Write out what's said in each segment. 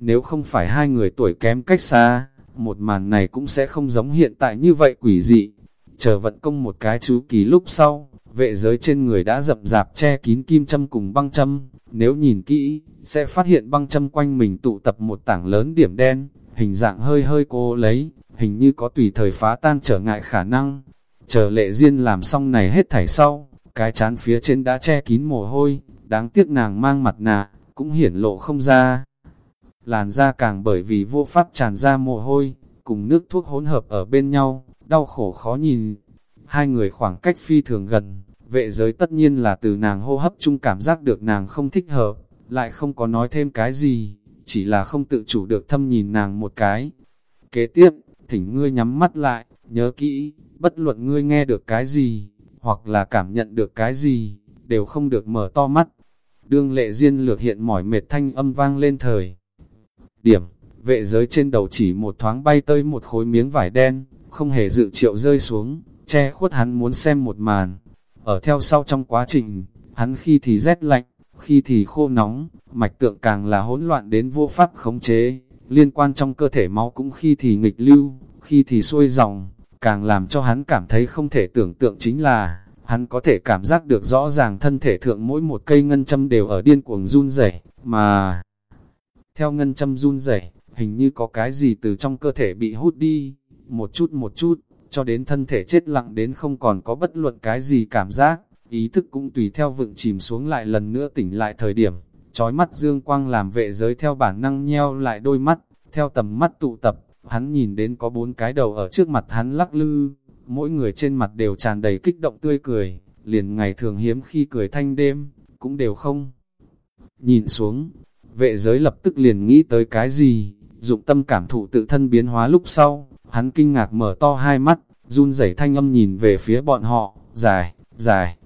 Nếu không phải hai người tuổi kém cách xa, một màn này cũng sẽ không giống hiện tại như vậy quỷ dị. Chờ vận công một cái chú kỳ lúc sau, vệ giới trên người đã rậm rạp che kín kim châm cùng băng châm. Nếu nhìn kỹ, sẽ phát hiện băng châm quanh mình tụ tập một tảng lớn điểm đen, hình dạng hơi hơi cô lấy, hình như có tùy thời phá tan trở ngại khả năng. Chờ lệ duyên làm xong này hết thảy sau, cái chán phía trên đã che kín mồ hôi, đáng tiếc nàng mang mặt nạ, cũng hiển lộ không ra. Làn da càng bởi vì vô pháp tràn ra mồ hôi, cùng nước thuốc hỗn hợp ở bên nhau, đau khổ khó nhìn. Hai người khoảng cách phi thường gần, vệ giới tất nhiên là từ nàng hô hấp chung cảm giác được nàng không thích hợp, lại không có nói thêm cái gì, chỉ là không tự chủ được thâm nhìn nàng một cái. Kế tiếp, thỉnh ngươi nhắm mắt lại, nhớ kỹ, bất luận ngươi nghe được cái gì, hoặc là cảm nhận được cái gì, đều không được mở to mắt. Đương lệ duyên lược hiện mỏi mệt thanh âm vang lên thời. Điểm, vệ giới trên đầu chỉ một thoáng bay tới một khối miếng vải đen, không hề dự triệu rơi xuống, che khuất hắn muốn xem một màn. Ở theo sau trong quá trình, hắn khi thì rét lạnh, khi thì khô nóng, mạch tượng càng là hỗn loạn đến vô pháp khống chế, liên quan trong cơ thể máu cũng khi thì nghịch lưu, khi thì xuôi dòng, càng làm cho hắn cảm thấy không thể tưởng tượng chính là, hắn có thể cảm giác được rõ ràng thân thể thượng mỗi một cây ngân châm đều ở điên cuồng run rẩy mà theo ngân châm run rẩy hình như có cái gì từ trong cơ thể bị hút đi, một chút một chút, cho đến thân thể chết lặng đến không còn có bất luận cái gì cảm giác, ý thức cũng tùy theo vựng chìm xuống lại lần nữa tỉnh lại thời điểm, trói mắt dương quang làm vệ giới theo bản năng nheo lại đôi mắt, theo tầm mắt tụ tập, hắn nhìn đến có bốn cái đầu ở trước mặt hắn lắc lư, mỗi người trên mặt đều tràn đầy kích động tươi cười, liền ngày thường hiếm khi cười thanh đêm, cũng đều không. Nhìn xuống, vệ giới lập tức liền nghĩ tới cái gì, dụng tâm cảm thụ tự thân biến hóa lúc sau, hắn kinh ngạc mở to hai mắt, run rẩy thanh âm nhìn về phía bọn họ, dài, dài.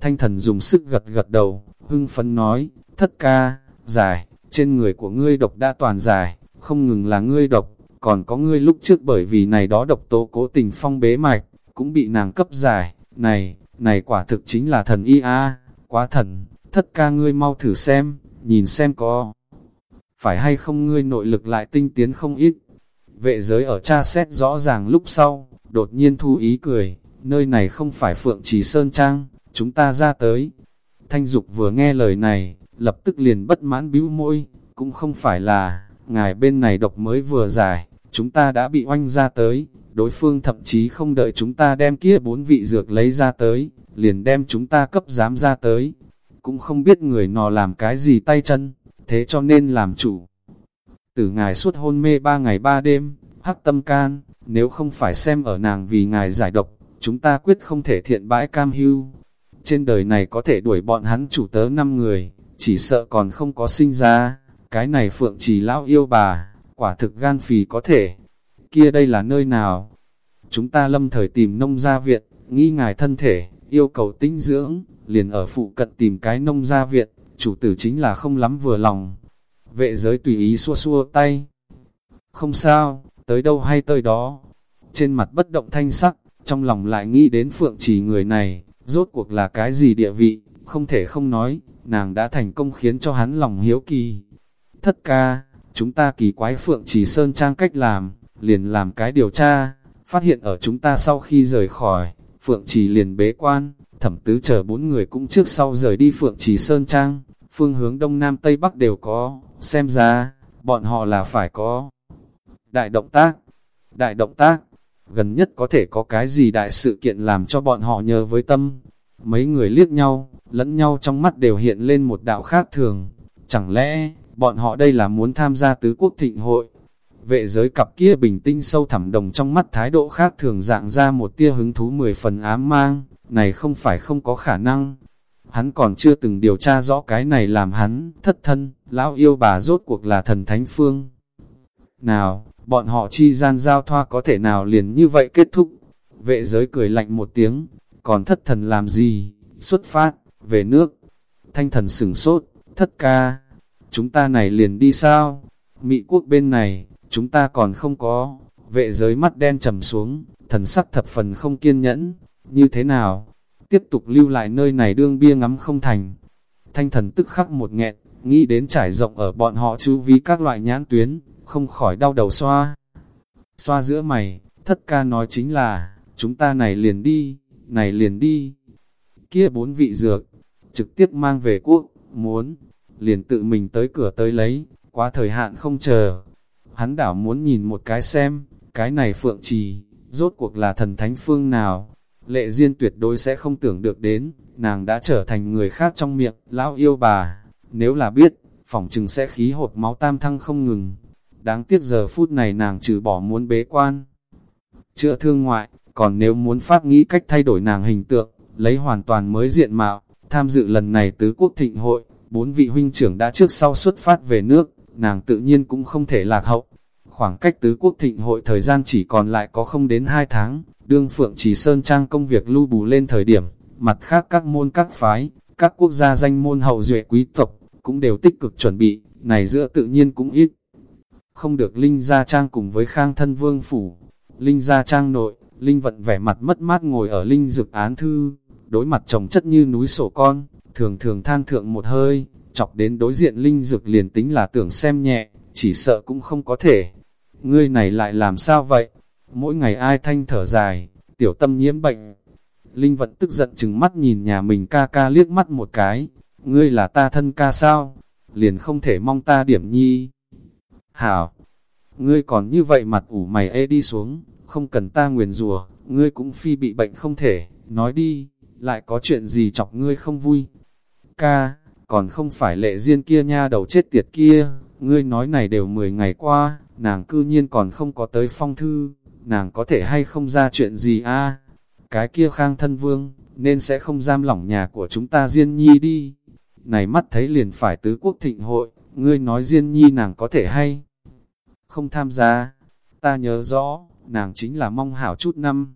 Thanh thần dùng sức gật gật đầu, hưng phấn nói, thất ca, dài, trên người của ngươi độc đã toàn dài, không ngừng là ngươi độc, còn có ngươi lúc trước bởi vì này đó độc tố cố tình phong bế mạch, cũng bị nàng cấp dài, này, này quả thực chính là thần y a quá thần, thất ca ngươi mau thử xem, nhìn xem có phải hay không ngươi nội lực lại tinh tiến không ít. Vệ giới ở tra xét rõ ràng lúc sau, đột nhiên thu ý cười, nơi này không phải Phượng Trì Sơn Trang, chúng ta ra tới. Thanh Dục vừa nghe lời này, lập tức liền bất mãn bĩu môi, cũng không phải là, ngài bên này độc mới vừa giải, chúng ta đã bị oanh ra tới, đối phương thậm chí không đợi chúng ta đem kia bốn vị dược lấy ra tới, liền đem chúng ta cấp dám ra tới, cũng không biết người nọ làm cái gì tay chân, thế cho nên làm chủ. Từ ngài suốt hôn mê ba ngày ba đêm, hắc tâm can, nếu không phải xem ở nàng vì ngài giải độc, chúng ta quyết không thể thiện bãi cam hưu. Trên đời này có thể đuổi bọn hắn chủ tớ năm người, chỉ sợ còn không có sinh ra, cái này phượng chỉ lão yêu bà, quả thực gan phì có thể. Kia đây là nơi nào? Chúng ta lâm thời tìm nông gia viện, nghĩ ngài thân thể, yêu cầu tinh dưỡng, liền ở phụ cận tìm cái nông gia viện, chủ tử chính là không lắm vừa lòng. Vệ giới tùy ý xua xua tay. Không sao, tới đâu hay tới đó. Trên mặt bất động thanh sắc, trong lòng lại nghĩ đến phượng chỉ người này, rốt cuộc là cái gì địa vị, không thể không nói, nàng đã thành công khiến cho hắn lòng hiếu kỳ. Thất ca, chúng ta kỳ quái phượng chỉ sơn trang cách làm, liền làm cái điều tra, phát hiện ở chúng ta sau khi rời khỏi, phượng chỉ liền bế quan, thẩm tứ chờ bốn người cũng trước sau rời đi phượng chỉ sơn trang, phương hướng đông nam tây bắc đều có, xem ra, bọn họ là phải có. Đại động tác, đại động tác, gần nhất có thể có cái gì đại sự kiện làm cho bọn họ nhờ với tâm. Mấy người liếc nhau, lẫn nhau trong mắt đều hiện lên một đạo khác thường. Chẳng lẽ, bọn họ đây là muốn tham gia tứ quốc thịnh hội? Vệ giới cặp kia bình tĩnh sâu thẳm đồng trong mắt thái độ khác thường dạng ra một tia hứng thú mười phần ám mang, này không phải không có khả năng, Hắn còn chưa từng điều tra rõ cái này làm hắn thất thân, lão yêu bà rốt cuộc là thần thánh phương. Nào, bọn họ chi gian giao thoa có thể nào liền như vậy kết thúc? Vệ giới cười lạnh một tiếng, còn thất thần làm gì? Xuất phát, về nước. Thanh thần sửng sốt, thất ca. Chúng ta này liền đi sao? Mỹ quốc bên này, chúng ta còn không có. Vệ giới mắt đen trầm xuống, thần sắc thập phần không kiên nhẫn. Như thế nào? Tiếp tục lưu lại nơi này đương bia ngắm không thành. Thanh thần tức khắc một nghẹn, nghĩ đến trải rộng ở bọn họ chú ví các loại nhãn tuyến, không khỏi đau đầu xoa. Xoa giữa mày, thất ca nói chính là, chúng ta này liền đi, này liền đi. Kia bốn vị dược, trực tiếp mang về quốc, muốn, liền tự mình tới cửa tới lấy, quá thời hạn không chờ. Hắn đảo muốn nhìn một cái xem, cái này phượng trì, rốt cuộc là thần thánh phương nào. Lệ duyên tuyệt đối sẽ không tưởng được đến, nàng đã trở thành người khác trong miệng, lão yêu bà. Nếu là biết, phỏng chừng sẽ khí hột máu tam thăng không ngừng. Đáng tiếc giờ phút này nàng trừ bỏ muốn bế quan. Chữa thương ngoại, còn nếu muốn phát nghĩ cách thay đổi nàng hình tượng, lấy hoàn toàn mới diện mạo, tham dự lần này tứ quốc thịnh hội, bốn vị huynh trưởng đã trước sau xuất phát về nước, nàng tự nhiên cũng không thể lạc hậu. Khoảng cách tứ quốc thịnh hội thời gian chỉ còn lại có không đến hai tháng, đương phượng chỉ sơn trang công việc lưu bù lên thời điểm, mặt khác các môn các phái, các quốc gia danh môn hậu duệ quý tộc, cũng đều tích cực chuẩn bị, này giữa tự nhiên cũng ít. Không được Linh Gia Trang cùng với Khang Thân Vương Phủ. Linh Gia Trang nội, Linh vận vẻ mặt mất mát ngồi ở Linh Dực án thư, đối mặt chồng chất như núi sổ con, thường thường than thượng một hơi, chọc đến đối diện Linh Dực liền tính là tưởng xem nhẹ, chỉ sợ cũng không có thể. Ngươi này lại làm sao vậy? Mỗi ngày ai thanh thở dài, tiểu tâm nhiễm bệnh. Linh vận tức giận chừng mắt nhìn nhà mình ca ca liếc mắt một cái, ngươi là ta thân ca sao? Liền không thể mong ta điểm nhi. Hảo, ngươi còn như vậy mặt ủ mày ê đi xuống, không cần ta nguyền rùa, ngươi cũng phi bị bệnh không thể, nói đi, lại có chuyện gì chọc ngươi không vui. Ca, còn không phải lệ duyên kia nha đầu chết tiệt kia, ngươi nói này đều 10 ngày qua, nàng cư nhiên còn không có tới phong thư, nàng có thể hay không ra chuyện gì a Cái kia khang thân vương, nên sẽ không giam lỏng nhà của chúng ta Diên Nhi đi. Này mắt thấy liền phải tứ quốc thịnh hội, ngươi nói Diên Nhi nàng có thể hay không tham gia. Ta nhớ rõ, nàng chính là mong hảo chút năm.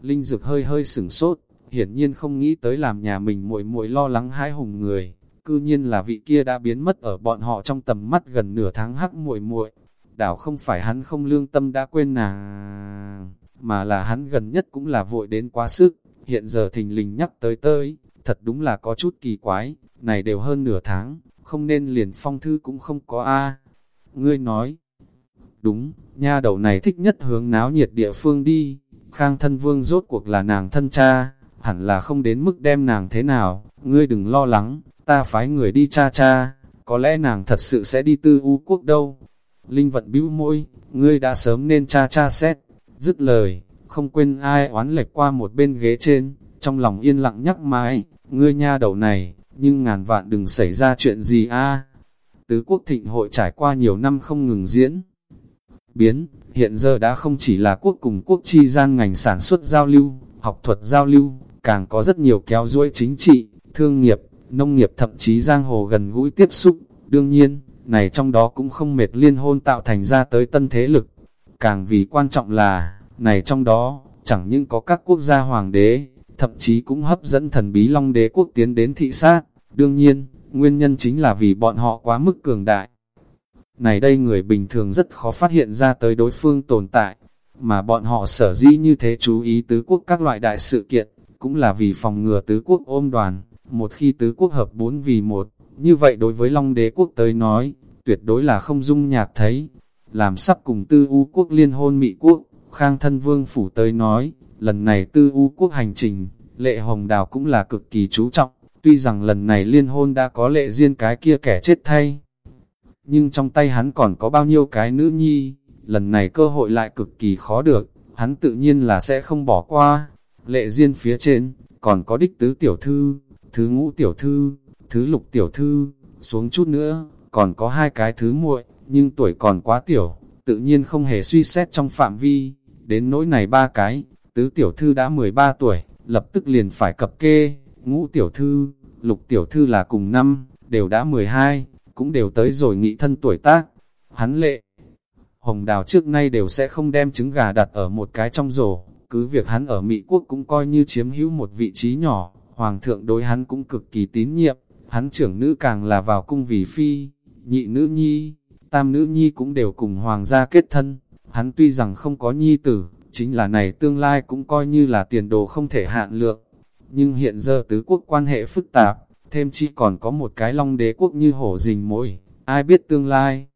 Linh Dực hơi hơi sửng sốt, hiển nhiên không nghĩ tới làm nhà mình muội muội lo lắng hãi hùng người. Cư nhiên là vị kia đã biến mất ở bọn họ trong tầm mắt gần nửa tháng hắc muội muội. Đảo không phải hắn không lương tâm đã quên nàng, mà là hắn gần nhất cũng là vội đến quá sức. Hiện giờ thình lình nhắc tới tới, thật đúng là có chút kỳ quái, này đều hơn nửa tháng, không nên liền phong thư cũng không có a. Ngươi nói, đúng, nha đầu này thích nhất hướng náo nhiệt địa phương đi, khang thân vương rốt cuộc là nàng thân cha, hẳn là không đến mức đem nàng thế nào, ngươi đừng lo lắng, ta phái người đi cha cha, có lẽ nàng thật sự sẽ đi tư u quốc đâu. Linh vận bĩu môi, ngươi đã sớm nên cha cha xét, dứt lời, không quên ai oán lệch qua một bên ghế trên, trong lòng yên lặng nhắc mãi, ngươi nha đầu này, nhưng ngàn vạn đừng xảy ra chuyện gì a. Tứ quốc thịnh hội trải qua nhiều năm không ngừng diễn. Biến, hiện giờ đã không chỉ là quốc cùng quốc chi gian ngành sản xuất giao lưu, học thuật giao lưu, càng có rất nhiều kéo duỗi chính trị, thương nghiệp, nông nghiệp thậm chí giang hồ gần gũi tiếp xúc. Đương nhiên, này trong đó cũng không mệt liên hôn tạo thành ra tới tân thế lực. Càng vì quan trọng là, này trong đó, chẳng những có các quốc gia hoàng đế, thậm chí cũng hấp dẫn thần bí long đế quốc tiến đến thị sát. Đương nhiên, nguyên nhân chính là vì bọn họ quá mức cường đại. Này đây người bình thường rất khó phát hiện ra tới đối phương tồn tại, mà bọn họ sở dĩ như thế chú ý tứ quốc các loại đại sự kiện, cũng là vì phòng ngừa tứ quốc ôm đoàn. Một khi tứ quốc hợp bốn vì một, như vậy đối với Long đế quốc tới nói, tuyệt đối là không dung nhạc thấy. Làm sắp cùng tư u quốc liên hôn Mỹ quốc, Khang thân vương phủ tới nói, lần này tư u quốc hành trình, lệ hồng đào cũng là cực kỳ chú trọng, tuy rằng lần này liên hôn đã có lệ riêng cái kia kẻ chết thay. Nhưng trong tay hắn còn có bao nhiêu cái nữ nhi, lần này cơ hội lại cực kỳ khó được, hắn tự nhiên là sẽ không bỏ qua. Lệ riêng phía trên, còn có đích tứ tiểu thư, thứ ngũ tiểu thư, thứ lục tiểu thư, xuống chút nữa, còn có hai cái thứ muội, nhưng tuổi còn quá tiểu, tự nhiên không hề suy xét trong phạm vi, đến nỗi này ba cái, tứ tiểu thư đã 13 tuổi, lập tức liền phải cập kê, ngũ tiểu thư, lục tiểu thư là cùng năm, đều đã 12, cũng đều tới rồi nghị thân tuổi tác. Hắn lệ, hồng đào trước nay đều sẽ không đem trứng gà đặt ở một cái trong rổ, cứ việc hắn ở Mỹ quốc cũng coi như chiếm hữu một vị trí nhỏ, hoàng thượng đối hắn cũng cực kỳ tín nhiệm, hắn trưởng nữ càng là vào cung vì phi, nhị nữ nhi, tam nữ nhi cũng đều cùng hoàng gia kết thân, hắn tuy rằng không có nhi tử, chính là này tương lai cũng coi như là tiền đồ không thể hạn lượng. Nhưng hiện giờ tứ quốc quan hệ phức tạp, thêm chi còn có một cái long đế quốc như hổ rình mỗi, ai biết tương lai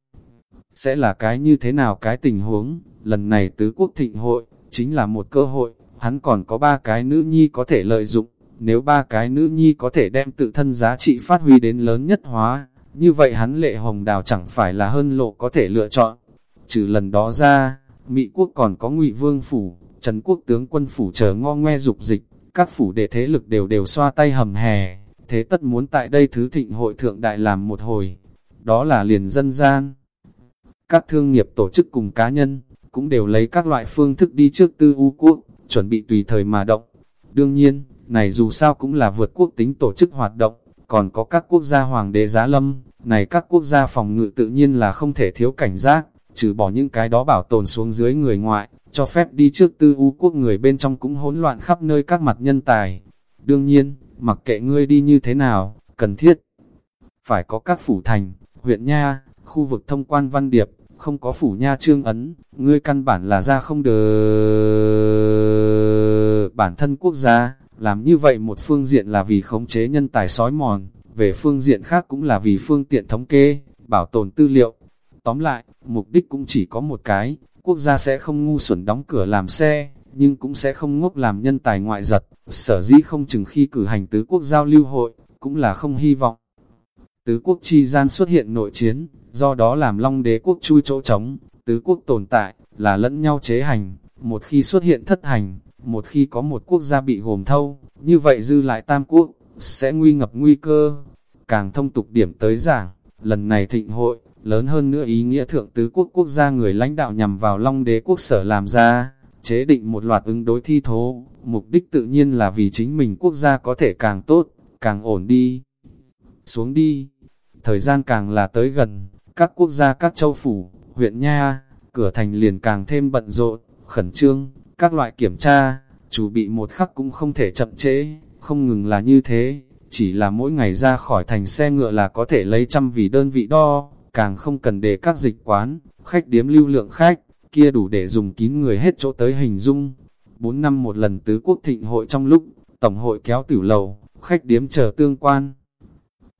sẽ là cái như thế nào cái tình huống, lần này tứ quốc thịnh hội, chính là một cơ hội, hắn còn có ba cái nữ nhi có thể lợi dụng, nếu ba cái nữ nhi có thể đem tự thân giá trị phát huy đến lớn nhất hóa, như vậy hắn lệ hồng đào chẳng phải là hơn lộ có thể lựa chọn. Trừ lần đó ra, Mỹ quốc còn có ngụy Vương Phủ, Trấn Quốc tướng quân Phủ chờ ngo ngoe dục dịch, các phủ đệ thế lực đều đều xoa tay hầm hè, thế tất muốn tại đây thứ thịnh hội thượng đại làm một hồi, đó là liền dân gian. Các thương nghiệp tổ chức cùng cá nhân, cũng đều lấy các loại phương thức đi trước tư u quốc, chuẩn bị tùy thời mà động. Đương nhiên, này dù sao cũng là vượt quốc tính tổ chức hoạt động, còn có các quốc gia hoàng đế giá lâm, này các quốc gia phòng ngự tự nhiên là không thể thiếu cảnh giác, trừ bỏ những cái đó bảo tồn xuống dưới người ngoại, cho phép đi trước tư u quốc người bên trong cũng hỗn loạn khắp nơi các mặt nhân tài. Đương nhiên, mặc kệ ngươi đi như thế nào, cần thiết. Phải có các phủ thành, huyện nha, khu vực thông quan văn điệp, không có phủ nha trương ấn, ngươi căn bản là ra không được bản thân quốc gia, làm như vậy một phương diện là vì khống chế nhân tài sói mòn, về phương diện khác cũng là vì phương tiện thống kê, bảo tồn tư liệu. Tóm lại, mục đích cũng chỉ có một cái, quốc gia sẽ không ngu xuẩn đóng cửa làm xe, nhưng cũng sẽ không ngốc làm nhân tài ngoại giật, sở dĩ không chừng khi cử hành tứ quốc giao lưu hội, cũng là không hy vọng. Tứ quốc chi gian xuất hiện nội chiến, do đó làm long đế quốc chui chỗ trống, tứ quốc tồn tại, là lẫn nhau chế hành, một khi xuất hiện thất hành, một khi có một quốc gia bị gồm thâu, như vậy dư lại tam quốc, sẽ nguy ngập nguy cơ. Càng thông tục điểm tới giảng, lần này thịnh hội, lớn hơn nữa ý nghĩa thượng tứ quốc quốc gia người lãnh đạo nhằm vào long đế quốc sở làm ra, chế định một loạt ứng đối thi thố, mục đích tự nhiên là vì chính mình quốc gia có thể càng tốt, càng ổn đi. Xuống đi, thời gian càng là tới gần, các quốc gia các châu phủ, huyện nha, cửa thành liền càng thêm bận rộn, khẩn trương, các loại kiểm tra, chủ bị một khắc cũng không thể chậm trễ, không ngừng là như thế, chỉ là mỗi ngày ra khỏi thành xe ngựa là có thể lấy trăm vì đơn vị đo, càng không cần để các dịch quán, khách điếm lưu lượng khách, kia đủ để dùng kín người hết chỗ tới hình dung. Bốn năm một lần tứ quốc thịnh hội trong lúc, tổng hội kéo tử lầu, khách điếm chờ tương quan.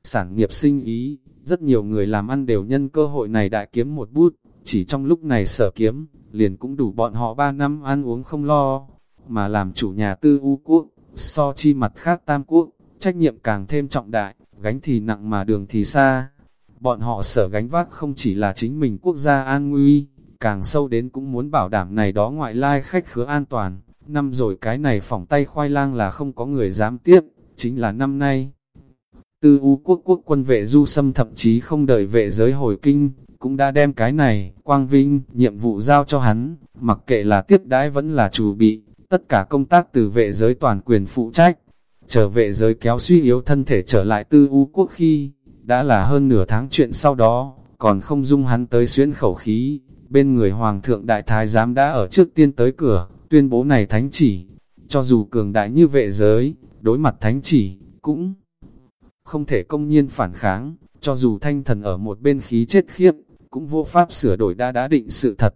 Sản nghiệp sinh ý, rất nhiều người làm ăn đều nhân cơ hội này đại kiếm một bút, chỉ trong lúc này sở kiếm, liền cũng đủ bọn họ ba năm ăn uống không lo, mà làm chủ nhà tư u quốc, so chi mặt khác tam quốc, trách nhiệm càng thêm trọng đại, gánh thì nặng mà đường thì xa. Bọn họ sở gánh vác không chỉ là chính mình quốc gia an nguy, càng sâu đến cũng muốn bảo đảm này đó ngoại lai khách khứa an toàn. Năm rồi cái này phỏng tay khoai lang là không có người dám tiếp, chính là năm nay. Tư U quốc quốc quân vệ du xâm thậm chí không đợi vệ giới hồi kinh, cũng đã đem cái này, quang vinh, nhiệm vụ giao cho hắn, mặc kệ là tiếp đãi vẫn là chủ bị, tất cả công tác từ vệ giới toàn quyền phụ trách. Trở vệ giới kéo suy yếu thân thể trở lại tư u quốc khi, đã là hơn nửa tháng chuyện sau đó, còn không dung hắn tới xuyên khẩu khí, bên người hoàng thượng đại thái giám đã ở trước tiên tới cửa, tuyên bố này thánh chỉ, cho dù cường đại như vệ giới, đối mặt thánh chỉ, cũng không thể công nhiên phản kháng, cho dù thanh thần ở một bên khí chết khiếp, cũng vô pháp sửa đổi đã đã định sự thật.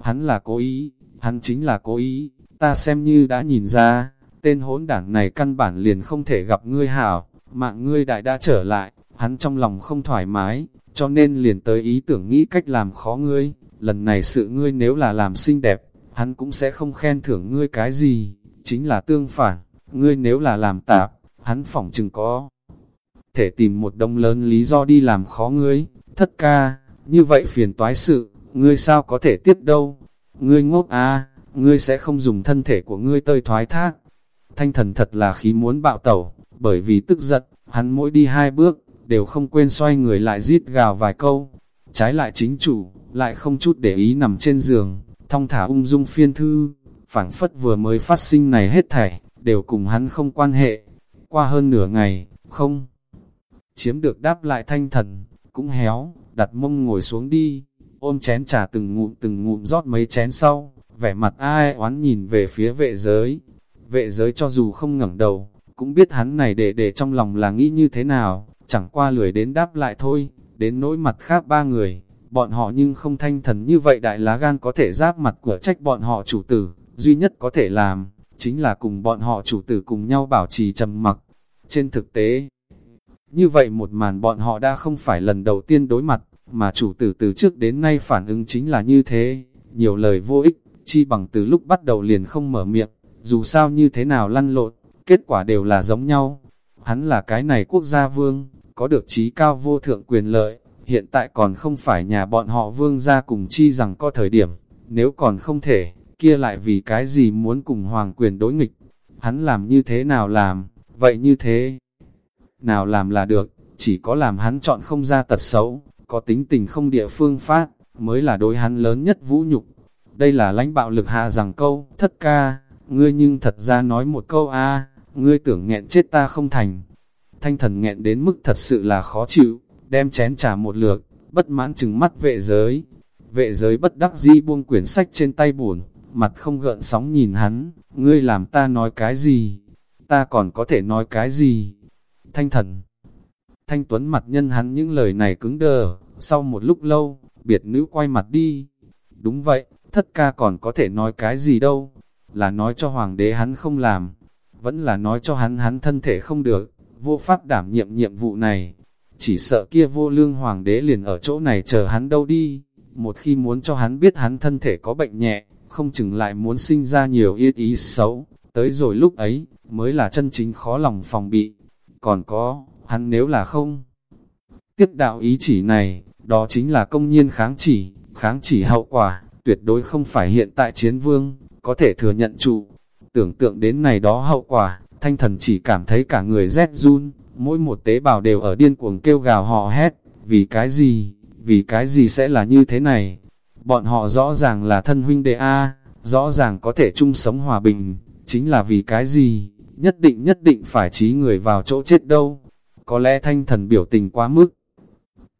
Hắn là cố ý, hắn chính là cố ý, ta xem như đã nhìn ra, tên hỗn đảng này căn bản liền không thể gặp ngươi hảo, mạng ngươi đại đã trở lại, hắn trong lòng không thoải mái, cho nên liền tới ý tưởng nghĩ cách làm khó ngươi, lần này sự ngươi nếu là làm xinh đẹp, hắn cũng sẽ không khen thưởng ngươi cái gì, chính là tương phản, ngươi nếu là làm tạp, hắn phỏng chừng có. Thể tìm một đông lớn lý do đi làm khó ngươi, thất ca, như vậy phiền toái sự, ngươi sao có thể tiếp đâu, ngươi ngốc à, ngươi sẽ không dùng thân thể của ngươi tơi thoái thác. Thanh thần thật là khí muốn bạo tẩu, bởi vì tức giận, hắn mỗi đi hai bước, đều không quên xoay người lại rít gào vài câu. Trái lại chính chủ, lại không chút để ý nằm trên giường, thong thả ung dung phiên thư, phảng phất vừa mới phát sinh này hết thảy, đều cùng hắn không quan hệ. Qua hơn nửa ngày, không chiếm được đáp lại thanh thần, cũng héo, đặt mông ngồi xuống đi, ôm chén trà từng ngụm từng ngụm rót mấy chén sau, vẻ mặt ai oán nhìn về phía vệ giới. Vệ giới cho dù không ngẩng đầu, cũng biết hắn này để để trong lòng là nghĩ như thế nào, chẳng qua lười đến đáp lại thôi, đến nỗi mặt khác ba người, bọn họ nhưng không thanh thần như vậy đại lá gan có thể giáp mặt của trách bọn họ chủ tử, duy nhất có thể làm, chính là cùng bọn họ chủ tử cùng nhau bảo trì trầm mặc. Trên thực tế, như vậy một màn bọn họ đã không phải lần đầu tiên đối mặt, mà chủ tử từ trước đến nay phản ứng chính là như thế, nhiều lời vô ích, chi bằng từ lúc bắt đầu liền không mở miệng, dù sao như thế nào lăn lộn, kết quả đều là giống nhau. Hắn là cái này quốc gia vương, có được trí cao vô thượng quyền lợi, hiện tại còn không phải nhà bọn họ vương ra cùng chi rằng có thời điểm, nếu còn không thể, kia lại vì cái gì muốn cùng hoàng quyền đối nghịch, hắn làm như thế nào làm, vậy như thế nào làm là được, chỉ có làm hắn chọn không ra tật xấu, có tính tình không địa phương phát, mới là đối hắn lớn nhất vũ nhục. Đây là lãnh bạo lực hạ rằng câu, thất ca, ngươi nhưng thật ra nói một câu a ngươi tưởng nghẹn chết ta không thành. Thanh thần nghẹn đến mức thật sự là khó chịu, đem chén trà một lượt, bất mãn chừng mắt vệ giới. Vệ giới bất đắc dĩ buông quyển sách trên tay buồn, mặt không gợn sóng nhìn hắn, ngươi làm ta nói cái gì? Ta còn có thể nói cái gì? Thanh thần. Thanh Tuấn mặt nhân hắn những lời này cứng đờ, sau một lúc lâu, biệt nữ quay mặt đi. Đúng vậy, thất ca còn có thể nói cái gì đâu, là nói cho hoàng đế hắn không làm, vẫn là nói cho hắn hắn thân thể không được, vô pháp đảm nhiệm nhiệm vụ này. Chỉ sợ kia vô lương hoàng đế liền ở chỗ này chờ hắn đâu đi, một khi muốn cho hắn biết hắn thân thể có bệnh nhẹ, không chừng lại muốn sinh ra nhiều yết ý xấu, tới rồi lúc ấy, mới là chân chính khó lòng phòng bị. Còn có, hắn nếu là không tiếp đạo ý chỉ này, đó chính là công nhiên kháng chỉ, kháng chỉ hậu quả, tuyệt đối không phải hiện tại chiến vương, có thể thừa nhận trụ. Tưởng tượng đến này đó hậu quả, thanh thần chỉ cảm thấy cả người rét run, mỗi một tế bào đều ở điên cuồng kêu gào họ hét, vì cái gì, vì cái gì sẽ là như thế này. Bọn họ rõ ràng là thân huynh đệ A, rõ ràng có thể chung sống hòa bình, chính là vì cái gì, nhất định nhất định phải trí người vào chỗ chết đâu. Có lẽ thanh thần biểu tình quá mức,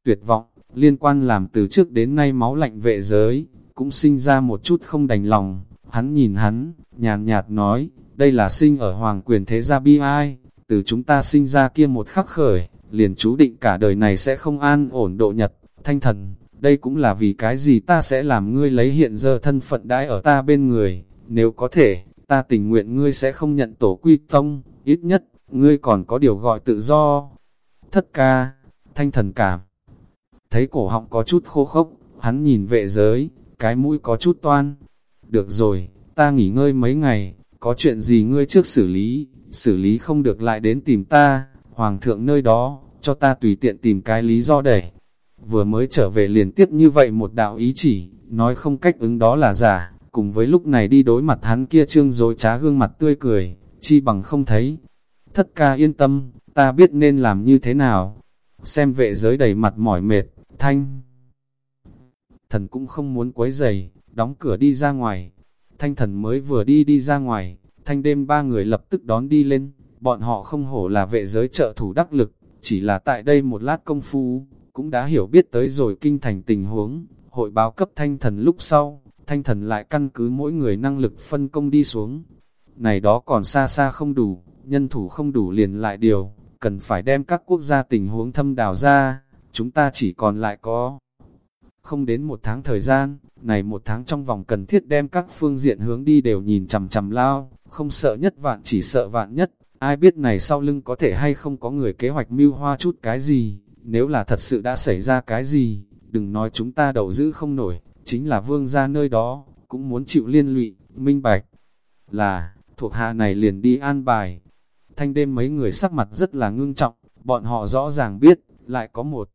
tuyệt vọng, liên quan làm từ trước đến nay máu lạnh vệ giới, cũng sinh ra một chút không đành lòng. Hắn nhìn hắn, nhàn nhạt nói, đây là sinh ở hoàng quyền thế gia bi ai, từ chúng ta sinh ra kia một khắc khởi, liền chú định cả đời này sẽ không an ổn độ nhật, thanh thần, đây cũng là vì cái gì ta sẽ làm ngươi lấy hiện giờ thân phận đãi ở ta bên người, nếu có thể, ta tình nguyện ngươi sẽ không nhận tổ quy tông, ít nhất, ngươi còn có điều gọi tự do. Thất ca, thanh thần cảm thấy cổ họng có chút khô khốc, hắn nhìn vệ giới, cái mũi có chút toan. Được rồi, ta nghỉ ngơi mấy ngày, có chuyện gì ngươi trước xử lý, xử lý không được lại đến tìm ta, hoàng thượng nơi đó, cho ta tùy tiện tìm cái lý do đẩy. Vừa mới trở về liền tiếp như vậy một đạo ý chỉ, nói không cách ứng đó là giả, cùng với lúc này đi đối mặt hắn kia trương dối trá gương mặt tươi cười, chi bằng không thấy. Thất ca yên tâm, ta biết nên làm như thế nào. Xem vệ giới đầy mặt mỏi mệt, Thanh Thần cũng không muốn quấy giày, đóng cửa đi ra ngoài. Thanh thần mới vừa đi đi ra ngoài, thanh đêm ba người lập tức đón đi lên. Bọn họ không hổ là vệ giới trợ thủ đắc lực, chỉ là tại đây một lát công phu, cũng đã hiểu biết tới rồi kinh thành tình huống. Hội báo cấp thanh thần lúc sau, thanh thần lại căn cứ mỗi người năng lực phân công đi xuống. Này đó còn xa xa không đủ, nhân thủ không đủ liền lại điều, cần phải đem các quốc gia tình huống thâm đào ra, chúng ta chỉ còn lại có không đến một tháng thời gian, này một tháng trong vòng cần thiết đem các phương diện hướng đi đều nhìn chằm chằm lao, không sợ nhất vạn chỉ sợ vạn nhất, ai biết này sau lưng có thể hay không có người kế hoạch mưu hoa chút cái gì, nếu là thật sự đã xảy ra cái gì, đừng nói chúng ta đầu giữ không nổi, chính là vương ra nơi đó, cũng muốn chịu liên lụy, minh bạch, là, thuộc hạ này liền đi an bài. Thanh đêm mấy người sắc mặt rất là ngưng trọng, bọn họ rõ ràng biết, lại có một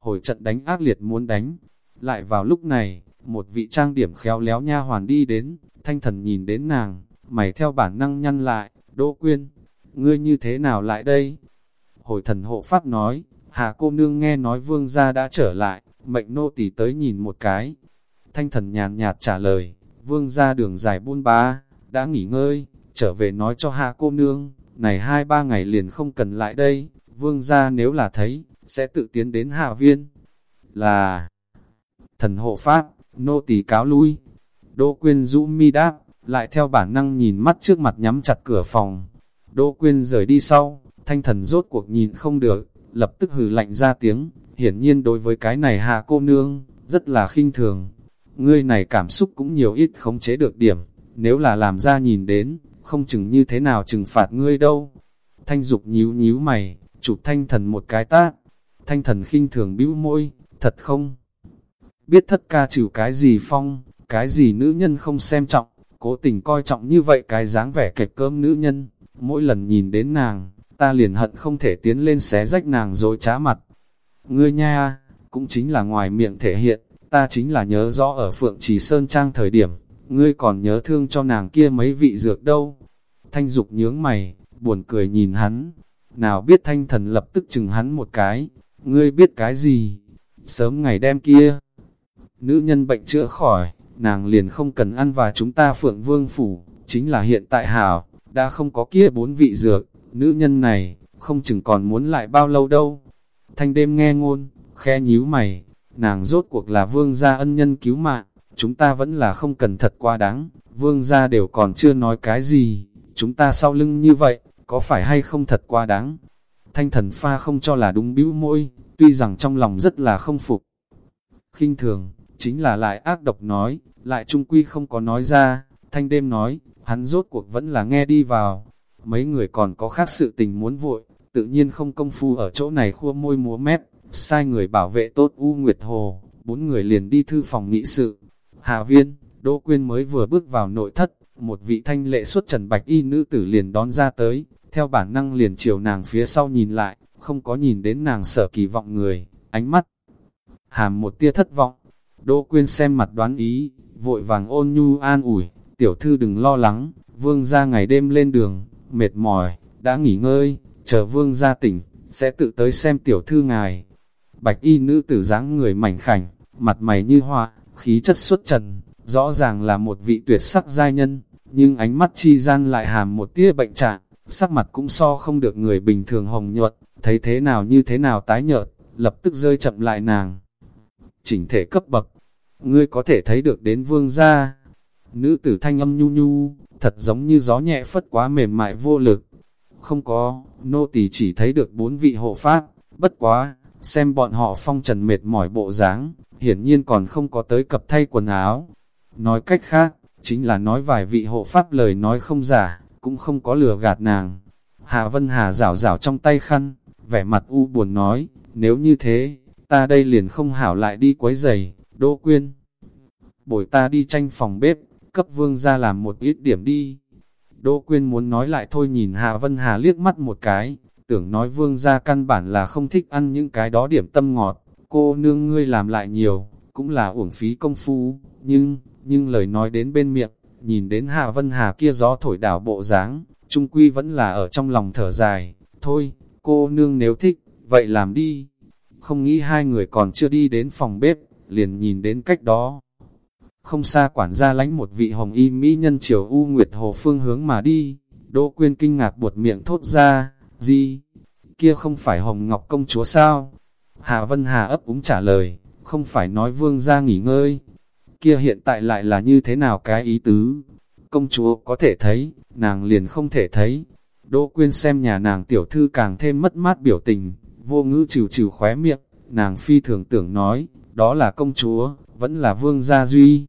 hồi trận đánh ác liệt muốn đánh. Lại vào lúc này, một vị trang điểm khéo léo nha hoàn đi đến, thanh thần nhìn đến nàng, mày theo bản năng nhăn lại, Đỗ Quyên, ngươi như thế nào lại đây? Hồi thần hộ pháp nói, Hà cô nương nghe nói vương gia đã trở lại, mệnh nô tỳ tới nhìn một cái. Thanh thần nhàn nhạt trả lời, vương gia đường dài buôn ba, đã nghỉ ngơi, trở về nói cho hạ cô nương, này hai ba ngày liền không cần lại đây, vương gia nếu là thấy, sẽ tự tiến đến hạ viên. Là thần hộ pháp, nô tỳ cáo lui. Đỗ quyên rũ mi đáp, lại theo bản năng nhìn mắt trước mặt nhắm chặt cửa phòng. Đỗ quyên rời đi sau, thanh thần rốt cuộc nhìn không được, lập tức hừ lạnh ra tiếng, hiển nhiên đối với cái này hạ cô nương, rất là khinh thường. Ngươi này cảm xúc cũng nhiều ít không chế được điểm, nếu là làm ra nhìn đến, không chừng như thế nào trừng phạt ngươi đâu. Thanh dục nhíu nhíu mày, chụp thanh thần một cái tát. Thanh thần khinh thường bĩu môi, thật không? Biết thất ca chịu cái gì phong, cái gì nữ nhân không xem trọng, cố tình coi trọng như vậy cái dáng vẻ kẹp cơm nữ nhân. Mỗi lần nhìn đến nàng, ta liền hận không thể tiến lên xé rách nàng rồi trá mặt. Ngươi nha, cũng chính là ngoài miệng thể hiện, ta chính là nhớ rõ ở Phượng Trì Sơn Trang thời điểm, ngươi còn nhớ thương cho nàng kia mấy vị dược đâu. Thanh Dục nhướng mày, buồn cười nhìn hắn, nào biết thanh thần lập tức chừng hắn một cái, ngươi biết cái gì, sớm ngày đêm kia. Nữ nhân bệnh chữa khỏi, nàng liền không cần ăn và chúng ta Phượng Vương Phủ, chính là hiện tại hảo, đã không có kia bốn vị dược, nữ nhân này, không chừng còn muốn lại bao lâu đâu. Thanh đêm nghe ngôn, khe nhíu mày, nàng rốt cuộc là vương gia ân nhân cứu mạng, chúng ta vẫn là không cần thật quá đáng, vương gia đều còn chưa nói cái gì, chúng ta sau lưng như vậy, có phải hay không thật quá đáng. Thanh thần pha không cho là đúng bĩu môi, tuy rằng trong lòng rất là không phục. khinh thường, chính là lại ác độc nói, lại trung quy không có nói ra, thanh đêm nói, hắn rốt cuộc vẫn là nghe đi vào. Mấy người còn có khác sự tình muốn vội, tự nhiên không công phu ở chỗ này khua môi múa mép, sai người bảo vệ tốt U Nguyệt Hồ, bốn người liền đi thư phòng nghị sự. Hà Viên, Đỗ Quyên mới vừa bước vào nội thất, một vị thanh lệ xuất trần bạch y nữ tử liền đón ra tới, theo bản năng liền chiều nàng phía sau nhìn lại, không có nhìn đến nàng sở kỳ vọng người, ánh mắt hàm một tia thất vọng. Đỗ Quyên xem mặt đoán ý, vội vàng ôn nhu an ủi, tiểu thư đừng lo lắng, vương ra ngày đêm lên đường, mệt mỏi, đã nghỉ ngơi, chờ vương ra tỉnh, sẽ tự tới xem tiểu thư ngài. Bạch y nữ tử dáng người mảnh khảnh, mặt mày như hoa, khí chất xuất trần, rõ ràng là một vị tuyệt sắc giai nhân, nhưng ánh mắt chi gian lại hàm một tia bệnh trạng, sắc mặt cũng so không được người bình thường hồng nhuận, thấy thế nào như thế nào tái nhợt, lập tức rơi chậm lại nàng. Chỉnh thể cấp bậc, ngươi có thể thấy được đến vương gia. Nữ tử thanh âm nhu nhu, thật giống như gió nhẹ phất quá mềm mại vô lực. Không có, nô tỳ chỉ thấy được bốn vị hộ pháp, bất quá, xem bọn họ phong trần mệt mỏi bộ dáng, hiển nhiên còn không có tới cập thay quần áo. Nói cách khác, chính là nói vài vị hộ pháp lời nói không giả, cũng không có lừa gạt nàng. Hạ Vân Hà rảo rảo trong tay khăn, vẻ mặt u buồn nói, nếu như thế, ta đây liền không hảo lại đi quấy giày, Đỗ Quyên. Bồi ta đi tranh phòng bếp, cấp vương ra làm một ít điểm đi. Đỗ Quyên muốn nói lại thôi nhìn Hạ Vân Hà liếc mắt một cái, tưởng nói vương gia căn bản là không thích ăn những cái đó điểm tâm ngọt, cô nương ngươi làm lại nhiều, cũng là uổng phí công phu, nhưng, nhưng lời nói đến bên miệng, nhìn đến hà Vân Hà kia gió thổi đảo bộ dáng, trung quy vẫn là ở trong lòng thở dài, thôi, cô nương nếu thích, vậy làm đi. Không nghĩ hai người còn chưa đi đến phòng bếp, liền nhìn đến cách đó. Không xa quản gia lánh một vị hồng y mỹ nhân triều U Nguyệt Hồ phương hướng mà đi, Đỗ Quyên kinh ngạc buột miệng thốt ra, gì? Kia không phải Hồng Ngọc công chúa sao? Hà Vân Hà ấp úng trả lời, không phải nói vương ra nghỉ ngơi, kia hiện tại lại là như thế nào cái ý tứ. Công chúa có thể thấy, nàng liền không thể thấy. Đỗ quyên xem nhà nàng tiểu thư càng thêm mất mát biểu tình, vô ngữ chịu chịu khóe miệng, nàng phi thường tưởng nói, đó là công chúa, vẫn là vương gia duy.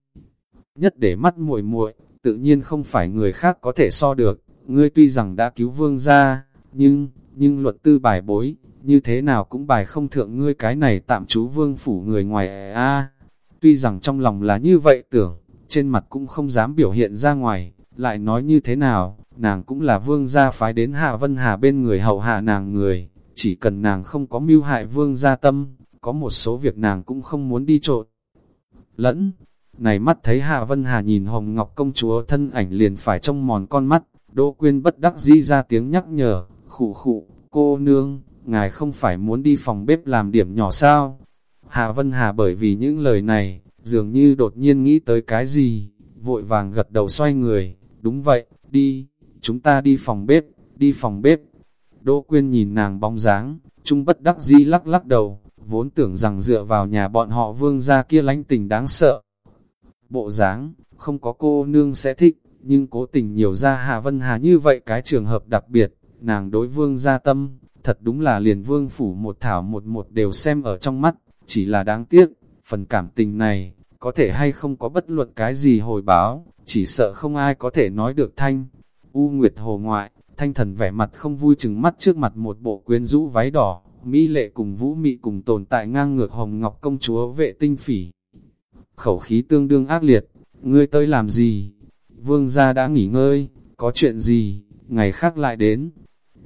Nhất để mắt muội muội tự nhiên không phải người khác có thể so được, ngươi tuy rằng đã cứu vương gia, nhưng, nhưng luật tư bài bối, như thế nào cũng bài không thượng ngươi cái này tạm trú vương phủ người ngoài a Tuy rằng trong lòng là như vậy tưởng, trên mặt cũng không dám biểu hiện ra ngoài, lại nói như thế nào, nàng cũng là vương gia phái đến Hạ Vân Hà bên người hậu hạ nàng người, chỉ cần nàng không có mưu hại vương gia tâm, có một số việc nàng cũng không muốn đi trộn. Lẫn, này mắt thấy Hạ Vân Hà nhìn Hồng Ngọc công chúa thân ảnh liền phải trong mòn con mắt, Đỗ Quyên bất đắc dĩ ra tiếng nhắc nhở, khụ khụ, cô nương, ngài không phải muốn đi phòng bếp làm điểm nhỏ sao? Hạ Vân Hà bởi vì những lời này, dường như đột nhiên nghĩ tới cái gì, vội vàng gật đầu xoay người, đúng vậy, đi, chúng ta đi phòng bếp, đi phòng bếp. Đỗ Quyên nhìn nàng bóng dáng, trung bất đắc dĩ lắc lắc đầu, vốn tưởng rằng dựa vào nhà bọn họ vương gia kia lánh tình đáng sợ. Bộ dáng, không có cô nương sẽ thích, nhưng cố tình nhiều ra Hà Vân Hà như vậy cái trường hợp đặc biệt, nàng đối vương gia tâm, thật đúng là liền vương phủ một thảo một một đều xem ở trong mắt, chỉ là đáng tiếc, phần cảm tình này, có thể hay không có bất luận cái gì hồi báo, chỉ sợ không ai có thể nói được thanh. U Nguyệt Hồ ngoại, Thanh thần vẻ mặt không vui chừng mắt trước mặt một bộ quyến rũ váy đỏ, Mỹ lệ cùng vũ mị cùng tồn tại ngang ngược hồng ngọc công chúa vệ tinh phỉ. Khẩu khí tương đương ác liệt, ngươi tới làm gì? Vương gia đã nghỉ ngơi, có chuyện gì, ngày khác lại đến.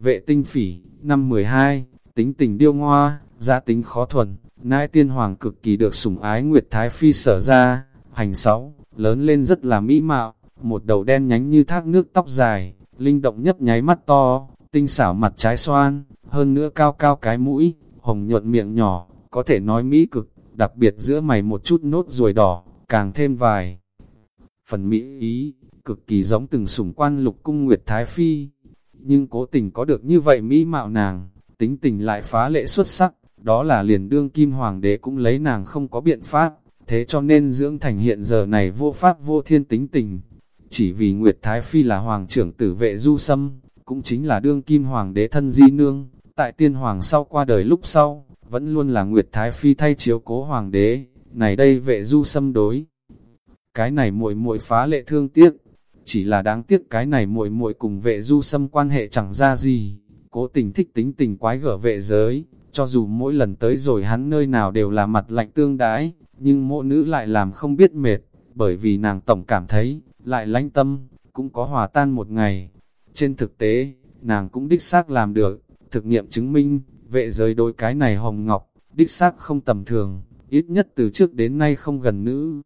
Vệ tinh phỉ, năm 12, tính tình điêu ngoa, gia tính khó thuần, nãi tiên hoàng cực kỳ được sủng ái Nguyệt Thái Phi sở ra, hành sáu, lớn lên rất là mỹ mạo, một đầu đen nhánh như thác nước tóc dài, linh động nhấp nháy mắt to, tinh xảo mặt trái xoan, hơn nữa cao cao cái mũi, hồng nhuận miệng nhỏ, có thể nói mỹ cực, đặc biệt giữa mày một chút nốt ruồi đỏ, càng thêm vài. Phần mỹ ý, cực kỳ giống từng sủng quan lục cung Nguyệt Thái Phi, nhưng cố tình có được như vậy mỹ mạo nàng, tính tình lại phá lệ xuất sắc, đó là liền đương kim hoàng đế cũng lấy nàng không có biện pháp, thế cho nên dưỡng thành hiện giờ này vô pháp vô thiên tính tình. Chỉ vì Nguyệt Thái Phi là hoàng trưởng tử vệ du sâm, cũng chính là đương kim hoàng đế thân di nương, tại tiên hoàng sau qua đời lúc sau, vẫn luôn là Nguyệt Thái Phi thay chiếu cố hoàng đế, này đây vệ du sâm đối. Cái này muội muội phá lệ thương tiếc, chỉ là đáng tiếc cái này muội muội cùng vệ du xâm quan hệ chẳng ra gì, cố tình thích tính tình quái gở vệ giới, cho dù mỗi lần tới rồi hắn nơi nào đều là mặt lạnh tương đái, nhưng mộ nữ lại làm không biết mệt, bởi vì nàng tổng cảm thấy, lại lãnh tâm, cũng có hòa tan một ngày. Trên thực tế, nàng cũng đích xác làm được, thực nghiệm chứng minh, vệ giới đôi cái này hồng ngọc, đích xác không tầm thường, ít nhất từ trước đến nay không gần nữ.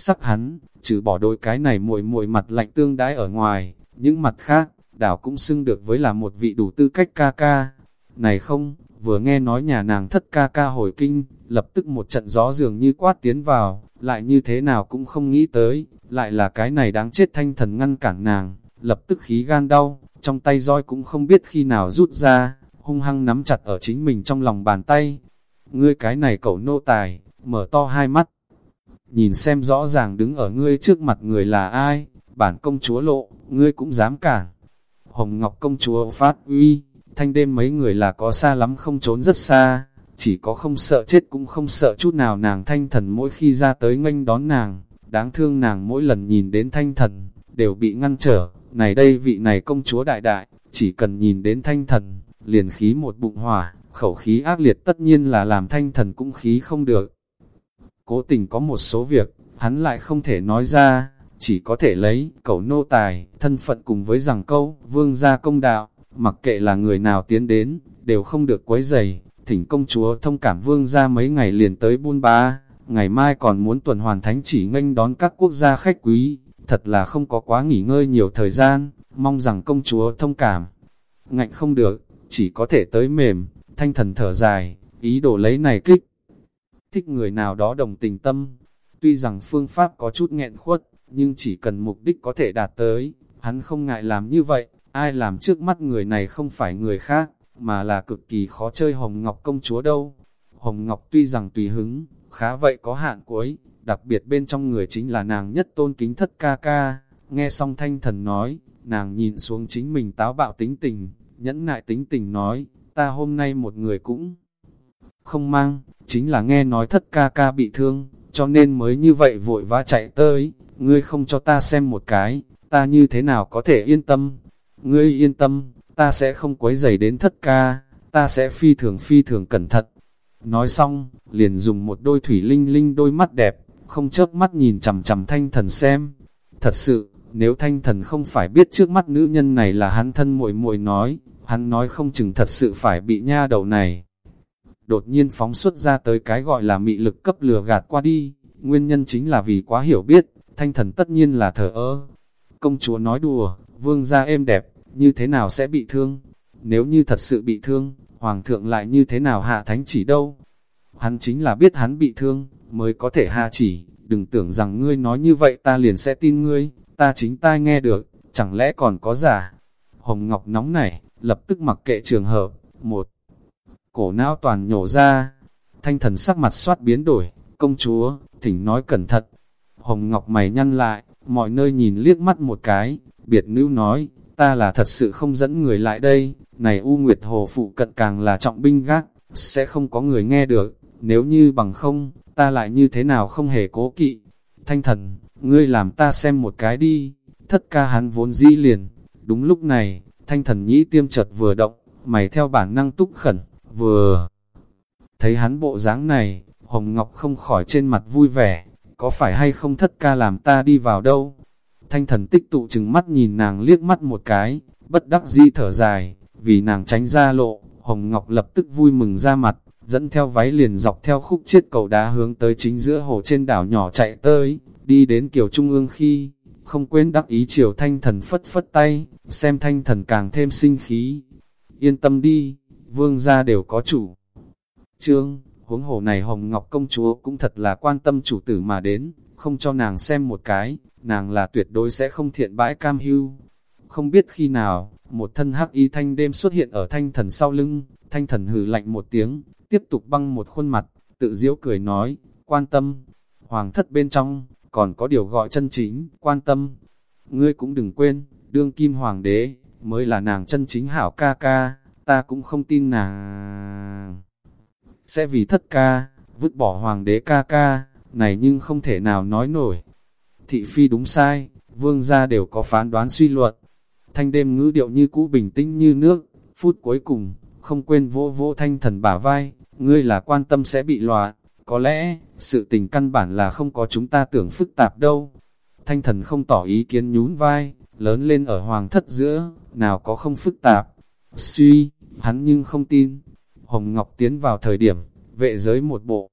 Sắc hắn, trừ bỏ đôi cái này muội muội mặt lạnh tương đái ở ngoài, những mặt khác, đảo cũng xưng được với là một vị đủ tư cách ca ca. Này không, vừa nghe nói nhà nàng thất ca ca hồi kinh, lập tức một trận gió dường như quát tiến vào, lại như thế nào cũng không nghĩ tới, lại là cái này đáng chết thanh thần ngăn cản nàng, lập tức khí gan đau, trong tay roi cũng không biết khi nào rút ra, hung hăng nắm chặt ở chính mình trong lòng bàn tay. Ngươi cái này cậu nô tài, mở to hai mắt, nhìn xem rõ ràng đứng ở ngươi trước mặt người là ai, bản công chúa lộ, ngươi cũng dám cản. Hồng Ngọc công chúa phát uy, thanh đêm mấy người là có xa lắm không trốn rất xa, chỉ có không sợ chết cũng không sợ chút nào nàng thanh thần mỗi khi ra tới nghênh đón nàng, đáng thương nàng mỗi lần nhìn đến thanh thần, đều bị ngăn trở, này đây vị này công chúa đại đại, chỉ cần nhìn đến thanh thần, liền khí một bụng hỏa, khẩu khí ác liệt tất nhiên là làm thanh thần cũng khí không được. Cố tình có một số việc, hắn lại không thể nói ra, chỉ có thể lấy cẩu nô tài, thân phận cùng với rằng câu, vương gia công đạo, mặc kệ là người nào tiến đến, đều không được quấy dày, thỉnh công chúa thông cảm vương gia mấy ngày liền tới buôn ba, ngày mai còn muốn tuần hoàn thánh chỉ nghênh đón các quốc gia khách quý, thật là không có quá nghỉ ngơi nhiều thời gian, mong rằng công chúa thông cảm. Ngạnh không được, chỉ có thể tới mềm, thanh thần thở dài, ý đồ lấy này kích. Thích người nào đó đồng tình tâm, tuy rằng phương pháp có chút nghẹn khuất, nhưng chỉ cần mục đích có thể đạt tới, hắn không ngại làm như vậy, ai làm trước mắt người này không phải người khác, mà là cực kỳ khó chơi Hồng Ngọc công chúa đâu. Hồng Ngọc tuy rằng tùy hứng, khá vậy có hạn cuối, đặc biệt bên trong người chính là nàng nhất tôn kính thất ca ca. Nghe xong thanh thần nói, nàng nhìn xuống chính mình táo bạo tính tình, nhẫn nại tính tình nói, ta hôm nay một người cũng không mang, chính là nghe nói thất ca ca bị thương, cho nên mới như vậy vội vã chạy tới, ngươi không cho ta xem một cái, ta như thế nào có thể yên tâm, ngươi yên tâm, ta sẽ không quấy rầy đến thất ca, ta sẽ phi thường phi thường cẩn thận. Nói xong, liền dùng một đôi thủy linh linh đôi mắt đẹp, không chớp mắt nhìn chằm chằm thanh thần xem. Thật sự, nếu thanh thần không phải biết trước mắt nữ nhân này là hắn thân muội muội nói, hắn nói không chừng thật sự phải bị nha đầu này. Đột nhiên phóng xuất ra tới cái gọi là mị lực cấp lừa gạt qua đi, nguyên nhân chính là vì quá hiểu biết, thanh thần tất nhiên là thờ ơ. Công chúa nói đùa, vương gia êm đẹp, như thế nào sẽ bị thương? Nếu như thật sự bị thương, hoàng thượng lại như thế nào hạ thánh chỉ đâu? Hắn chính là biết hắn bị thương, mới có thể hạ chỉ, đừng tưởng rằng ngươi nói như vậy ta liền sẽ tin ngươi, ta chính tai nghe được, chẳng lẽ còn có giả? Hồng Ngọc nóng nảy, lập tức mặc kệ trường hợp, một cổ não toàn nhổ ra, thanh thần sắc mặt soát biến đổi, công chúa, thỉnh nói cẩn thận. Hồng Ngọc mày nhăn lại, mọi nơi nhìn liếc mắt một cái, biệt nữ nói, ta là thật sự không dẫn người lại đây, này U Nguyệt Hồ phụ cận càng là trọng binh gác, sẽ không có người nghe được, nếu như bằng không, ta lại như thế nào không hề cố kỵ. Thanh thần, ngươi làm ta xem một cái đi, thất ca hắn vốn dĩ liền, đúng lúc này, Thanh thần nhĩ tiêm chợt vừa động, mày theo bản năng túc khẩn, vừa thấy hắn bộ dáng này, Hồng Ngọc không khỏi trên mặt vui vẻ, có phải hay không thất ca làm ta đi vào đâu? Thanh thần tích tụ chừng mắt nhìn nàng liếc mắt một cái, bất đắc dĩ thở dài, vì nàng tránh ra lộ, Hồng Ngọc lập tức vui mừng ra mặt, dẫn theo váy liền dọc theo khúc chiết cầu đá hướng tới chính giữa hồ trên đảo nhỏ chạy tới, đi đến kiểu trung ương khi, không quên đắc ý chiều thanh thần phất phất tay, xem thanh thần càng thêm sinh khí. Yên tâm đi, vương gia đều có chủ. Trương, huống hồ này Hồng Ngọc công chúa cũng thật là quan tâm chủ tử mà đến, không cho nàng xem một cái, nàng là tuyệt đối sẽ không thiện bãi cam hưu. Không biết khi nào, một thân hắc y thanh đêm xuất hiện ở thanh thần sau lưng, thanh thần hừ lạnh một tiếng, tiếp tục băng một khuôn mặt, tự diễu cười nói, quan tâm, hoàng thất bên trong, còn có điều gọi chân chính, quan tâm. Ngươi cũng đừng quên, đương kim hoàng đế, mới là nàng chân chính hảo ca ca, ta cũng không tin nàng. Sẽ vì thất ca, vứt bỏ hoàng đế ca ca, này nhưng không thể nào nói nổi. Thị phi đúng sai, vương gia đều có phán đoán suy luận. Thanh đêm ngữ điệu như cũ bình tĩnh như nước, phút cuối cùng, không quên vỗ vỗ thanh thần bả vai, ngươi là quan tâm sẽ bị loạn, có lẽ, sự tình căn bản là không có chúng ta tưởng phức tạp đâu. Thanh thần không tỏ ý kiến nhún vai, lớn lên ở hoàng thất giữa, nào có không phức tạp. Suy, hắn nhưng không tin. Hồng Ngọc tiến vào thời điểm, vệ giới một bộ.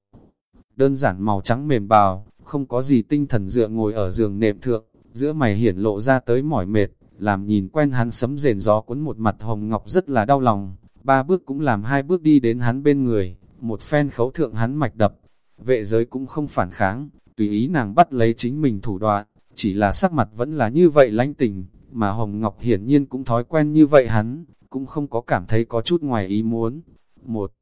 Đơn giản màu trắng mềm bào, không có gì tinh thần dựa ngồi ở giường nệm thượng, giữa mày hiển lộ ra tới mỏi mệt, làm nhìn quen hắn sấm rền gió cuốn một mặt Hồng Ngọc rất là đau lòng. Ba bước cũng làm hai bước đi đến hắn bên người, một phen khấu thượng hắn mạch đập, Vệ giới cũng không phản kháng, tùy ý nàng bắt lấy chính mình thủ đoạn, chỉ là sắc mặt vẫn là như vậy lánh tình, mà Hồng Ngọc hiển nhiên cũng thói quen như vậy hắn, cũng không có cảm thấy có chút ngoài ý muốn. Một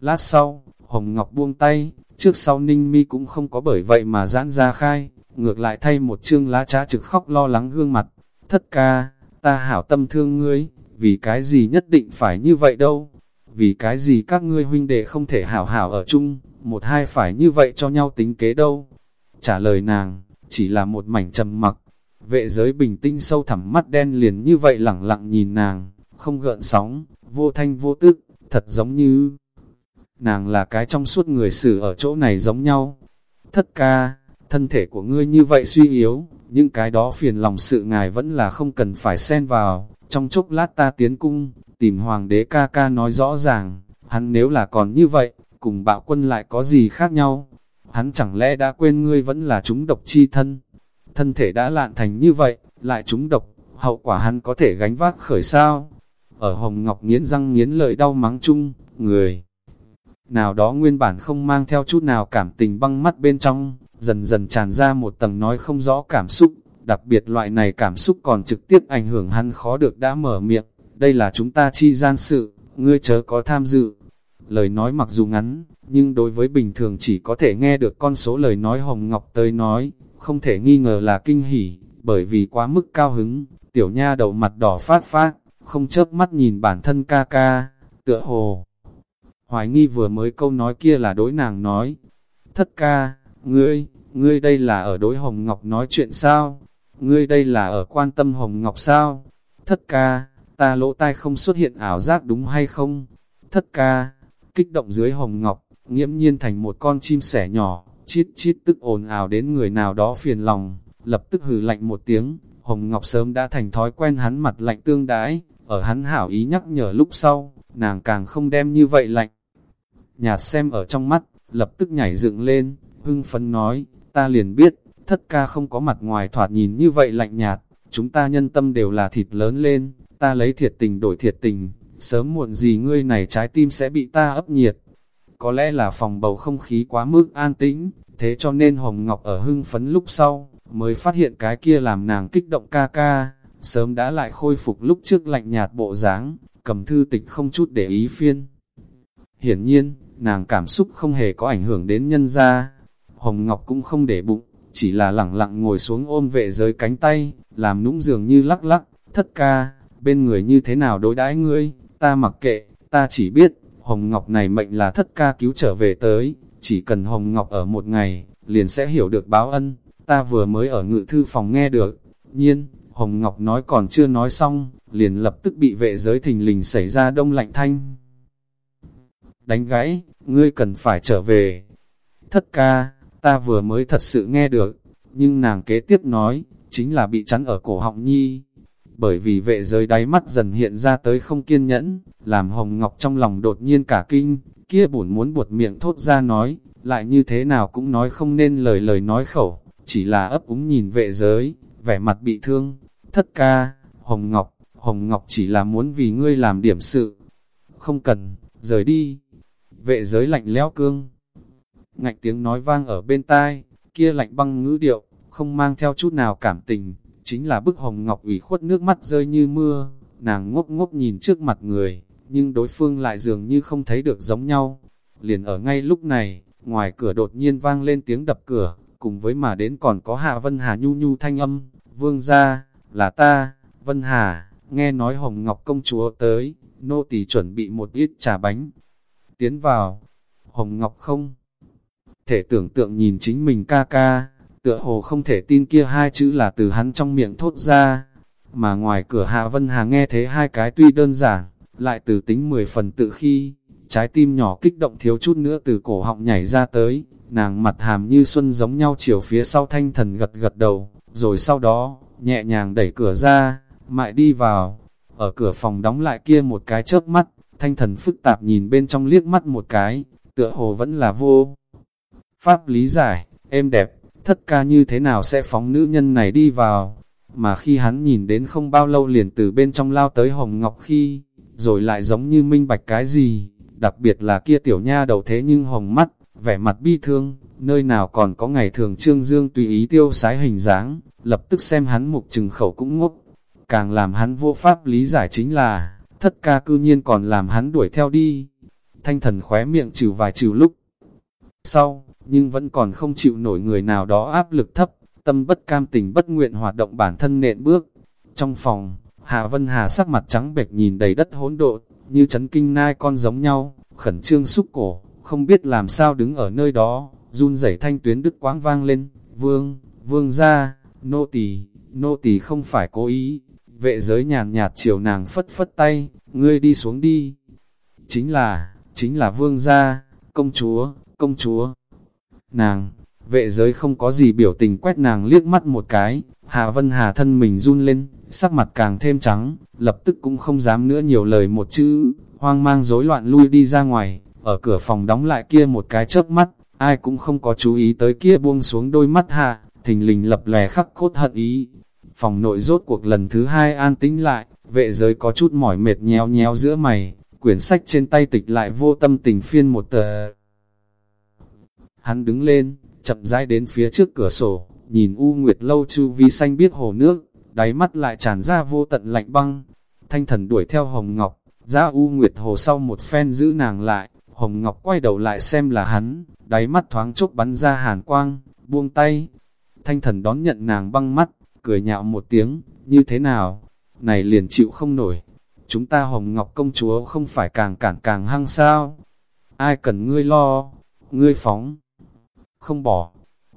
lát sau, Hồng Ngọc buông tay, trước sau ninh mi cũng không có bởi vậy mà giãn ra khai, ngược lại thay một chương lá trá trực khóc lo lắng gương mặt. Thất ca, ta hảo tâm thương ngươi, vì cái gì nhất định phải như vậy đâu, vì cái gì các ngươi huynh đệ không thể hảo hảo ở chung, một hai phải như vậy cho nhau tính kế đâu. Trả lời nàng, chỉ là một mảnh trầm mặc, vệ giới bình tĩnh sâu thẳm mắt đen liền như vậy lẳng lặng nhìn nàng, không gợn sóng, vô thanh vô tức, thật giống như nàng là cái trong suốt người xử ở chỗ này giống nhau. Thất ca, thân thể của ngươi như vậy suy yếu, những cái đó phiền lòng sự ngài vẫn là không cần phải xen vào, trong chốc lát ta tiến cung, tìm hoàng đế ca ca nói rõ ràng, hắn nếu là còn như vậy, cùng bạo quân lại có gì khác nhau? Hắn chẳng lẽ đã quên ngươi vẫn là chúng độc chi thân? Thân thể đã lạn thành như vậy, lại chúng độc, hậu quả hắn có thể gánh vác khởi sao? Ở Hồng Ngọc nghiến răng nghiến lợi đau mắng chung, người nào đó nguyên bản không mang theo chút nào cảm tình băng mắt bên trong, dần dần tràn ra một tầng nói không rõ cảm xúc, đặc biệt loại này cảm xúc còn trực tiếp ảnh hưởng hắn khó được đã mở miệng, đây là chúng ta chi gian sự, ngươi chớ có tham dự, Lời nói mặc dù ngắn, nhưng đối với bình thường chỉ có thể nghe được con số lời nói Hồng Ngọc tới nói, không thể nghi ngờ là kinh hỉ, bởi vì quá mức cao hứng, tiểu nha đầu mặt đỏ phát phát, không chớp mắt nhìn bản thân ca ca, tựa hồ. Hoài nghi vừa mới câu nói kia là đối nàng nói, thất ca, ngươi, ngươi đây là ở đối Hồng Ngọc nói chuyện sao? Ngươi đây là ở quan tâm Hồng Ngọc sao? Thất ca, ta lỗ tai không xuất hiện ảo giác đúng hay không? Thất ca, kích động dưới hồng ngọc, nghiễm nhiên thành một con chim sẻ nhỏ, chít chít tức ồn ào đến người nào đó phiền lòng, lập tức hừ lạnh một tiếng, hồng ngọc sớm đã thành thói quen hắn mặt lạnh tương đái, ở hắn hảo ý nhắc nhở lúc sau, nàng càng không đem như vậy lạnh. Nhạt xem ở trong mắt, lập tức nhảy dựng lên, hưng phấn nói, ta liền biết, thất ca không có mặt ngoài thoạt nhìn như vậy lạnh nhạt, chúng ta nhân tâm đều là thịt lớn lên, ta lấy thiệt tình đổi thiệt tình, sớm muộn gì ngươi này trái tim sẽ bị ta ấp nhiệt. Có lẽ là phòng bầu không khí quá mức an tĩnh, thế cho nên Hồng Ngọc ở hưng phấn lúc sau, mới phát hiện cái kia làm nàng kích động ca ca, sớm đã lại khôi phục lúc trước lạnh nhạt bộ dáng, cầm thư tịch không chút để ý phiên. Hiển nhiên, nàng cảm xúc không hề có ảnh hưởng đến nhân gia. Hồng Ngọc cũng không để bụng, chỉ là lặng lặng ngồi xuống ôm vệ giới cánh tay, làm nũng dường như lắc lắc, thất ca, bên người như thế nào đối đãi ngươi, ta mặc kệ, ta chỉ biết, Hồng Ngọc này mệnh là thất ca cứu trở về tới, chỉ cần Hồng Ngọc ở một ngày, liền sẽ hiểu được báo ân, ta vừa mới ở ngự thư phòng nghe được, nhiên, Hồng Ngọc nói còn chưa nói xong, liền lập tức bị vệ giới thình lình xảy ra đông lạnh thanh. Đánh gãy, ngươi cần phải trở về. Thất ca, ta vừa mới thật sự nghe được, nhưng nàng kế tiếp nói, chính là bị chắn ở cổ họng nhi. Bởi vì vệ giới đáy mắt dần hiện ra tới không kiên nhẫn, làm Hồng Ngọc trong lòng đột nhiên cả kinh, kia buồn muốn buột miệng thốt ra nói, lại như thế nào cũng nói không nên lời lời nói khẩu, chỉ là ấp úng nhìn vệ giới, vẻ mặt bị thương. Thất ca, Hồng Ngọc, Hồng Ngọc chỉ là muốn vì ngươi làm điểm sự. Không cần, rời đi. Vệ giới lạnh lẽo cương. Ngạnh tiếng nói vang ở bên tai, kia lạnh băng ngữ điệu, không mang theo chút nào cảm tình, chính là bức Hồng Ngọc ủy khuất nước mắt rơi như mưa. Nàng ngốc ngốc nhìn trước mặt người, nhưng đối phương lại dường như không thấy được giống nhau. Liền ở ngay lúc này, ngoài cửa đột nhiên vang lên tiếng đập cửa, cùng với mà đến còn có Hạ Vân Hà nhu nhu thanh âm, vương gia là ta, Vân Hà, nghe nói Hồng Ngọc công chúa tới, nô tỳ chuẩn bị một ít trà bánh. Tiến vào, Hồng Ngọc không thể tưởng tượng nhìn chính mình ca ca, tựa hồ không thể tin kia hai chữ là từ hắn trong miệng thốt ra, mà ngoài cửa Hạ Vân Hà nghe thế hai cái tuy đơn giản, lại từ tính mười phần tự khi, trái tim nhỏ kích động thiếu chút nữa từ cổ họng nhảy ra tới, nàng mặt hàm như xuân giống nhau chiều phía sau thanh thần gật gật đầu, rồi sau đó, nhẹ nhàng đẩy cửa ra, mại đi vào, ở cửa phòng đóng lại kia một cái chớp mắt, thanh thần phức tạp nhìn bên trong liếc mắt một cái, tựa hồ vẫn là vô. Pháp lý giải, êm đẹp, thất ca như thế nào sẽ phóng nữ nhân này đi vào, mà khi hắn nhìn đến không bao lâu liền từ bên trong lao tới Hồng Ngọc khi, rồi lại giống như minh bạch cái gì, đặc biệt là kia tiểu nha đầu thế nhưng hồng mắt, vẻ mặt bi thương, nơi nào còn có ngày thường trương dương tùy ý tiêu sái hình dáng, lập tức xem hắn mục trừng khẩu cũng ngốc. Càng làm hắn vô pháp lý giải chính là, thất ca cư nhiên còn làm hắn đuổi theo đi. Thanh thần khóe miệng trừ vài trừ lúc. Sau, nhưng vẫn còn không chịu nổi người nào đó áp lực thấp, tâm bất cam tình bất nguyện hoạt động bản thân nện bước. Trong phòng, hà Vân Hà sắc mặt trắng bệch nhìn đầy đất hỗn độn, như chấn kinh nai con giống nhau, khẩn trương xúc cổ, không biết làm sao đứng ở nơi đó, run rẩy thanh tuyến đức quáng vang lên, vương, vương ra, nô tỳ, nô tỳ không phải cố ý, vệ giới nhàn nhạt chiều nàng phất phất tay, ngươi đi xuống đi. Chính là, chính là vương gia, công chúa, công chúa. Nàng, vệ giới không có gì biểu tình quét nàng liếc mắt một cái, Hà Vân Hà thân mình run lên, sắc mặt càng thêm trắng, lập tức cũng không dám nữa nhiều lời một chữ, hoang mang rối loạn lui đi ra ngoài, ở cửa phòng đóng lại kia một cái chớp mắt, ai cũng không có chú ý tới kia buông xuống đôi mắt hạ, thình lình lập lè khắc cốt hận ý. Phòng nội rốt cuộc lần thứ hai an tĩnh lại, vệ giới có chút mỏi mệt nhéo nhéo giữa mày, quyển sách trên tay tịch lại vô tâm tình phiên một tờ. Hắn đứng lên, chậm rãi đến phía trước cửa sổ, nhìn U Nguyệt lâu chu vi xanh biết hồ nước, đáy mắt lại tràn ra vô tận lạnh băng. Thanh thần đuổi theo Hồng Ngọc, ra U Nguyệt hồ sau một phen giữ nàng lại, Hồng Ngọc quay đầu lại xem là hắn, đáy mắt thoáng chốc bắn ra hàn quang, buông tay. Thanh thần đón nhận nàng băng mắt, cười nhạo một tiếng, như thế nào? Này liền chịu không nổi. Chúng ta Hồng Ngọc công chúa không phải càng cản càng hăng sao? Ai cần ngươi lo? Ngươi phóng. Không bỏ.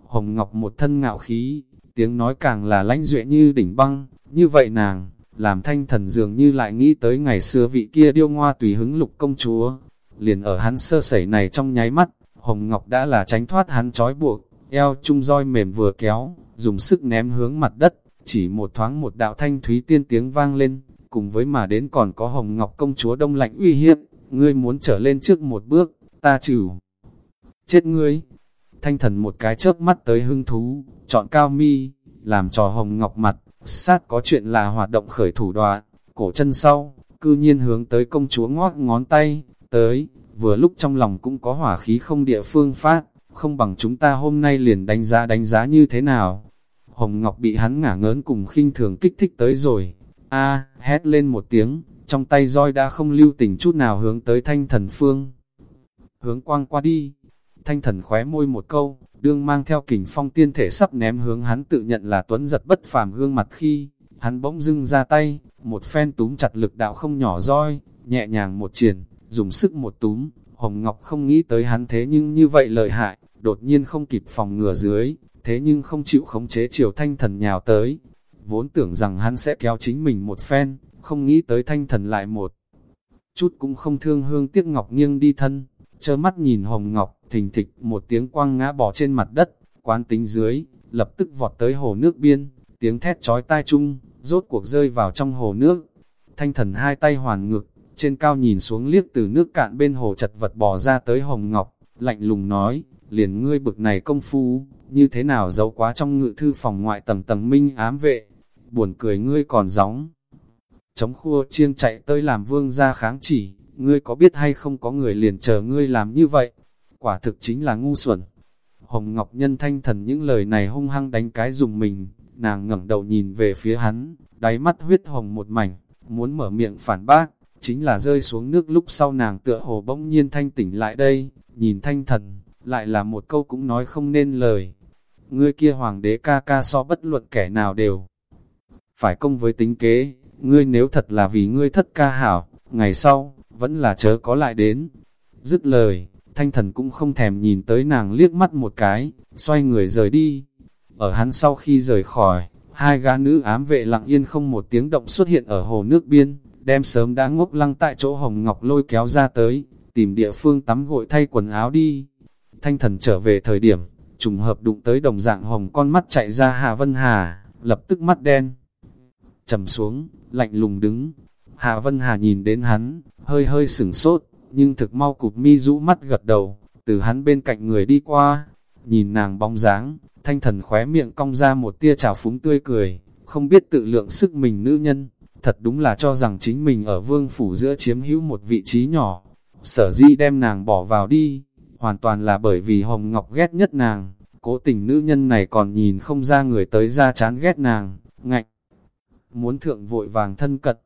Hồng Ngọc một thân ngạo khí, tiếng nói càng là lãnh duệ như đỉnh băng, như vậy nàng, làm thanh thần dường như lại nghĩ tới ngày xưa vị kia điêu ngoa tùy hứng lục công chúa. Liền ở hắn sơ sẩy này trong nháy mắt, Hồng Ngọc đã là tránh thoát hắn trói buộc, eo chung roi mềm vừa kéo, dùng sức ném hướng mặt đất, chỉ một thoáng một đạo thanh thúy tiên tiếng vang lên, cùng với mà đến còn có Hồng Ngọc công chúa đông lạnh uy hiếp, ngươi muốn trở lên trước một bước, ta chịu. Chết ngươi! Thanh thần một cái chớp mắt tới hưng thú, chọn cao mi, làm trò Hồng Ngọc mặt, sát có chuyện là hoạt động khởi thủ đoạn, cổ chân sau, cư nhiên hướng tới công chúa ngót ngón tay, tới, vừa lúc trong lòng cũng có hỏa khí không địa phương phát, không bằng chúng ta hôm nay liền đánh giá đánh giá như thế nào. Hồng Ngọc bị hắn ngả ngớn cùng khinh thường kích thích tới rồi, a hét lên một tiếng, trong tay roi đã không lưu tình chút nào hướng tới thanh thần phương. Hướng quang qua đi, thanh thần khóe môi một câu, đương mang theo kình phong tiên thể sắp ném hướng hắn tự nhận là tuấn giật bất phàm gương mặt khi, hắn bỗng dưng ra tay, một phen túm chặt lực đạo không nhỏ roi, nhẹ nhàng một triển, dùng sức một túm, Hồng Ngọc không nghĩ tới hắn thế nhưng như vậy lợi hại, đột nhiên không kịp phòng ngừa dưới, thế nhưng không chịu khống chế chiều thanh thần nhào tới. vốn tưởng rằng hắn sẽ kéo chính mình một phen, không nghĩ tới thanh thần lại một. Chút cũng không thương hương tiếc ngọc nghiêng đi thân, trơ mắt nhìn hồng ngọc, thình thịch một tiếng quăng ngã bỏ trên mặt đất, quán tính dưới, lập tức vọt tới hồ nước biên, tiếng thét chói tai chung, rốt cuộc rơi vào trong hồ nước. Thanh thần hai tay hoàn ngực, trên cao nhìn xuống liếc từ nước cạn bên hồ chật vật bò ra tới hồng ngọc, lạnh lùng nói, liền ngươi bực này công phu, như thế nào giấu quá trong ngự thư phòng ngoại tầng tầng minh ám vệ, buồn cười ngươi còn gióng. Chống khua chiêng chạy tới làm vương ra kháng chỉ, ngươi có biết hay không có người liền chờ ngươi làm như vậy, quả thực chính là ngu xuẩn. Hồng Ngọc Nhân thanh thần những lời này hung hăng đánh cái dùng mình, nàng ngẩng đầu nhìn về phía hắn, đáy mắt huyết hồng một mảnh, muốn mở miệng phản bác, chính là rơi xuống nước lúc sau nàng tựa hồ bỗng nhiên thanh tỉnh lại đây, nhìn thanh thần, lại là một câu cũng nói không nên lời. Ngươi kia hoàng đế ca ca so bất luận kẻ nào đều. Phải công với tính kế, ngươi nếu thật là vì ngươi thất ca hảo, ngày sau, vẫn là chớ có lại đến. Dứt lời, thanh thần cũng không thèm nhìn tới nàng liếc mắt một cái, xoay người rời đi. Ở hắn sau khi rời khỏi, hai gã nữ ám vệ lặng yên không một tiếng động xuất hiện ở hồ nước biên, đem sớm đã ngốc lăng tại chỗ hồng ngọc lôi kéo ra tới, tìm địa phương tắm gội thay quần áo đi. Thanh thần trở về thời điểm, trùng hợp đụng tới đồng dạng hồng con mắt chạy ra Hà Vân Hà, lập tức mắt đen. trầm xuống, lạnh lùng đứng. Hà Vân Hà nhìn đến hắn, hơi hơi sửng sốt, nhưng thực mau cụp mi rũ mắt gật đầu, từ hắn bên cạnh người đi qua, nhìn nàng bóng dáng, thanh thần khóe miệng cong ra một tia trào phúng tươi cười, không biết tự lượng sức mình nữ nhân, thật đúng là cho rằng chính mình ở vương phủ giữa chiếm hữu một vị trí nhỏ, sở dĩ đem nàng bỏ vào đi, hoàn toàn là bởi vì Hồng Ngọc ghét nhất nàng, cố tình nữ nhân này còn nhìn không ra người tới ra chán ghét nàng, ngạnh, muốn thượng vội vàng thân cận,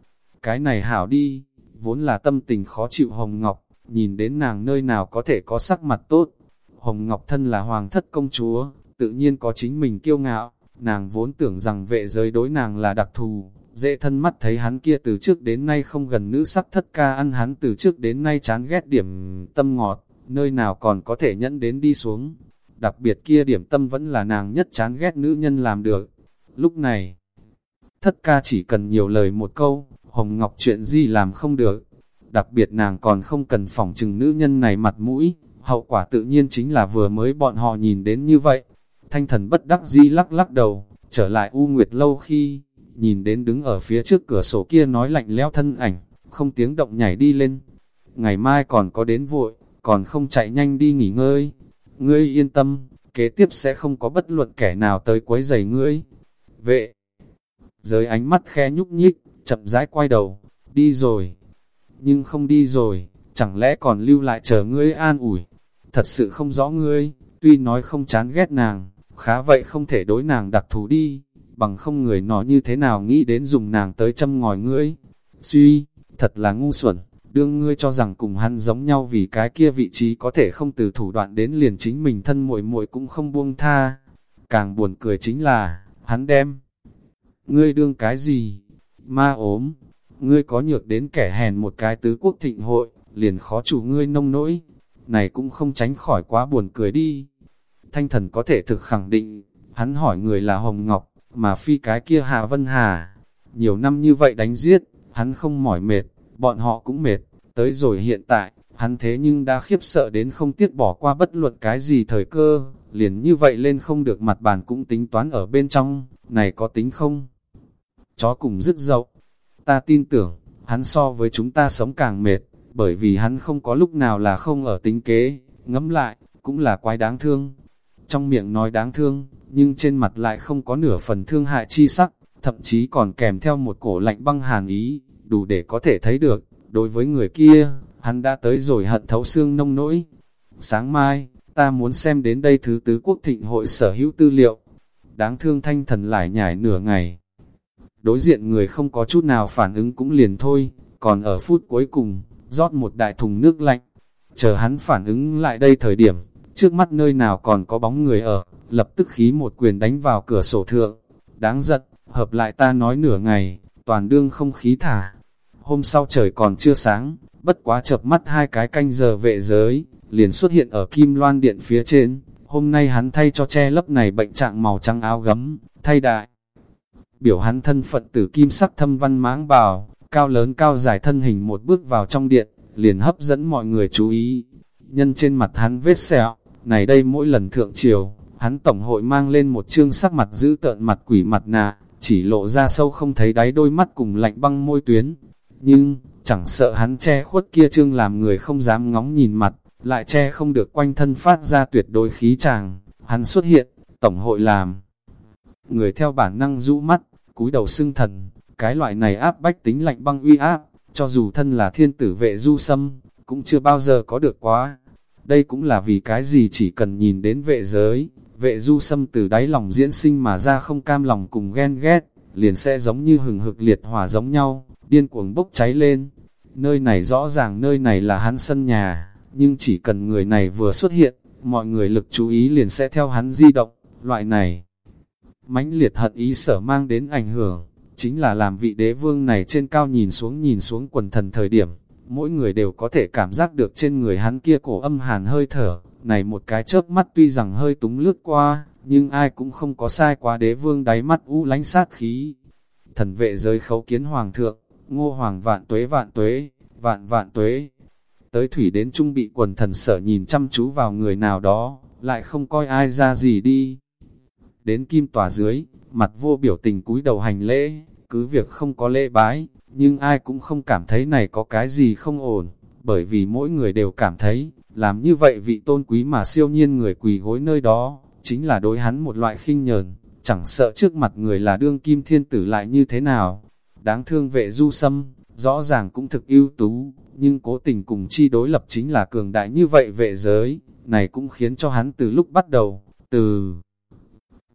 cái này hảo đi, vốn là tâm tình khó chịu Hồng Ngọc, nhìn đến nàng nơi nào có thể có sắc mặt tốt. Hồng Ngọc thân là hoàng thất công chúa, tự nhiên có chính mình kiêu ngạo, nàng vốn tưởng rằng vệ giới đối nàng là đặc thù, dễ thân mắt thấy hắn kia từ trước đến nay không gần nữ sắc thất ca ăn hắn từ trước đến nay chán ghét điểm tâm ngọt, nơi nào còn có thể nhẫn đến đi xuống. Đặc biệt kia điểm tâm vẫn là nàng nhất chán ghét nữ nhân làm được. Lúc này, thất ca chỉ cần nhiều lời một câu, Hồng Ngọc chuyện gì làm không được. Đặc biệt nàng còn không cần phỏng chừng nữ nhân này mặt mũi, hậu quả tự nhiên chính là vừa mới bọn họ nhìn đến như vậy. Thanh thần bất đắc dĩ lắc lắc đầu, trở lại U Nguyệt lâu khi, nhìn đến đứng ở phía trước cửa sổ kia nói lạnh leo thân ảnh, không tiếng động nhảy đi lên. Ngày mai còn có đến vội, còn không chạy nhanh đi nghỉ ngơi. Ngươi yên tâm, kế tiếp sẽ không có bất luận kẻ nào tới quấy giày ngươi. Vệ, giới ánh mắt khe nhúc nhích, chậm rãi quay đầu, đi rồi. Nhưng không đi rồi, chẳng lẽ còn lưu lại chờ ngươi an ủi. Thật sự không rõ ngươi, tuy nói không chán ghét nàng, khá vậy không thể đối nàng đặc thù đi, bằng không người nó như thế nào nghĩ đến dùng nàng tới châm ngòi ngươi. Suy, thật là ngu xuẩn, đương ngươi cho rằng cùng hắn giống nhau vì cái kia vị trí có thể không từ thủ đoạn đến liền chính mình thân muội muội cũng không buông tha. Càng buồn cười chính là, hắn đem. Ngươi đương cái gì? Ma ốm, ngươi có nhược đến kẻ hèn một cái tứ quốc thịnh hội, liền khó chủ ngươi nông nỗi. Này cũng không tránh khỏi quá buồn cười đi. Thanh thần có thể thực khẳng định, hắn hỏi người là Hồng Ngọc, mà phi cái kia Hà Vân Hà. Nhiều năm như vậy đánh giết, hắn không mỏi mệt, bọn họ cũng mệt, tới rồi hiện tại, hắn thế nhưng đã khiếp sợ đến không tiếc bỏ qua bất luận cái gì thời cơ, liền như vậy lên không được mặt bàn cũng tính toán ở bên trong, này có tính không? Chó cùng rứt dậu, ta tin tưởng, hắn so với chúng ta sống càng mệt, bởi vì hắn không có lúc nào là không ở tính kế, ngẫm lại, cũng là quái đáng thương. Trong miệng nói đáng thương, nhưng trên mặt lại không có nửa phần thương hại chi sắc, thậm chí còn kèm theo một cổ lạnh băng hàn ý, đủ để có thể thấy được, đối với người kia, hắn đã tới rồi hận thấu xương nông nỗi. Sáng mai, ta muốn xem đến đây thứ tứ quốc thịnh hội sở hữu tư liệu. Đáng thương thanh thần lại nhảy nửa ngày. Đối diện người không có chút nào phản ứng cũng liền thôi, còn ở phút cuối cùng, rót một đại thùng nước lạnh. Chờ hắn phản ứng lại đây thời điểm, trước mắt nơi nào còn có bóng người ở, lập tức khí một quyền đánh vào cửa sổ thượng. Đáng giận, hợp lại ta nói nửa ngày, toàn đương không khí thả. Hôm sau trời còn chưa sáng, bất quá chập mắt hai cái canh giờ vệ giới, liền xuất hiện ở kim loan điện phía trên. Hôm nay hắn thay cho che lấp này bệnh trạng màu trắng áo gấm, thay đại biểu hắn thân phận từ kim sắc thâm văn mãng bào, cao lớn cao dài thân hình một bước vào trong điện, liền hấp dẫn mọi người chú ý. Nhân trên mặt hắn vết sẹo, này đây mỗi lần thượng triều, hắn tổng hội mang lên một chương sắc mặt giữ tợn mặt quỷ mặt nạ, chỉ lộ ra sâu không thấy đáy đôi mắt cùng lạnh băng môi tuyến. Nhưng, chẳng sợ hắn che khuất kia trương làm người không dám ngóng nhìn mặt, lại che không được quanh thân phát ra tuyệt đối khí chàng. Hắn xuất hiện, tổng hội làm. Người theo bản năng rũ mắt, cúi đầu xưng thần, cái loại này áp bách tính lạnh băng uy áp, cho dù thân là thiên tử vệ du sâm, cũng chưa bao giờ có được quá. Đây cũng là vì cái gì chỉ cần nhìn đến vệ giới, vệ du sâm từ đáy lòng diễn sinh mà ra không cam lòng cùng ghen ghét, liền sẽ giống như hừng hực liệt hỏa giống nhau, điên cuồng bốc cháy lên. Nơi này rõ ràng nơi này là hắn sân nhà, nhưng chỉ cần người này vừa xuất hiện, mọi người lực chú ý liền sẽ theo hắn di động, loại này mãnh liệt hận ý sở mang đến ảnh hưởng, chính là làm vị đế vương này trên cao nhìn xuống nhìn xuống quần thần thời điểm, mỗi người đều có thể cảm giác được trên người hắn kia cổ âm hàn hơi thở, này một cái chớp mắt tuy rằng hơi túng lướt qua, nhưng ai cũng không có sai quá đế vương đáy mắt u lánh sát khí. Thần vệ giới khấu kiến hoàng thượng, ngô hoàng vạn tuế vạn tuế, vạn vạn tuế. Tới thủy đến trung bị quần thần sở nhìn chăm chú vào người nào đó, lại không coi ai ra gì đi. Đến kim tòa dưới, mặt vô biểu tình cúi đầu hành lễ, cứ việc không có lễ bái, nhưng ai cũng không cảm thấy này có cái gì không ổn, bởi vì mỗi người đều cảm thấy, làm như vậy vị tôn quý mà siêu nhiên người quỳ gối nơi đó, chính là đối hắn một loại khinh nhờn, chẳng sợ trước mặt người là đương kim thiên tử lại như thế nào. Đáng thương vệ du sâm, rõ ràng cũng thực ưu tú, nhưng cố tình cùng chi đối lập chính là cường đại như vậy vệ giới, này cũng khiến cho hắn từ lúc bắt đầu, từ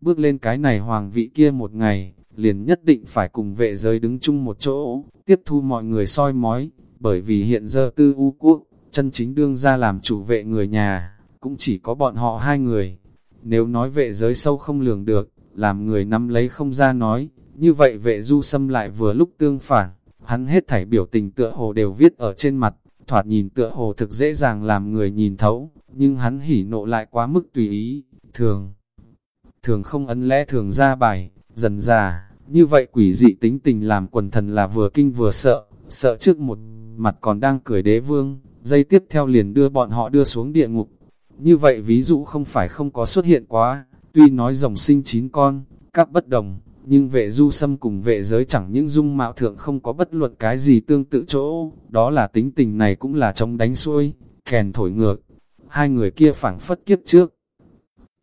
bước lên cái này hoàng vị kia một ngày, liền nhất định phải cùng vệ giới đứng chung một chỗ, tiếp thu mọi người soi mói, bởi vì hiện giờ tư u quốc, chân chính đương ra làm chủ vệ người nhà, cũng chỉ có bọn họ hai người. Nếu nói vệ giới sâu không lường được, làm người nắm lấy không ra nói, như vậy vệ du xâm lại vừa lúc tương phản, hắn hết thảy biểu tình tựa hồ đều viết ở trên mặt, thoạt nhìn tựa hồ thực dễ dàng làm người nhìn thấu, nhưng hắn hỉ nộ lại quá mức tùy ý, thường. Thường không ấn lẽ thường ra bài, dần già, như vậy quỷ dị tính tình làm quần thần là vừa kinh vừa sợ, sợ trước một mặt còn đang cười đế vương, dây tiếp theo liền đưa bọn họ đưa xuống địa ngục. Như vậy ví dụ không phải không có xuất hiện quá, tuy nói rồng sinh chín con, các bất đồng, nhưng vệ du xâm cùng vệ giới chẳng những dung mạo thượng không có bất luận cái gì tương tự chỗ, đó là tính tình này cũng là chống đánh xuôi, kèn thổi ngược. Hai người kia phảng phất kiếp trước,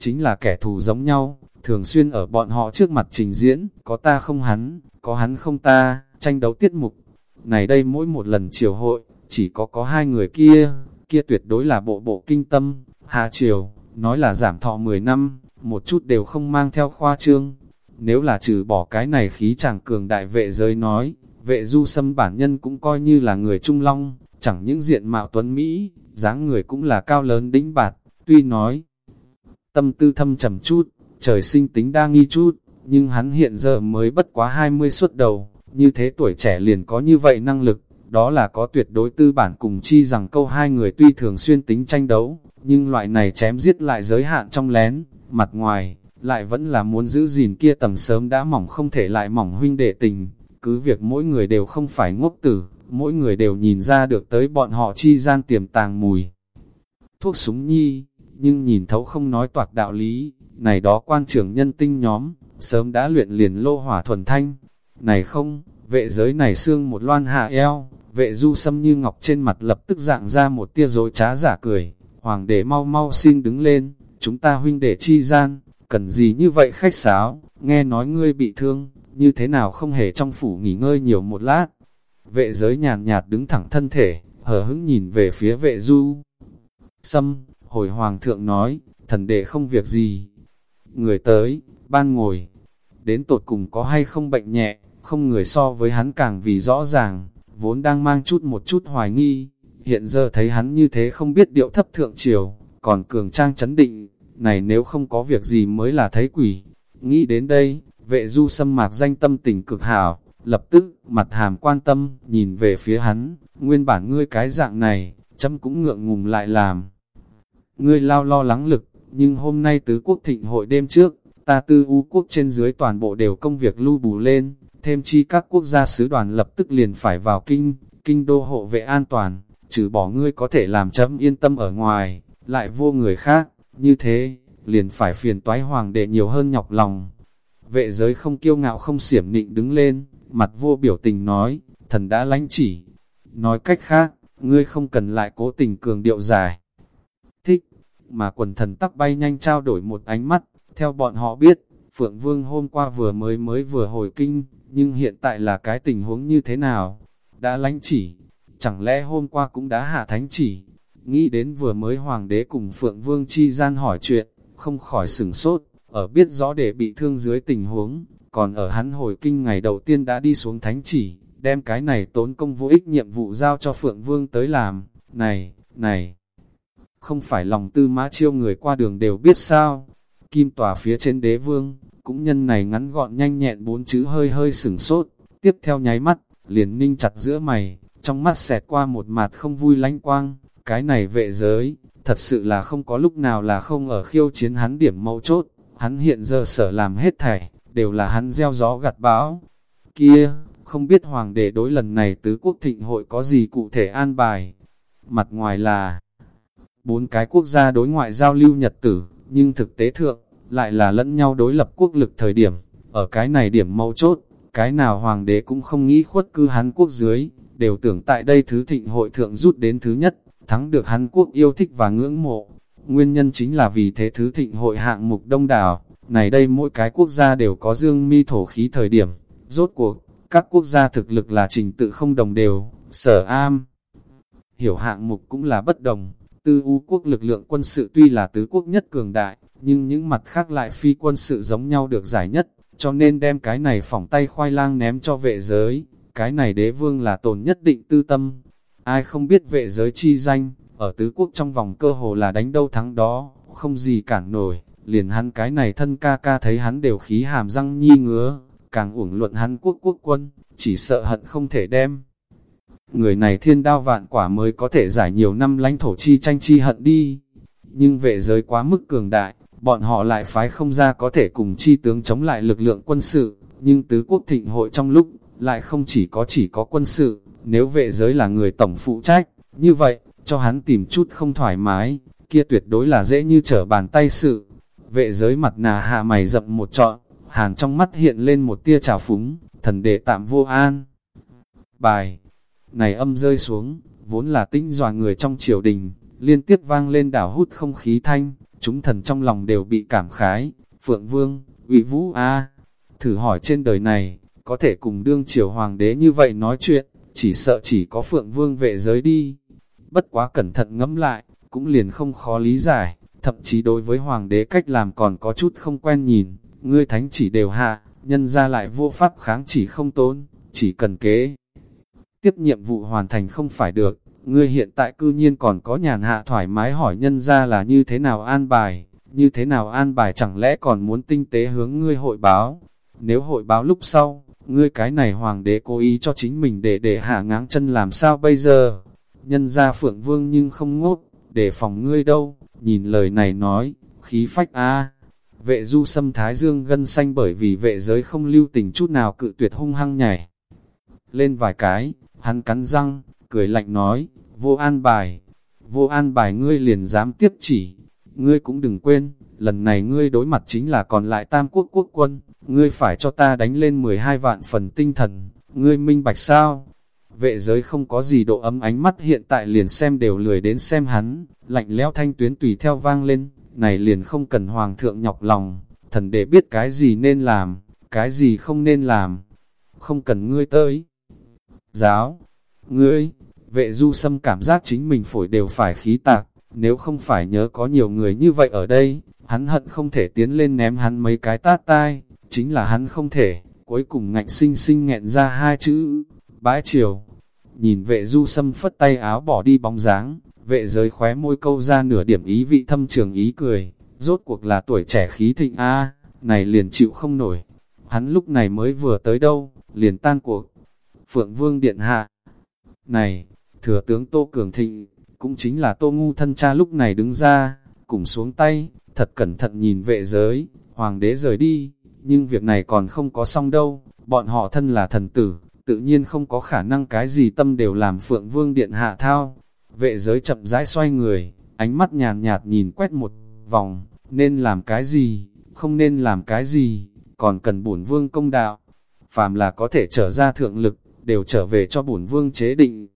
chính là kẻ thù giống nhau, thường xuyên ở bọn họ trước mặt trình diễn, có ta không hắn, có hắn không ta, tranh đấu tiết mục. Này đây mỗi một lần triều hội, chỉ có có hai người kia, kia tuyệt đối là bộ bộ kinh tâm, hạ triều, nói là giảm thọ 10 năm, một chút đều không mang theo khoa trương. Nếu là trừ bỏ cái này khí chàng cường đại vệ giới nói, vệ du xâm bản nhân cũng coi như là người trung long, chẳng những diện mạo tuấn Mỹ, dáng người cũng là cao lớn đĩnh bạt, tuy nói, tâm tư thâm trầm chút, trời sinh tính đa nghi chút, nhưng hắn hiện giờ mới bất quá 20 suốt đầu, như thế tuổi trẻ liền có như vậy năng lực, đó là có tuyệt đối tư bản cùng chi rằng câu hai người tuy thường xuyên tính tranh đấu, nhưng loại này chém giết lại giới hạn trong lén, mặt ngoài, lại vẫn là muốn giữ gìn kia tầng sớm đã mỏng không thể lại mỏng huynh đệ tình, cứ việc mỗi người đều không phải ngốc tử, mỗi người đều nhìn ra được tới bọn họ chi gian tiềm tàng mùi. Thuốc súng nhi, nhưng nhìn thấu không nói toạc đạo lý, này đó quan trưởng nhân tinh nhóm, sớm đã luyện liền lô hỏa thuần thanh. Này không, vệ giới này xương một loan hạ eo, vệ du sâm như ngọc trên mặt lập tức dạng ra một tia dối trá giả cười. Hoàng đế mau mau xin đứng lên, chúng ta huynh đệ chi gian, cần gì như vậy khách sáo, nghe nói ngươi bị thương, như thế nào không hề trong phủ nghỉ ngơi nhiều một lát. Vệ giới nhàn nhạt đứng thẳng thân thể, hờ hững nhìn về phía vệ du. Sâm, hồi hoàng thượng nói, thần đệ không việc gì, người tới, ban ngồi, đến tột cùng có hay không bệnh nhẹ, không người so với hắn càng vì rõ ràng, vốn đang mang chút một chút hoài nghi, hiện giờ thấy hắn như thế không biết điệu thấp thượng triều, còn cường trang chấn định, này nếu không có việc gì mới là thấy quỷ. Nghĩ đến đây, vệ du xâm mạc danh tâm tình cực hảo, lập tức, mặt hàm quan tâm, nhìn về phía hắn, nguyên bản ngươi cái dạng này, chấm cũng ngượng ngùng lại làm. Ngươi lao lo lắng lực, nhưng hôm nay tứ quốc thịnh hội đêm trước, ta tư u quốc trên dưới toàn bộ đều công việc lưu bù lên, thêm chi các quốc gia sứ đoàn lập tức liền phải vào kinh, kinh đô hộ vệ an toàn, trừ bỏ ngươi có thể làm chấm yên tâm ở ngoài, lại vô người khác, như thế, liền phải phiền toái hoàng đệ nhiều hơn nhọc lòng. Vệ giới không kiêu ngạo không xiểm nịnh đứng lên, mặt vô biểu tình nói, thần đã lánh chỉ. Nói cách khác, ngươi không cần lại cố tình cường điệu dài. Mà quần thần tắc bay nhanh trao đổi một ánh mắt, theo bọn họ biết, Phượng Vương hôm qua vừa mới mới vừa hồi kinh, nhưng hiện tại là cái tình huống như thế nào? Đã lánh chỉ, chẳng lẽ hôm qua cũng đã hạ thánh chỉ? Nghĩ đến vừa mới hoàng đế cùng Phượng Vương chi gian hỏi chuyện, không khỏi sửng sốt, ở biết rõ để bị thương dưới tình huống, còn ở hắn hồi kinh ngày đầu tiên đã đi xuống thánh chỉ, đem cái này tốn công vô ích nhiệm vụ giao cho Phượng Vương tới làm, này, này, không phải lòng tư mã chiêu người qua đường đều biết sao, kim tòa phía trên đế vương, cũng nhân này ngắn gọn nhanh nhẹn bốn chữ hơi hơi sửng sốt, tiếp theo nháy mắt, liền ninh chặt giữa mày, trong mắt xẹt qua một mặt không vui lánh quang, cái này vệ giới, thật sự là không có lúc nào là không ở khiêu chiến hắn điểm mấu chốt, hắn hiện giờ sở làm hết thảy, đều là hắn gieo gió gặt bão. Kia, không biết hoàng đệ đối lần này tứ quốc thịnh hội có gì cụ thể an bài. Mặt ngoài là bốn cái quốc gia đối ngoại giao lưu nhật tử, nhưng thực tế thượng, lại là lẫn nhau đối lập quốc lực thời điểm. Ở cái này điểm mấu chốt, cái nào hoàng đế cũng không nghĩ khuất cư hắn quốc dưới, đều tưởng tại đây thứ thịnh hội thượng rút đến thứ nhất, thắng được hắn quốc yêu thích và ngưỡng mộ. Nguyên nhân chính là vì thế thứ thịnh hội hạng mục đông đảo, này đây mỗi cái quốc gia đều có dương mi thổ khí thời điểm, rốt cuộc, các quốc gia thực lực là trình tự không đồng đều, sở am. Hiểu hạng mục cũng là bất đồng, tư u quốc lực lượng quân sự tuy là tứ quốc nhất cường đại, nhưng những mặt khác lại phi quân sự giống nhau được giải nhất, cho nên đem cái này phỏng tay khoai lang ném cho vệ giới, cái này đế vương là tồn nhất định tư tâm. Ai không biết vệ giới chi danh, ở tứ quốc trong vòng cơ hồ là đánh đâu thắng đó, không gì cản nổi, liền hắn cái này thân ca ca thấy hắn đều khí hàm răng nhi ngứa, càng uổng luận hắn quốc quốc quân, chỉ sợ hận không thể đem. Người này thiên đao vạn quả mới có thể giải nhiều năm lãnh thổ chi tranh chi hận đi, nhưng vệ giới quá mức cường đại, bọn họ lại phái không ra có thể cùng chi tướng chống lại lực lượng quân sự, nhưng tứ quốc thịnh hội trong lúc, lại không chỉ có chỉ có quân sự, nếu vệ giới là người tổng phụ trách, như vậy, cho hắn tìm chút không thoải mái, kia tuyệt đối là dễ như trở bàn tay sự. Vệ giới mặt nà hạ mày rậm một trọn, hàn trong mắt hiện lên một tia trào phúng, thần đệ tạm vô an. Bài, này âm rơi xuống, vốn là tinh dòa người trong triều đình, liên tiếp vang lên đảo hút không khí thanh, chúng thần trong lòng đều bị cảm khái, Phượng Vương, ủy Vũ A, thử hỏi trên đời này, có thể cùng đương triều hoàng đế như vậy nói chuyện, chỉ sợ chỉ có Phượng Vương vệ giới đi. Bất quá cẩn thận ngẫm lại, cũng liền không khó lý giải, thậm chí đối với hoàng đế cách làm còn có chút không quen nhìn, ngươi thánh chỉ đều hạ, nhân ra lại vô pháp kháng chỉ không tốn, chỉ cần kế. Tiếp nhiệm vụ hoàn thành không phải được, ngươi hiện tại cư nhiên còn có nhàn hạ thoải mái hỏi nhân ra là như thế nào an bài, như thế nào an bài chẳng lẽ còn muốn tinh tế hướng ngươi hội báo. Nếu hội báo lúc sau, ngươi cái này hoàng đế cố ý cho chính mình để để hạ ngáng chân làm sao bây giờ. Nhân ra phượng vương nhưng không ngốt, để phòng ngươi đâu, nhìn lời này nói, khí phách a Vệ du xâm thái dương gân xanh bởi vì vệ giới không lưu tình chút nào cự tuyệt hung hăng nhảy. Lên vài cái, hắn cắn răng, cười lạnh nói, vô an bài, vô an bài ngươi liền dám tiếp chỉ, ngươi cũng đừng quên, lần này ngươi đối mặt chính là còn lại tam quốc quốc quân, ngươi phải cho ta đánh lên 12 vạn phần tinh thần, ngươi minh bạch sao? Vệ giới không có gì độ ấm ánh mắt hiện tại liền xem đều lười đến xem hắn, lạnh lẽo thanh tuyến tùy theo vang lên, này liền không cần hoàng thượng nhọc lòng, thần để biết cái gì nên làm, cái gì không nên làm, không cần ngươi tới. Giáo, ngươi, vệ du sâm cảm giác chính mình phổi đều phải khí tạc, nếu không phải nhớ có nhiều người như vậy ở đây, hắn hận không thể tiến lên ném hắn mấy cái tát tai, chính là hắn không thể, cuối cùng ngạnh sinh sinh nghẹn ra hai chữ, bãi chiều. Nhìn vệ du sâm phất tay áo bỏ đi bóng dáng, vệ giới khóe môi câu ra nửa điểm ý vị thâm trường ý cười, rốt cuộc là tuổi trẻ khí thịnh a này liền chịu không nổi. Hắn lúc này mới vừa tới đâu, liền tan cuộc. Phượng Vương Điện Hạ Này, thừa tướng Tô Cường Thịnh, cũng chính là Tô Ngu thân cha lúc này đứng ra, cùng xuống tay, thật cẩn thận nhìn vệ giới, hoàng đế rời đi, nhưng việc này còn không có xong đâu, bọn họ thân là thần tử, tự nhiên không có khả năng cái gì tâm đều làm phượng vương điện hạ thao. Vệ giới chậm rãi xoay người, ánh mắt nhàn nhạt, nhìn quét một vòng, nên làm cái gì, không nên làm cái gì, còn cần bổn vương công đạo. Phàm là có thể trở ra thượng lực, đều trở về cho bổn vương chế định.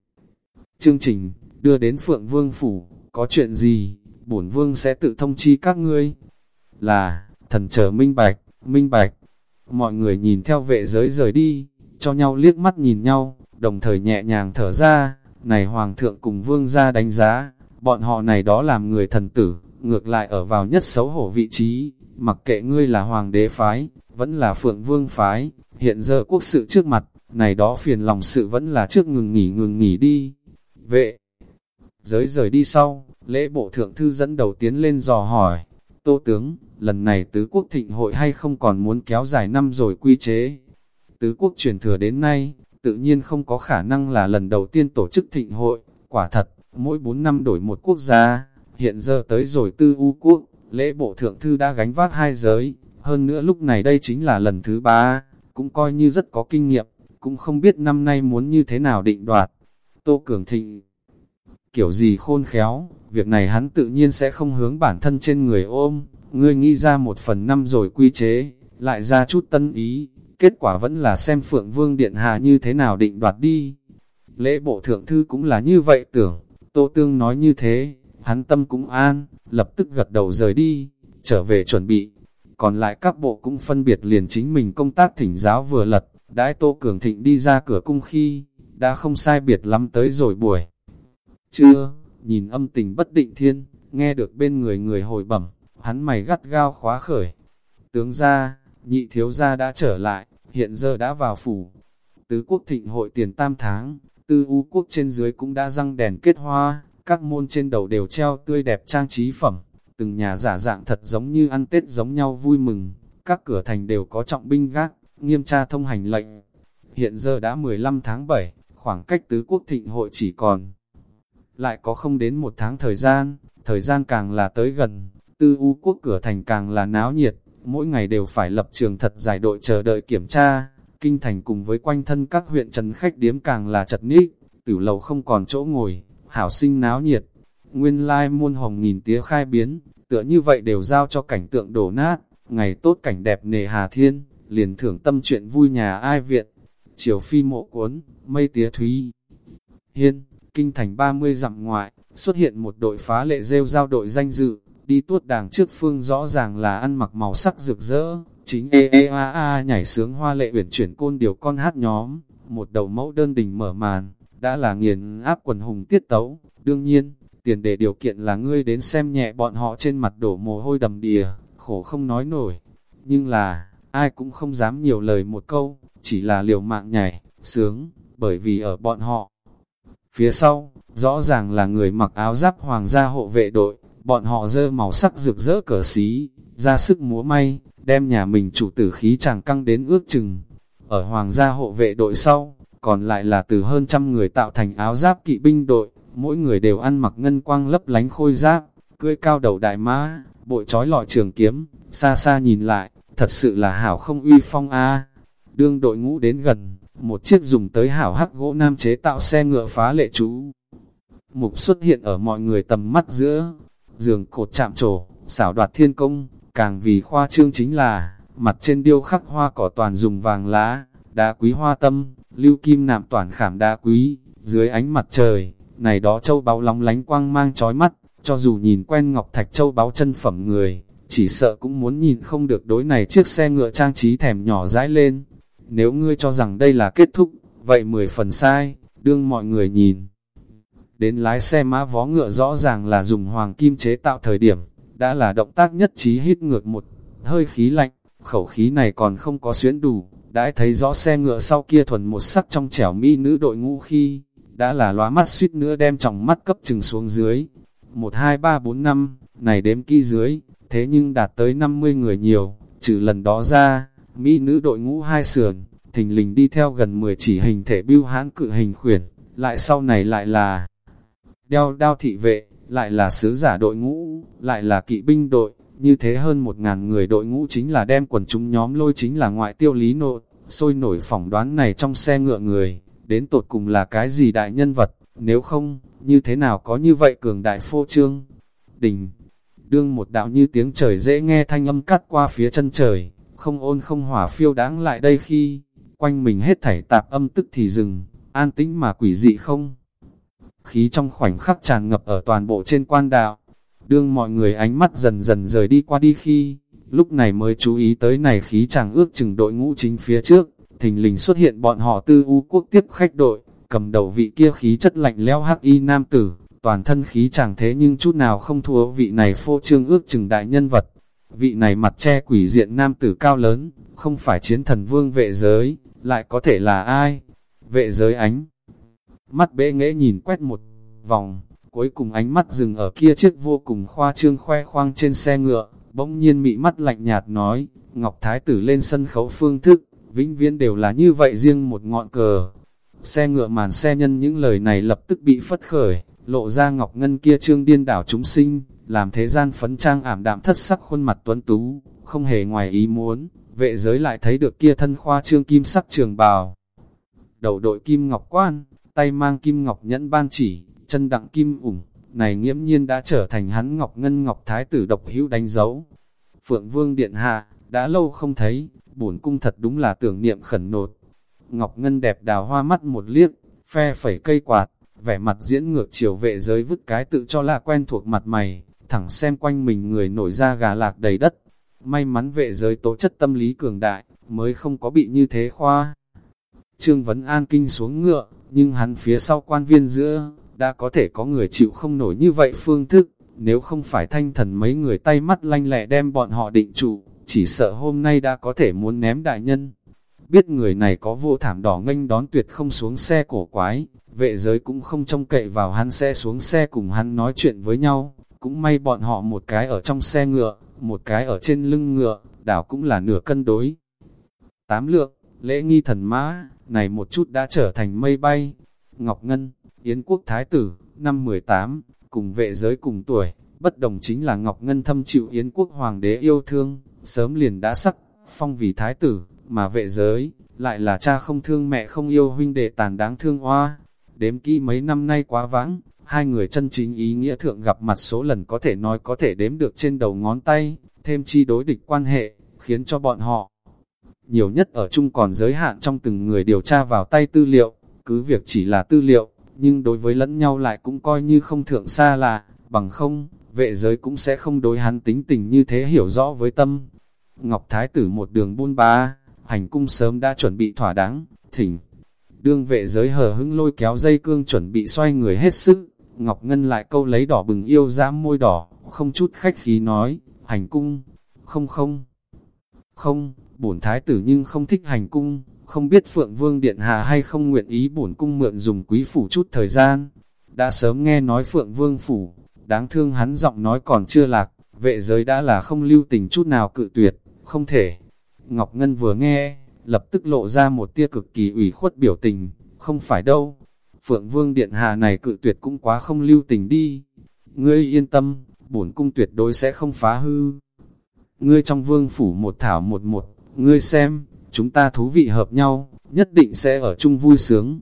Chương trình, đưa đến phượng vương phủ, có chuyện gì, bổn vương sẽ tự thông chi các ngươi. Là, thần chờ minh bạch, minh bạch. Mọi người nhìn theo vệ giới rời đi, cho nhau liếc mắt nhìn nhau, đồng thời nhẹ nhàng thở ra, này hoàng thượng cùng vương ra đánh giá, bọn họ này đó làm người thần tử, ngược lại ở vào nhất xấu hổ vị trí, mặc kệ ngươi là hoàng đế phái, vẫn là phượng vương phái, hiện giờ quốc sự trước mặt, này đó phiền lòng sự vẫn là trước ngừng nghỉ ngừng nghỉ đi. Vệ, giới rời đi sau, lễ bộ thượng thư dẫn đầu tiến lên dò hỏi, tô tướng, lần này tứ quốc thịnh hội hay không còn muốn kéo dài năm rồi quy chế. Tứ quốc truyền thừa đến nay, tự nhiên không có khả năng là lần đầu tiên tổ chức thịnh hội, quả thật, mỗi 4 năm đổi một quốc gia, hiện giờ tới rồi tư u quốc, lễ bộ thượng thư đã gánh vác hai giới, hơn nữa lúc này đây chính là lần thứ ba, cũng coi như rất có kinh nghiệm, cũng không biết năm nay muốn như thế nào định đoạt. Tô Cường Thịnh kiểu gì khôn khéo, việc này hắn tự nhiên sẽ không hướng bản thân trên người ôm, ngươi nghĩ ra một phần năm rồi quy chế, lại ra chút tân ý, kết quả vẫn là xem Phượng Vương Điện Hạ như thế nào định đoạt đi. Lễ bộ thượng thư cũng là như vậy tưởng, Tô Tương nói như thế, hắn tâm cũng an, lập tức gật đầu rời đi, trở về chuẩn bị. Còn lại các bộ cũng phân biệt liền chính mình công tác thỉnh giáo vừa lật, đãi Tô Cường Thịnh đi ra cửa cung khi, đã không sai biệt lắm tới rồi buổi. Chưa, nhìn âm tình bất định thiên, nghe được bên người người hồi bẩm, hắn mày gắt gao khóa khởi. Tướng ra, nhị thiếu gia đã trở lại, hiện giờ đã vào phủ. Tứ quốc thịnh hội tiền tam tháng, tư u quốc trên dưới cũng đã răng đèn kết hoa, các môn trên đầu đều treo tươi đẹp trang trí phẩm, từng nhà giả dạng thật giống như ăn Tết giống nhau vui mừng, các cửa thành đều có trọng binh gác, nghiêm tra thông hành lệnh. Hiện giờ đã 15 tháng 7, khoảng cách tứ quốc thịnh hội chỉ còn lại có không đến một tháng thời gian, thời gian càng là tới gần, tư u quốc cửa thành càng là náo nhiệt, mỗi ngày đều phải lập trường thật dài đội chờ đợi kiểm tra, kinh thành cùng với quanh thân các huyện trần khách điếm càng là chật ních, tử lầu không còn chỗ ngồi, hảo sinh náo nhiệt. Nguyên lai muôn hồng nghìn tía khai biến, tựa như vậy đều giao cho cảnh tượng đổ nát, ngày tốt cảnh đẹp nề hà thiên, liền thưởng tâm chuyện vui nhà ai viện. Chiều phi mộ cuốn, mây tía thúy. Hiên, kinh thành 30 dặm ngoại, xuất hiện một đội phá lệ rêu giao đội danh dự, đi tuốt đàng trước phương rõ ràng là ăn mặc màu sắc rực rỡ, chính e e a a nhảy sướng hoa lệ uyển chuyển côn điều con hát nhóm, một đầu mẫu đơn đình mở màn, đã là nghiền áp quần hùng tiết tấu, đương nhiên, tiền đề điều kiện là ngươi đến xem nhẹ bọn họ trên mặt đổ mồ hôi đầm đìa, khổ không nói nổi, nhưng là, ai cũng không dám nhiều lời một câu, chỉ là liều mạng nhảy, sướng, bởi vì ở bọn họ. Phía sau, rõ ràng là người mặc áo giáp hoàng gia hộ vệ đội, bọn họ dơ màu sắc rực rỡ cờ xí, ra sức múa may, đem nhà mình chủ tử khí chàng căng đến ước chừng. Ở hoàng gia hộ vệ đội sau, còn lại là từ hơn trăm người tạo thành áo giáp kỵ binh đội, mỗi người đều ăn mặc ngân quang lấp lánh khôi giáp, cưỡi cao đầu đại mã, bội trói lọi trường kiếm, xa xa nhìn lại, thật sự là hảo không uy phong a. Đương đội ngũ đến gần, một chiếc dùng tới hảo hắc gỗ nam chế tạo xe ngựa phá lệ chú. Mục xuất hiện ở mọi người tầm mắt giữa, giường cột chạm trổ, xảo đoạt thiên công, càng vì khoa trương chính là, mặt trên điêu khắc hoa cỏ toàn dùng vàng lá, đá quý hoa tâm, lưu kim nạm toàn khảm đá quý, dưới ánh mặt trời, này đó châu báu lóng lánh quang mang chói mắt, cho dù nhìn quen ngọc thạch châu báu chân phẩm người, chỉ sợ cũng muốn nhìn không được đối này chiếc xe ngựa trang trí thèm nhỏ dãi lên. Nếu ngươi cho rằng đây là kết thúc, vậy mười phần sai, đương mọi người nhìn. Đến lái xe mã vó ngựa rõ ràng là dùng hoàng kim chế tạo thời điểm, đã là động tác nhất trí hít ngược một hơi khí lạnh, khẩu khí này còn không có xuyến đủ, đã thấy rõ xe ngựa sau kia thuần một sắc trong trẻo mỹ nữ đội ngũ khi, đã là lóa mắt suýt nữa đem tròng mắt cấp chừng xuống dưới. 1, 2, 3, 4, 5, này đếm kỹ dưới, thế nhưng đạt tới 50 người nhiều, trừ lần đó ra, mỹ nữ đội ngũ hai sườn, thình lình đi theo gần 10 chỉ hình thể bưu hãn cự hình khuyển, lại sau này lại là đeo đao thị vệ, lại là sứ giả đội ngũ, lại là kỵ binh đội, như thế hơn một ngàn người đội ngũ chính là đem quần chúng nhóm lôi chính là ngoại tiêu lý nộ, sôi nổi phỏng đoán này trong xe ngựa người, đến tột cùng là cái gì đại nhân vật, nếu không, như thế nào có như vậy cường đại phô trương. Đình, đương một đạo như tiếng trời dễ nghe thanh âm cắt qua phía chân trời, không ôn không hỏa phiêu đáng lại đây khi, quanh mình hết thảy tạp âm tức thì dừng, an tĩnh mà quỷ dị không. Khí trong khoảnh khắc tràn ngập ở toàn bộ trên quan đạo, đương mọi người ánh mắt dần dần rời đi qua đi khi, lúc này mới chú ý tới này khí chàng ước chừng đội ngũ chính phía trước, thình lình xuất hiện bọn họ tư u quốc tiếp khách đội, cầm đầu vị kia khí chất lạnh leo hắc y nam tử, toàn thân khí chẳng thế nhưng chút nào không thua vị này phô trương ước chừng đại nhân vật. Vị này mặt che quỷ diện nam tử cao lớn, không phải chiến thần vương vệ giới, lại có thể là ai? Vệ giới ánh. Mắt bệ nghễ nhìn quét một vòng, cuối cùng ánh mắt dừng ở kia chiếc vô cùng khoa trương khoe khoang trên xe ngựa, bỗng nhiên mị mắt lạnh nhạt nói, Ngọc Thái tử lên sân khấu phương thức, vĩnh viễn đều là như vậy riêng một ngọn cờ. Xe ngựa màn xe nhân những lời này lập tức bị phất khởi, lộ ra Ngọc Ngân kia trương điên đảo chúng sinh, làm thế gian phấn trang ảm đạm thất sắc khuôn mặt tuấn tú, không hề ngoài ý muốn, vệ giới lại thấy được kia thân khoa trương kim sắc trường bào. Đầu đội kim ngọc quan, tay mang kim ngọc nhẫn ban chỉ, chân đặng kim ủng, này nghiễm nhiên đã trở thành hắn ngọc ngân ngọc thái tử độc hữu đánh dấu. Phượng Vương Điện Hạ, đã lâu không thấy, bổn cung thật đúng là tưởng niệm khẩn nột. Ngọc Ngân đẹp đào hoa mắt một liếc, phe phẩy cây quạt, vẻ mặt diễn ngược chiều vệ giới vứt cái tự cho là quen thuộc mặt mày, thẳng xem quanh mình người nổi ra gà lạc đầy đất. May mắn vệ giới tố chất tâm lý cường đại, mới không có bị như thế khoa. Trương Vấn An kinh xuống ngựa, nhưng hắn phía sau quan viên giữa, đã có thể có người chịu không nổi như vậy phương thức, nếu không phải thanh thần mấy người tay mắt lanh lẹ đem bọn họ định trụ, chỉ sợ hôm nay đã có thể muốn ném đại nhân. Biết người này có vô thảm đỏ nghênh đón tuyệt không xuống xe cổ quái, vệ giới cũng không trông cậy vào hắn sẽ xuống xe cùng hắn nói chuyện với nhau, cũng may bọn họ một cái ở trong xe ngựa, một cái ở trên lưng ngựa, đảo cũng là nửa cân đối. Tám lượng, lễ nghi thần mã, này một chút đã trở thành mây bay. Ngọc Ngân, Yến Quốc Thái Tử, năm 18, cùng vệ giới cùng tuổi, bất đồng chính là Ngọc Ngân thâm chịu Yến Quốc Hoàng đế yêu thương, sớm liền đã sắc, phong vì Thái Tử, mà vệ giới, lại là cha không thương mẹ không yêu huynh đệ tàn đáng thương hoa. Đếm kỹ mấy năm nay quá vãng, hai người chân chính ý nghĩa thượng gặp mặt số lần có thể nói có thể đếm được trên đầu ngón tay, thêm chi đối địch quan hệ, khiến cho bọn họ nhiều nhất ở chung còn giới hạn trong từng người điều tra vào tay tư liệu, cứ việc chỉ là tư liệu, nhưng đối với lẫn nhau lại cũng coi như không thượng xa là, bằng không, vệ giới cũng sẽ không đối hắn tính tình như thế hiểu rõ với tâm. Ngọc Thái tử một đường buôn ba, hành cung sớm đã chuẩn bị thỏa đáng, thỉnh. Đương vệ giới hờ hững lôi kéo dây cương chuẩn bị xoay người hết sức, Ngọc Ngân lại câu lấy đỏ bừng yêu dám môi đỏ, không chút khách khí nói, hành cung, không không, không, bổn thái tử nhưng không thích hành cung, không biết Phượng Vương Điện Hạ hay không nguyện ý bổn cung mượn dùng quý phủ chút thời gian. Đã sớm nghe nói Phượng Vương Phủ, đáng thương hắn giọng nói còn chưa lạc, vệ giới đã là không lưu tình chút nào cự tuyệt, không thể. Ngọc Ngân vừa nghe, lập tức lộ ra một tia cực kỳ ủy khuất biểu tình, không phải đâu. Phượng Vương Điện Hạ này cự tuyệt cũng quá không lưu tình đi. Ngươi yên tâm, bổn cung tuyệt đối sẽ không phá hư. Ngươi trong vương phủ một thảo một một, ngươi xem, chúng ta thú vị hợp nhau, nhất định sẽ ở chung vui sướng.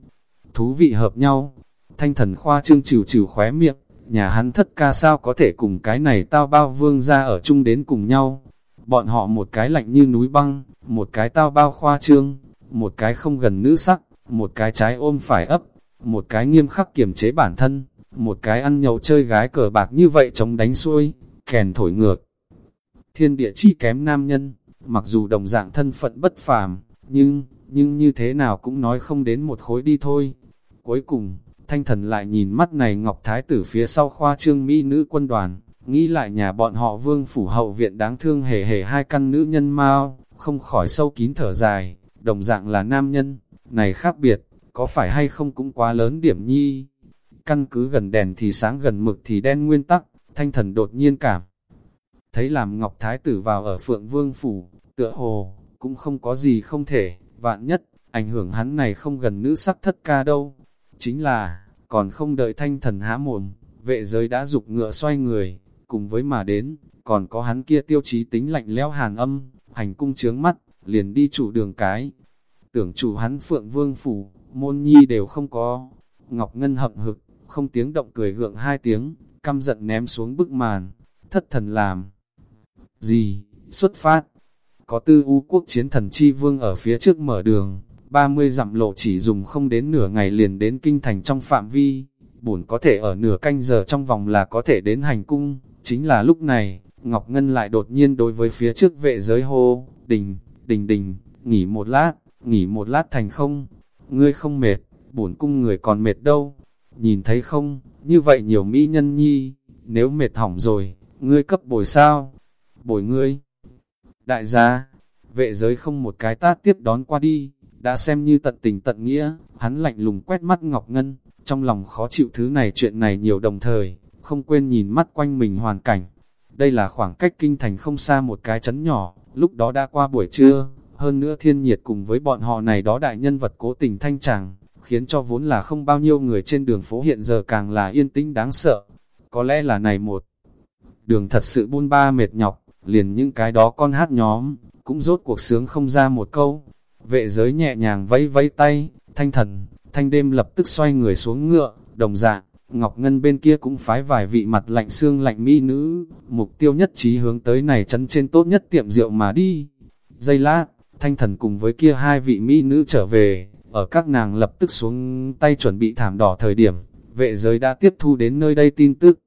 Thú vị hợp nhau, thanh thần khoa trương chịu chịu khóe miệng, nhà hắn thất ca sao có thể cùng cái này tao bao vương ra ở chung đến cùng nhau. Bọn họ một cái lạnh như núi băng, một cái tao bao khoa trương, một cái không gần nữ sắc, một cái trái ôm phải ấp, một cái nghiêm khắc kiềm chế bản thân, một cái ăn nhậu chơi gái cờ bạc như vậy chống đánh xuôi, kèn thổi ngược. Thiên địa chi kém nam nhân, Mặc dù đồng dạng thân phận bất phàm, nhưng, nhưng như thế nào cũng nói không đến một khối đi thôi. Cuối cùng, thanh thần lại nhìn mắt này Ngọc Thái tử phía sau khoa trương Mỹ nữ quân đoàn, nghĩ lại nhà bọn họ vương phủ hậu viện đáng thương hề hề hai căn nữ nhân mau, không khỏi sâu kín thở dài, đồng dạng là nam nhân, này khác biệt, có phải hay không cũng quá lớn điểm nhi. Căn cứ gần đèn thì sáng gần mực thì đen nguyên tắc, thanh thần đột nhiên cảm. Thấy làm Ngọc Thái tử vào ở Phượng Vương Phủ, tựa hồ, cũng không có gì không thể, vạn nhất, ảnh hưởng hắn này không gần nữ sắc thất ca đâu. Chính là, còn không đợi thanh thần há mồm, vệ giới đã dục ngựa xoay người, cùng với mà đến, còn có hắn kia tiêu chí tính lạnh lẽo hàn âm, hành cung trướng mắt, liền đi chủ đường cái. Tưởng chủ hắn phượng vương phủ, môn nhi đều không có. Ngọc Ngân hậm hực, không tiếng động cười gượng hai tiếng, căm giận ném xuống bức màn, thất thần làm. Gì, xuất phát, có tư u quốc chiến thần chi vương ở phía trước mở đường, 30 dặm lộ chỉ dùng không đến nửa ngày liền đến kinh thành trong phạm vi, bổn có thể ở nửa canh giờ trong vòng là có thể đến hành cung, chính là lúc này, Ngọc Ngân lại đột nhiên đối với phía trước vệ giới hô, đình, đình đình, nghỉ một lát, nghỉ một lát thành không, ngươi không mệt, bổn cung người còn mệt đâu, nhìn thấy không, như vậy nhiều mỹ nhân nhi, nếu mệt hỏng rồi, ngươi cấp bồi sao, bồi ngươi. Đại gia, vệ giới không một cái tát tiếp đón qua đi, đã xem như tận tình tận nghĩa, hắn lạnh lùng quét mắt Ngọc Ngân, trong lòng khó chịu thứ này chuyện này nhiều đồng thời, không quên nhìn mắt quanh mình hoàn cảnh. Đây là khoảng cách kinh thành không xa một cái chấn nhỏ, lúc đó đã qua buổi trưa, hơn nữa thiên nhiệt cùng với bọn họ này đó đại nhân vật cố tình thanh tràng, khiến cho vốn là không bao nhiêu người trên đường phố hiện giờ càng là yên tĩnh đáng sợ. Có lẽ là này một đường thật sự buôn ba mệt nhọc, liền những cái đó con hát nhóm, cũng rốt cuộc sướng không ra một câu. Vệ giới nhẹ nhàng vẫy vẫy tay, thanh thần, thanh đêm lập tức xoay người xuống ngựa, đồng dạng, Ngọc Ngân bên kia cũng phái vài vị mặt lạnh xương lạnh mỹ nữ, mục tiêu nhất trí hướng tới này chấn trên tốt nhất tiệm rượu mà đi. Giây lát, thanh thần cùng với kia hai vị mỹ nữ trở về, ở các nàng lập tức xuống tay chuẩn bị thảm đỏ thời điểm, vệ giới đã tiếp thu đến nơi đây tin tức.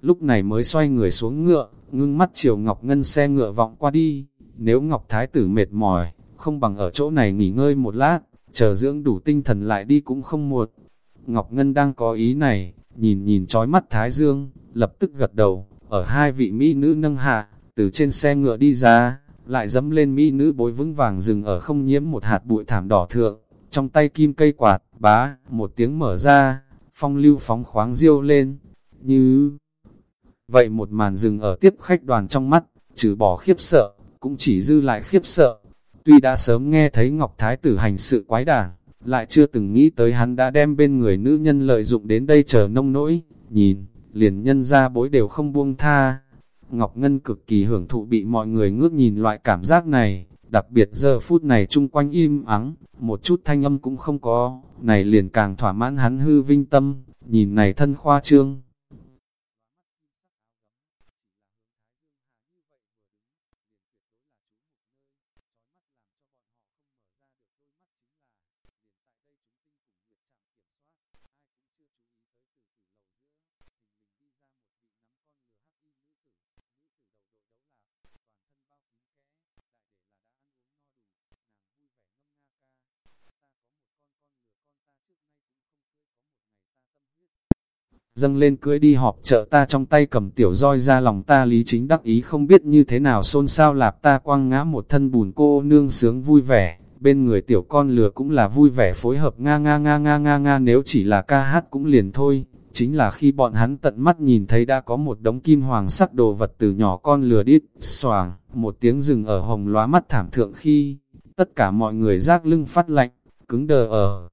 Lúc này mới xoay người xuống ngựa, ngưng mắt chiều Ngọc Ngân xe ngựa vọng qua đi, nếu Ngọc Thái tử mệt mỏi, không bằng ở chỗ này nghỉ ngơi một lát, chờ dưỡng đủ tinh thần lại đi cũng không muộn. Ngọc Ngân đang có ý này, nhìn nhìn trói mắt Thái Dương, lập tức gật đầu, ở hai vị mỹ nữ nâng hạ, từ trên xe ngựa đi ra, lại dẫm lên mỹ nữ bối vững vàng dừng ở không nhiễm một hạt bụi thảm đỏ thượng, trong tay kim cây quạt, bá, một tiếng mở ra, phong lưu phóng khoáng diêu lên, như... Vậy một màn dừng ở tiếp khách đoàn trong mắt, trừ bỏ khiếp sợ, cũng chỉ dư lại khiếp sợ. Tuy đã sớm nghe thấy Ngọc Thái tử hành sự quái đản, lại chưa từng nghĩ tới hắn đã đem bên người nữ nhân lợi dụng đến đây chờ nông nỗi, nhìn, liền nhân ra bối đều không buông tha. Ngọc Ngân cực kỳ hưởng thụ bị mọi người ngước nhìn loại cảm giác này, đặc biệt giờ phút này chung quanh im ắng, một chút thanh âm cũng không có, này liền càng thỏa mãn hắn hư vinh tâm, nhìn này thân khoa trương. Dâng lên cưới đi họp chợ ta trong tay cầm tiểu roi ra lòng ta lý chính đắc ý không biết như thế nào xôn xao lạp ta quăng ngã một thân bùn cô nương sướng vui vẻ, bên người tiểu con lừa cũng là vui vẻ phối hợp nga nga nga nga nga nga nếu chỉ là ca hát cũng liền thôi, chính là khi bọn hắn tận mắt nhìn thấy đã có một đống kim hoàng sắc đồ vật từ nhỏ con lừa đít, xoàng, một tiếng rừng ở hồng lóa mắt thảm thượng khi, tất cả mọi người rác lưng phát lạnh, cứng đờ ở.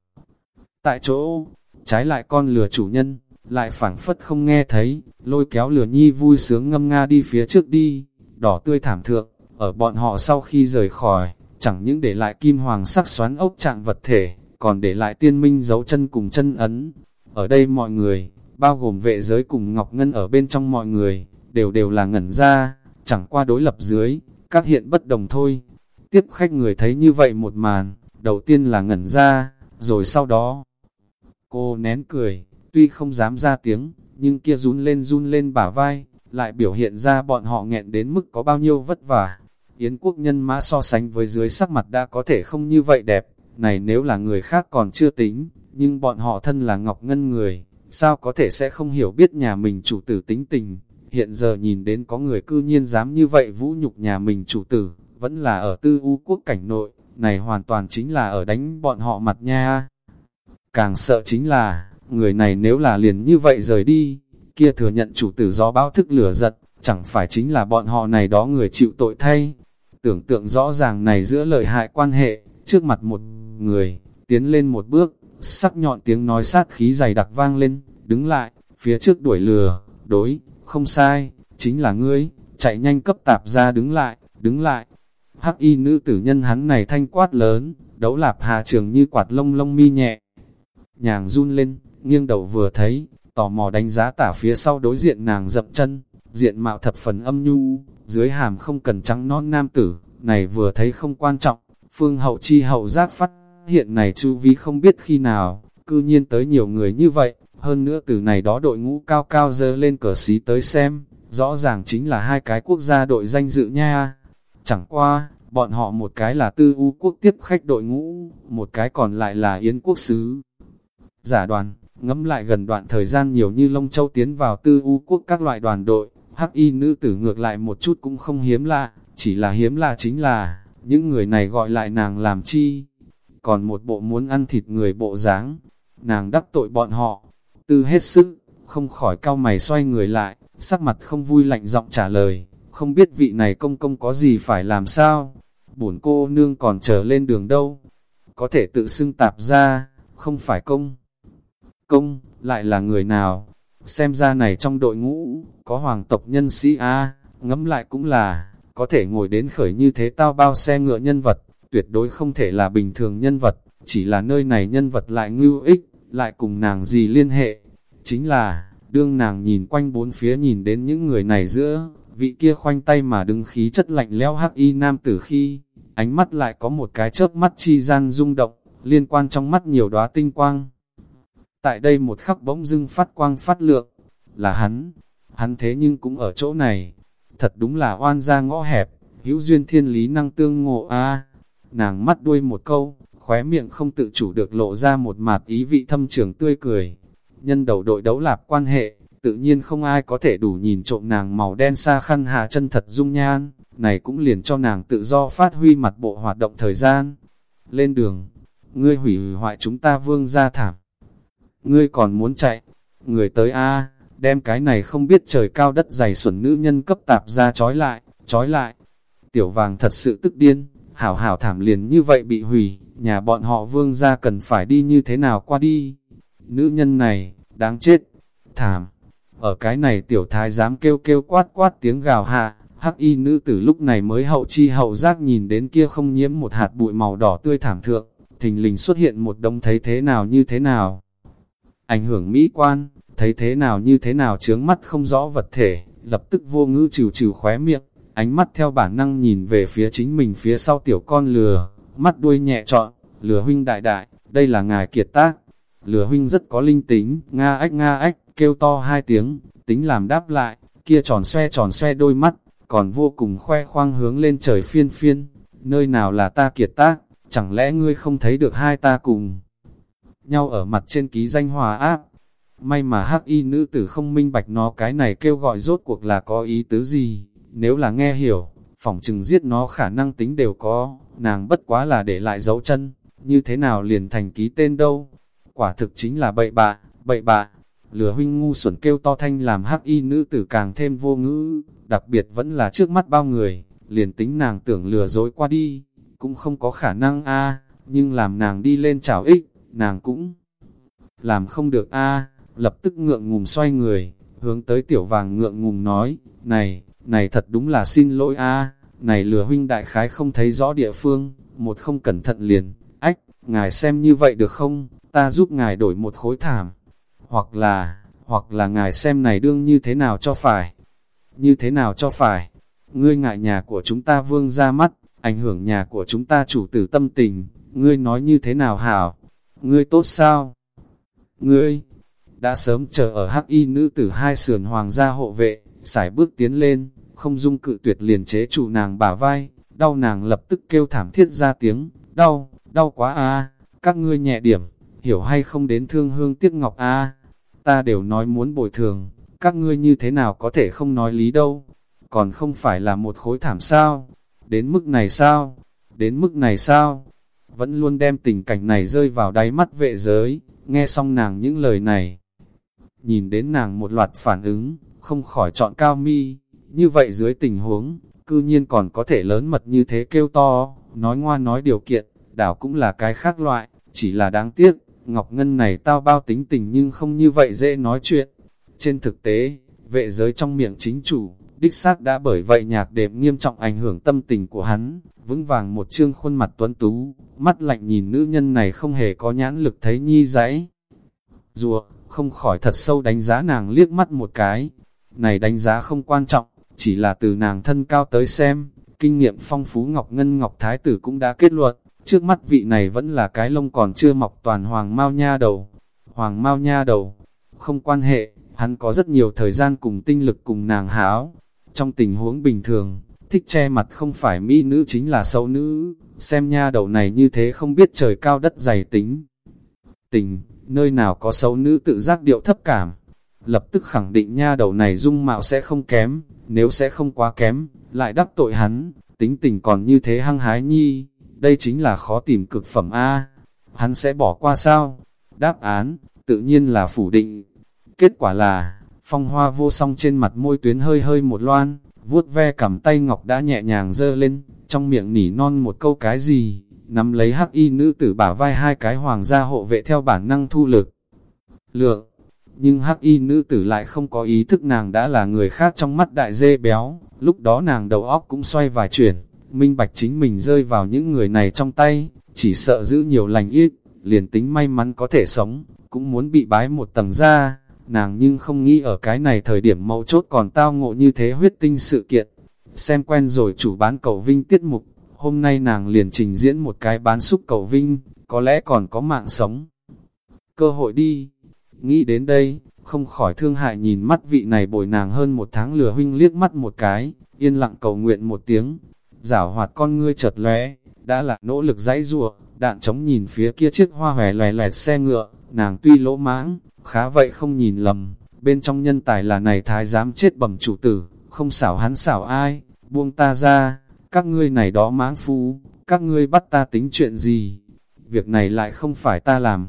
Tại chỗ, trái lại con lừa chủ nhân, lại phảng phất không nghe thấy, lôi kéo lửa nhi vui sướng ngâm nga đi phía trước đi, đỏ tươi thảm thượng, ở bọn họ sau khi rời khỏi, chẳng những để lại kim hoàng sắc xoắn ốc trạng vật thể, còn để lại tiên minh dấu chân cùng chân ấn. Ở đây mọi người, bao gồm vệ giới cùng Ngọc Ngân ở bên trong mọi người, đều đều là ngẩn ra, chẳng qua đối lập dưới, các hiện bất đồng thôi. Tiếp khách người thấy như vậy một màn, đầu tiên là ngẩn ra, rồi sau đó, cô nén cười, tuy không dám ra tiếng, nhưng kia run lên run lên bả vai, lại biểu hiện ra bọn họ nghẹn đến mức có bao nhiêu vất vả. Yến quốc nhân mã so sánh với dưới sắc mặt đã có thể không như vậy đẹp, này nếu là người khác còn chưa tính, nhưng bọn họ thân là Ngọc Ngân người, sao có thể sẽ không hiểu biết nhà mình chủ tử tính tình. Hiện giờ nhìn đến có người cư nhiên dám như vậy vũ nhục nhà mình chủ tử, vẫn là ở tư u quốc cảnh nội, này hoàn toàn chính là ở đánh bọn họ mặt nha. Càng sợ chính là, người này nếu là liền như vậy rời đi, kia thừa nhận chủ tử gió báo thức lửa giật, chẳng phải chính là bọn họ này đó người chịu tội thay. Tưởng tượng rõ ràng này giữa lợi hại quan hệ, trước mặt một người, tiến lên một bước, sắc nhọn tiếng nói sát khí dày đặc vang lên, đứng lại, phía trước đuổi lừa, đối, không sai, chính là ngươi, chạy nhanh cấp tạp ra đứng lại, đứng lại. Hắc y nữ tử nhân hắn này thanh quát lớn, đấu lạp hạ trường như quạt lông lông mi nhẹ. Nhàng run lên, nghiêng đầu vừa thấy, tò mò đánh giá tả phía sau đối diện nàng dậm chân, diện mạo thập phần âm nhu, dưới hàm không cần trắng non nam tử, này vừa thấy không quan trọng, phương hậu chi hậu giác phát, hiện này chu vi không biết khi nào, cư nhiên tới nhiều người như vậy, hơn nữa từ này đó đội ngũ cao cao dơ lên cờ xí tới xem, rõ ràng chính là hai cái quốc gia đội danh dự nha. Chẳng qua, bọn họ một cái là tư u quốc tiếp khách đội ngũ, một cái còn lại là yến quốc sứ. Giả đoàn, ngẫm lại gần đoạn thời gian nhiều như Long Châu tiến vào tư u quốc các loại đoàn đội, hắc y nữ tử ngược lại một chút cũng không hiếm lạ, chỉ là hiếm lạ chính là, những người này gọi lại nàng làm chi. Còn một bộ muốn ăn thịt người bộ dáng nàng đắc tội bọn họ, tư hết sức, không khỏi cao mày xoay người lại, sắc mặt không vui lạnh giọng trả lời, không biết vị này công công có gì phải làm sao, bổn cô nương còn chờ lên đường đâu, có thể tự xưng tạp ra, không phải công. Công, lại là người nào? Xem ra này trong đội ngũ, có hoàng tộc nhân sĩ A, ngẫm lại cũng là, có thể ngồi đến khởi như thế tao bao xe ngựa nhân vật, tuyệt đối không thể là bình thường nhân vật, chỉ là nơi này nhân vật lại ngưu ích, lại cùng nàng gì liên hệ. Chính là, đương nàng nhìn quanh bốn phía nhìn đến những người này giữa, vị kia khoanh tay mà đứng khí chất lạnh lẽo hắc y nam tử khi, ánh mắt lại có một cái chớp mắt chi gian rung động, liên quan trong mắt nhiều đóa tinh quang. Tại đây một khắc bỗng dưng phát quang phát lượng, là hắn, hắn thế nhưng cũng ở chỗ này, thật đúng là oan ra ngõ hẹp, hữu duyên thiên lý năng tương ngộ a Nàng mắt đuôi một câu, khóe miệng không tự chủ được lộ ra một mạt ý vị thâm trường tươi cười. Nhân đầu đội đấu lạp quan hệ, tự nhiên không ai có thể đủ nhìn trộm nàng màu đen xa khăn hạ chân thật dung nhan, này cũng liền cho nàng tự do phát huy mặt bộ hoạt động thời gian. Lên đường, ngươi hủy hủy hoại chúng ta vương ra thảm. Ngươi còn muốn chạy, người tới A, đem cái này không biết trời cao đất dày xuẩn nữ nhân cấp tạp ra trói lại, trói lại. Tiểu vàng thật sự tức điên, hảo hảo thảm liền như vậy bị hủy, nhà bọn họ vương ra cần phải đi như thế nào qua đi. Nữ nhân này, đáng chết, thảm. Ở cái này tiểu thái dám kêu kêu quát quát tiếng gào hạ, hắc y nữ tử lúc này mới hậu chi hậu giác nhìn đến kia không nhiễm một hạt bụi màu đỏ tươi thảm thượng, thình lình xuất hiện một đông thấy thế nào như thế nào. Ảnh hưởng mỹ quan, thấy thế nào như thế nào chướng mắt không rõ vật thể, lập tức vô ngữ trừ trừ khóe miệng, ánh mắt theo bản năng nhìn về phía chính mình phía sau tiểu con lừa, mắt đuôi nhẹ trọn, lừa huynh đại đại, đây là ngài kiệt tác. Lừa huynh rất có linh tính, nga ách nga ách, kêu to hai tiếng, tính làm đáp lại, kia tròn xoe tròn xoe đôi mắt, còn vô cùng khoe khoang hướng lên trời phiên phiên, nơi nào là ta kiệt tác, chẳng lẽ ngươi không thấy được hai ta cùng nhau ở mặt trên ký danh hòa áp. May mà hắc y nữ tử không minh bạch nó cái này kêu gọi rốt cuộc là có ý tứ gì, nếu là nghe hiểu, phỏng chừng giết nó khả năng tính đều có, nàng bất quá là để lại dấu chân, như thế nào liền thành ký tên đâu. Quả thực chính là bậy bạ, bậy bạ. Lừa huynh ngu xuẩn kêu to thanh làm hắc y nữ tử càng thêm vô ngữ, đặc biệt vẫn là trước mắt bao người, liền tính nàng tưởng lừa dối qua đi, cũng không có khả năng a nhưng làm nàng đi lên chào ích, nàng cũng làm không được. A lập tức ngượng ngùng xoay người, hướng tới tiểu vàng ngượng ngùng nói, này, này thật đúng là xin lỗi a này lừa huynh đại khái không thấy rõ địa phương, một không cẩn thận liền, ách, ngài xem như vậy được không, ta giúp ngài đổi một khối thảm, hoặc là, hoặc là ngài xem này đương như thế nào cho phải, như thế nào cho phải, ngươi ngại nhà của chúng ta vương ra mắt, ảnh hưởng nhà của chúng ta chủ tử tâm tình, ngươi nói như thế nào hảo, ngươi tốt sao? Ngươi, đã sớm chờ ở hắc y nữ tử hai sườn hoàng gia hộ vệ, xài bước tiến lên, không dung cự tuyệt liền chế chủ nàng bả vai, đau nàng lập tức kêu thảm thiết ra tiếng, đau, đau quá à? các ngươi nhẹ điểm, hiểu hay không đến thương hương tiếc ngọc à? ta đều nói muốn bồi thường, các ngươi như thế nào có thể không nói lý đâu, còn không phải là một khối thảm sao, đến mức này sao, đến mức này sao, vẫn luôn đem tình cảnh này rơi vào đáy mắt vệ giới, nghe xong nàng những lời này, nhìn đến nàng một loạt phản ứng, không khỏi chọn cao mi, như vậy dưới tình huống, cư nhiên còn có thể lớn mật như thế kêu to, nói ngoan nói điều kiện, đảo cũng là cái khác loại, chỉ là đáng tiếc, Ngọc Ngân này tao bao tính tình nhưng không như vậy dễ nói chuyện. Trên thực tế, vệ giới trong miệng chính chủ, đích xác đã bởi vậy nhạc đệm nghiêm trọng ảnh hưởng tâm tình của hắn, vững vàng một trương khuôn mặt tuấn tú, mắt lạnh nhìn nữ nhân này không hề có nhãn lực thấy nhi dãy. Rùa, không khỏi thật sâu đánh giá nàng liếc mắt một cái. Này đánh giá không quan trọng, chỉ là từ nàng thân cao tới xem, kinh nghiệm phong phú Ngọc Ngân Ngọc Thái Tử cũng đã kết luận, trước mắt vị này vẫn là cái lông còn chưa mọc toàn hoàng mau nha đầu. Hoàng mau nha đầu, không quan hệ, hắn có rất nhiều thời gian cùng tinh lực cùng nàng háo. Trong tình huống bình thường, thích che mặt không phải mỹ nữ chính là xấu nữ, xem nha đầu này như thế không biết trời cao đất dày tính. Tình, nơi nào có xấu nữ tự giác điệu thấp cảm, lập tức khẳng định nha đầu này dung mạo sẽ không kém, nếu sẽ không quá kém, lại đắc tội hắn, tính tình còn như thế hăng hái nhi, đây chính là khó tìm cực phẩm A. Hắn sẽ bỏ qua sao? Đáp án, tự nhiên là phủ định. Kết quả là, phong hoa vô song trên mặt môi tuyến hơi hơi một loan, vuốt ve cầm tay ngọc đã nhẹ nhàng dơ lên, trong miệng nỉ non một câu cái gì, nắm lấy hắc y nữ tử bả vai hai cái hoàng gia hộ vệ theo bản năng thu lực. Lượng, nhưng hắc y nữ tử lại không có ý thức nàng đã là người khác trong mắt đại dê béo, lúc đó nàng đầu óc cũng xoay vài chuyển, minh bạch chính mình rơi vào những người này trong tay, chỉ sợ giữ nhiều lành ít, liền tính may mắn có thể sống, cũng muốn bị bái một tầng ra, nàng nhưng không nghĩ ở cái này thời điểm mấu chốt còn tao ngộ như thế huyết tinh sự kiện. Xem quen rồi chủ bán cầu vinh tiết mục, hôm nay nàng liền trình diễn một cái bán xúc cầu vinh, có lẽ còn có mạng sống. Cơ hội đi, nghĩ đến đây, không khỏi thương hại nhìn mắt vị này bồi nàng hơn một tháng lừa huynh liếc mắt một cái, yên lặng cầu nguyện một tiếng, giảo hoạt con ngươi chật lóe, đã là nỗ lực dãy rùa, đạn chống nhìn phía kia chiếc hoa hòe lòe lòe xe ngựa, nàng tuy lỗ mãng, khá vậy không nhìn lầm, bên trong nhân tài là này thái dám chết bẩm chủ tử, không xảo hắn xảo ai, buông ta ra, các ngươi này đó mãng phu, các ngươi bắt ta tính chuyện gì, việc này lại không phải ta làm.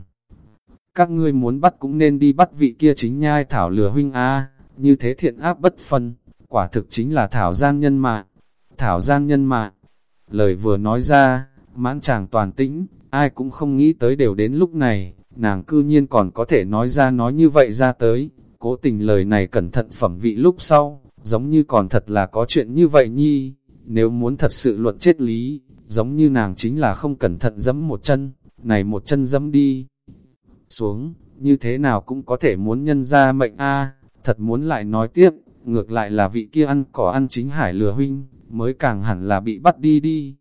Các ngươi muốn bắt cũng nên đi bắt vị kia chính nhai thảo lừa huynh A, như thế thiện ác bất phân, quả thực chính là thảo gian nhân mạng. Thảo gian nhân mạng, lời vừa nói ra, mãn chàng toàn tĩnh, ai cũng không nghĩ tới đều đến lúc này, nàng cư nhiên còn có thể nói ra nói như vậy ra tới, cố tình lời này cẩn thận phẩm vị lúc sau, giống như còn thật là có chuyện như vậy nhi, nếu muốn thật sự luận chết lý, giống như nàng chính là không cẩn thận dẫm một chân, này một chân dẫm đi. Xuống, như thế nào cũng có thể muốn nhân ra mệnh a. Thật muốn lại nói tiếp, ngược lại là vị kia ăn cỏ ăn chính hải lừa huynh, mới càng hẳn là bị bắt đi đi.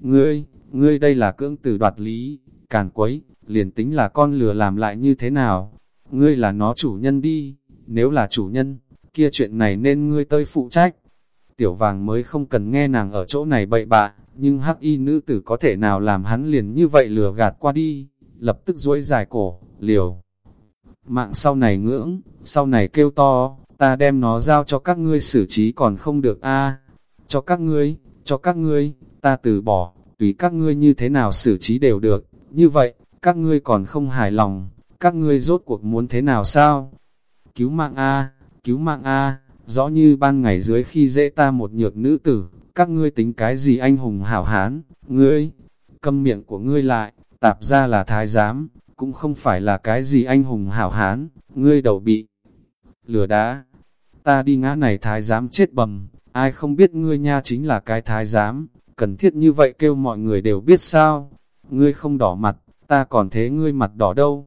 Ngươi, ngươi đây là cưỡng từ đoạt lý, càn quấy, liền tính là con lừa làm lại như thế nào, ngươi là nó chủ nhân đi, nếu là chủ nhân, kia chuyện này nên ngươi tơi phụ trách. Tiểu vàng mới không cần nghe nàng ở chỗ này bậy bạ, nhưng hắc y nữ tử có thể nào làm hắn liền như vậy lừa gạt qua đi, lập tức duỗi dài cổ, liều. Mạng sau này ngưỡng, sau này kêu to, ta đem nó giao cho các ngươi xử trí còn không được a cho các ngươi, cho các ngươi, ta từ bỏ, tùy các ngươi như thế nào xử trí đều được, như vậy, các ngươi còn không hài lòng, các ngươi rốt cuộc muốn thế nào sao? Cứu mạng A, cứu mạng A, rõ như ban ngày dưới khi dễ ta một nhược nữ tử, các ngươi tính cái gì anh hùng hảo hán, ngươi, câm miệng của ngươi lại, tạp ra là thái giám, cũng không phải là cái gì anh hùng hảo hán, ngươi đầu bị lửa đá. Ta đi ngã này thái giám chết bầm, ai không biết ngươi nha chính là cái thái giám, cần thiết như vậy kêu mọi người đều biết sao. Ngươi không đỏ mặt, ta còn thế ngươi mặt đỏ đâu.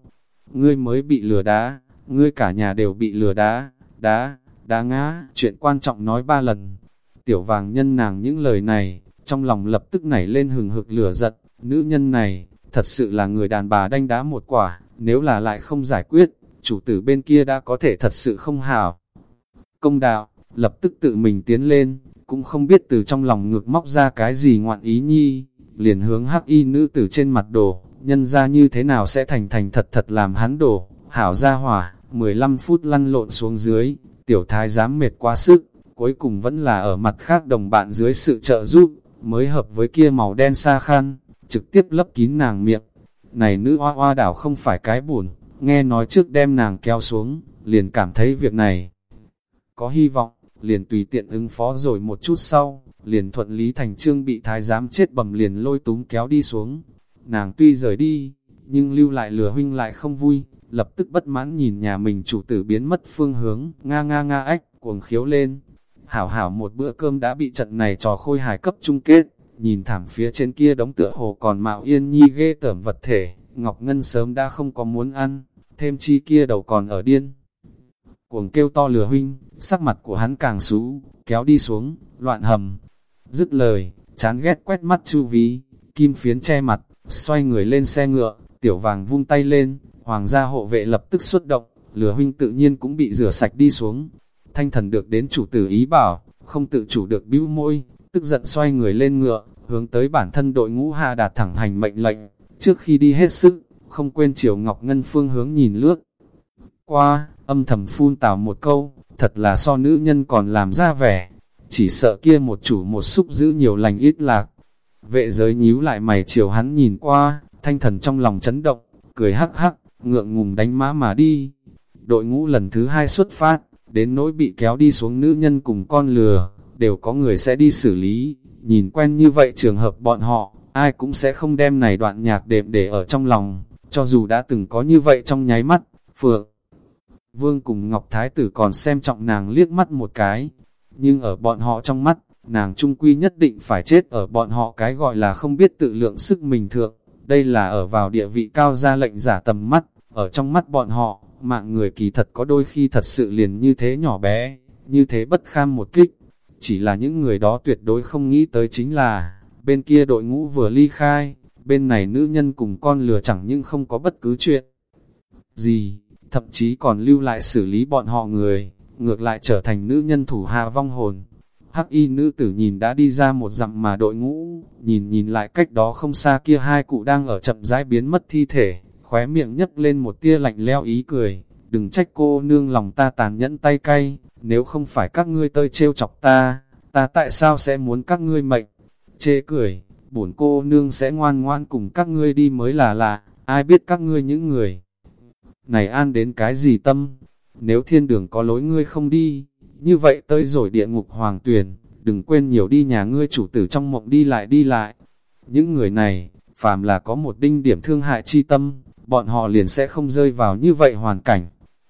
Ngươi mới bị lừa đá, ngươi cả nhà đều bị lừa đá, đá, đá ngã, chuyện quan trọng nói ba lần. Tiểu vàng nhân nàng những lời này, trong lòng lập tức nảy lên hừng hực lửa giật, nữ nhân này, thật sự là người đàn bà đanh đá một quả, nếu là lại không giải quyết, chủ tử bên kia đã có thể thật sự không hảo. Công đạo, lập tức tự mình tiến lên, cũng không biết từ trong lòng ngược móc ra cái gì ngoạn ý nhi, liền hướng hắc y nữ tử trên mặt đổ, nhân ra như thế nào sẽ thành thành thật thật làm hắn đổ, hảo ra hỏa, 15 phút lăn lộn xuống dưới, tiểu thái dám mệt quá sức, cuối cùng vẫn là ở mặt khác đồng bạn dưới sự trợ giúp, mới hợp với kia màu đen xa khăn, trực tiếp lấp kín nàng miệng. Này nữ hoa hoa đảo không phải cái buồn, nghe nói trước đem nàng kéo xuống, liền cảm thấy việc này có hy vọng, liền tùy tiện ứng phó rồi một chút sau, liền thuận lý thành trương bị thái giám chết bầm liền lôi túm kéo đi xuống. Nàng tuy rời đi, nhưng lưu lại lừa huynh lại không vui, lập tức bất mãn nhìn nhà mình chủ tử biến mất phương hướng, nga nga nga ách, cuồng khiếu lên. hảo hảo một bữa cơm đã bị trận này trò khôi hài cấp chung kết, nhìn thảm phía trên kia đống tựa hồ còn mạo yên nhi ghê tởm vật thể, Ngọc Ngân sớm đã không có muốn ăn, thêm chi kia đầu còn ở điên. Cuồng kêu to lừa huynh, sắc mặt của hắn càng xú, kéo đi xuống, loạn hầm. Dứt lời, chán ghét quét mắt chu ví, kim phiến che mặt, xoay người lên xe ngựa, tiểu vàng vung tay lên, hoàng gia hộ vệ lập tức xuất động, lừa huynh tự nhiên cũng bị rửa sạch đi xuống. Thanh thần được đến chủ tử ý bảo, không tự chủ được bĩu môi, tức giận xoay người lên ngựa, hướng tới bản thân đội ngũ hạ đạt thẳng hành mệnh lệnh, trước khi đi hết sức, không quên chiều Ngọc Ngân phương hướng nhìn lướt. Qua, âm thầm phun tào một câu, thật là so nữ nhân còn làm ra vẻ, chỉ sợ kia một chủ một xúc giữ nhiều lành ít lạc. Vệ giới nhíu lại mày chiều hắn nhìn qua, thanh thần trong lòng chấn động, cười hắc hắc, ngượng ngùng đánh mã mà đi. Đội ngũ lần thứ hai xuất phát, đến nỗi bị kéo đi xuống nữ nhân cùng con lừa, đều có người sẽ đi xử lý. Nhìn quen như vậy trường hợp bọn họ, ai cũng sẽ không đem này đoạn nhạc đệm để ở trong lòng, cho dù đã từng có như vậy trong nháy mắt, Phượng. Vương cùng Ngọc Thái Tử còn xem trọng nàng liếc mắt một cái, nhưng ở bọn họ trong mắt, nàng trung quy nhất định phải chết ở bọn họ cái gọi là không biết tự lượng sức mình thượng. Đây là ở vào địa vị cao ra lệnh giả tầm mắt, ở trong mắt bọn họ, mạng người kỳ thật có đôi khi thật sự liền như thế nhỏ bé, như thế bất kham một kích. Chỉ là những người đó tuyệt đối không nghĩ tới chính là, bên kia đội ngũ vừa ly khai, bên này nữ nhân cùng con lừa chẳng nhưng không có bất cứ chuyện gì, thậm chí còn lưu lại xử lý bọn họ người, ngược lại trở thành nữ nhân thủ hạ vong hồn. Hắc y nữ tử nhìn đã đi ra một dặm mà đội ngũ, nhìn nhìn lại cách đó không xa kia hai cụ đang ở chậm rãi biến mất thi thể, khóe miệng nhấc lên một tia lạnh leo ý cười, đừng trách cô nương lòng ta tàn nhẫn tay cay, nếu không phải các ngươi tơi trêu chọc ta, ta tại sao sẽ muốn các ngươi mệnh? Chê cười, bổn cô nương sẽ ngoan ngoan cùng các ngươi đi mới là lạ, ai biết các ngươi những người này an đến cái gì tâm, nếu thiên đường có lối ngươi không đi, như vậy tới rồi địa ngục hoàng tuyển, đừng quên nhiều đi nhà ngươi chủ tử trong mộng đi lại đi lại. Những người này, phàm là có một đinh điểm thương hại chi tâm, bọn họ liền sẽ không rơi vào như vậy hoàn cảnh.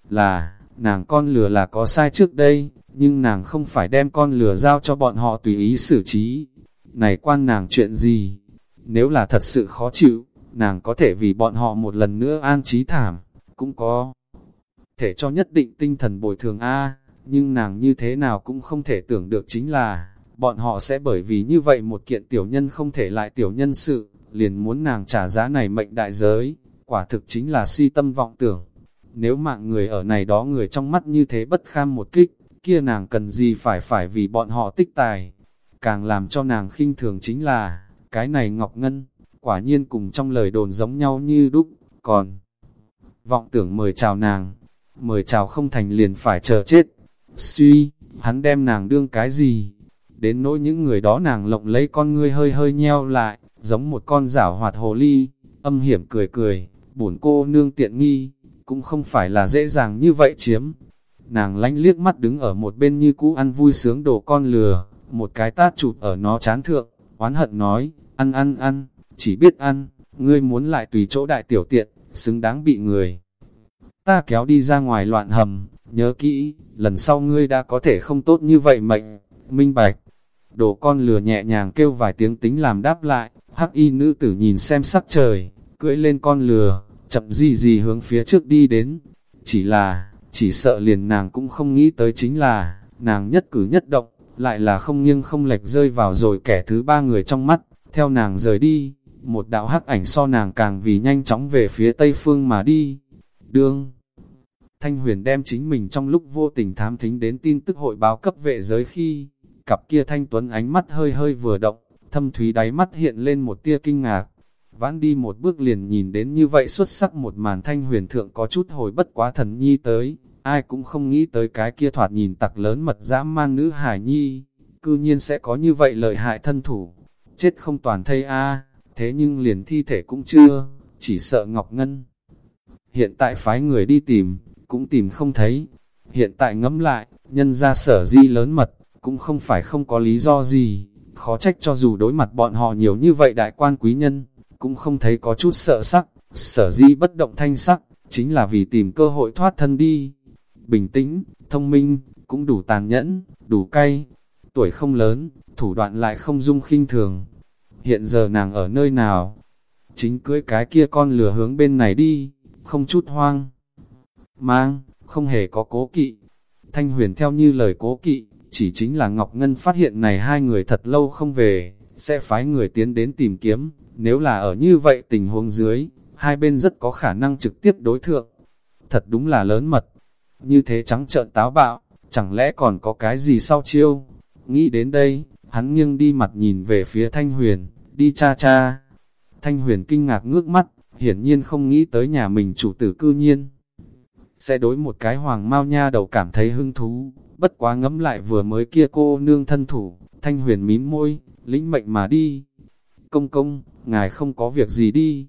Là, nàng con lừa là có sai trước đây, nhưng nàng không phải đem con lừa giao cho bọn họ tùy ý xử trí. Này quan nàng chuyện gì? Nếu là thật sự khó chịu, nàng có thể vì bọn họ một lần nữa an trí thảm, cũng có thể cho nhất định tinh thần bồi thường A, nhưng nàng như thế nào cũng không thể tưởng được chính là, bọn họ sẽ bởi vì như vậy một kiện tiểu nhân không thể lại tiểu nhân sự, liền muốn nàng trả giá này mệnh đại giới, quả thực chính là si tâm vọng tưởng. Nếu mạng người ở này đó người trong mắt như thế bất kham một kích, kia nàng cần gì phải phải vì bọn họ tích tài. Càng làm cho nàng khinh thường chính là, cái này Ngọc Ngân, quả nhiên cùng trong lời đồn giống nhau như đúc, còn vọng tưởng mời chào nàng, mời chào không thành liền phải chờ chết. Suy, hắn đem nàng đương cái gì? Đến nỗi những người đó nàng lộng lấy con ngươi hơi hơi nheo lại, giống một con rảo hoạt hồ ly, âm hiểm cười cười, bổn cô nương tiện nghi, cũng không phải là dễ dàng như vậy chiếm. Nàng lánh liếc mắt đứng ở một bên như cũ ăn vui sướng đồ con lừa, một cái tát chụp ở nó chán thượng, oán hận nói, ăn ăn ăn, chỉ biết ăn, ngươi muốn lại tùy chỗ đại tiểu tiện, xứng đáng bị người ta kéo đi ra ngoài loạn hầm, nhớ kỹ, lần sau ngươi đã có thể không tốt như vậy mệnh, minh bạch. Đồ con lừa nhẹ nhàng kêu vài tiếng tính làm đáp lại, hắc y nữ tử nhìn xem sắc trời, cưỡi lên con lừa, chậm gì gì hướng phía trước đi đến. Chỉ là, chỉ sợ liền nàng cũng không nghĩ tới chính là, nàng nhất cử nhất động, lại là không nghiêng không lệch rơi vào rồi kẻ thứ ba người trong mắt, theo nàng rời đi, một đạo hắc ảnh so nàng càng vì nhanh chóng về phía tây phương mà đi. Đương Thanh huyền đem chính mình trong lúc vô tình thám thính đến tin tức hội báo cấp vệ giới khi, cặp kia thanh tuấn ánh mắt hơi hơi vừa động, thâm thúy đáy mắt hiện lên một tia kinh ngạc. Vãn đi một bước liền nhìn đến như vậy xuất sắc một màn thanh huyền thượng có chút hồi bất quá thần nhi tới, ai cũng không nghĩ tới cái kia thoạt nhìn tặc lớn mật dã man nữ hải nhi, cư nhiên sẽ có như vậy lợi hại thân thủ, chết không toàn thây a thế nhưng liền thi thể cũng chưa, chỉ sợ Ngọc Ngân. Hiện tại phái người đi tìm, cũng tìm không thấy. Hiện tại ngẫm lại, nhân ra sở di lớn mật, cũng không phải không có lý do gì, khó trách cho dù đối mặt bọn họ nhiều như vậy đại quan quý nhân, cũng không thấy có chút sợ sắc, sở di bất động thanh sắc, chính là vì tìm cơ hội thoát thân đi. Bình tĩnh, thông minh, cũng đủ tàn nhẫn, đủ cay. Tuổi không lớn, thủ đoạn lại không dung khinh thường. Hiện giờ nàng ở nơi nào? Chính cưới cái kia con lửa hướng bên này đi, không chút hoang. Mang, không hề có cố kỵ. Thanh huyền theo như lời cố kỵ, chỉ chính là Ngọc Ngân phát hiện này hai người thật lâu không về, sẽ phái người tiến đến tìm kiếm, nếu là ở như vậy tình huống dưới, hai bên rất có khả năng trực tiếp đối thượng. Thật đúng là lớn mật, như thế trắng trợn táo bạo, chẳng lẽ còn có cái gì sau chiêu? Nghĩ đến đây, hắn nghiêng đi mặt nhìn về phía Thanh Huyền, đi cha cha. Thanh Huyền kinh ngạc ngước mắt, hiển nhiên không nghĩ tới nhà mình chủ tử cư nhiên. Sẽ đối một cái hoàng mau nha đầu cảm thấy hứng thú, bất quá ngẫm lại vừa mới kia cô nương thân thủ, Thanh Huyền mím môi, lĩnh mệnh mà đi. Công công, ngài không có việc gì đi.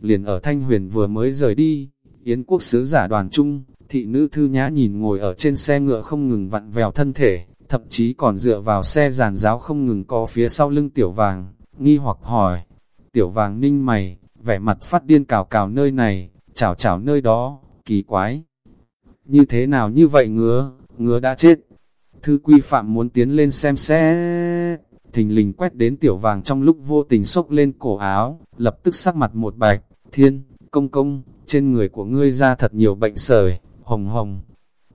Liền ở Thanh Huyền vừa mới rời đi, Yến quốc sứ giả đoàn trung, thị nữ thư nhã nhìn ngồi ở trên xe ngựa không ngừng vặn vèo thân thể, thậm chí còn dựa vào xe giàn giáo không ngừng có phía sau lưng tiểu vàng, nghi hoặc hỏi. Tiểu vàng ninh mày, vẻ mặt phát điên cào cào nơi này, chảo chảo nơi đó, kỳ quái. Như thế nào như vậy ngứa, ngứa đã chết. Thư quy phạm muốn tiến lên xem xe thình lình quét đến tiểu vàng trong lúc vô tình sốc lên cổ áo, lập tức sắc mặt một bạch, thiên, công công, trên người của ngươi ra thật nhiều bệnh sởi, hồng hồng.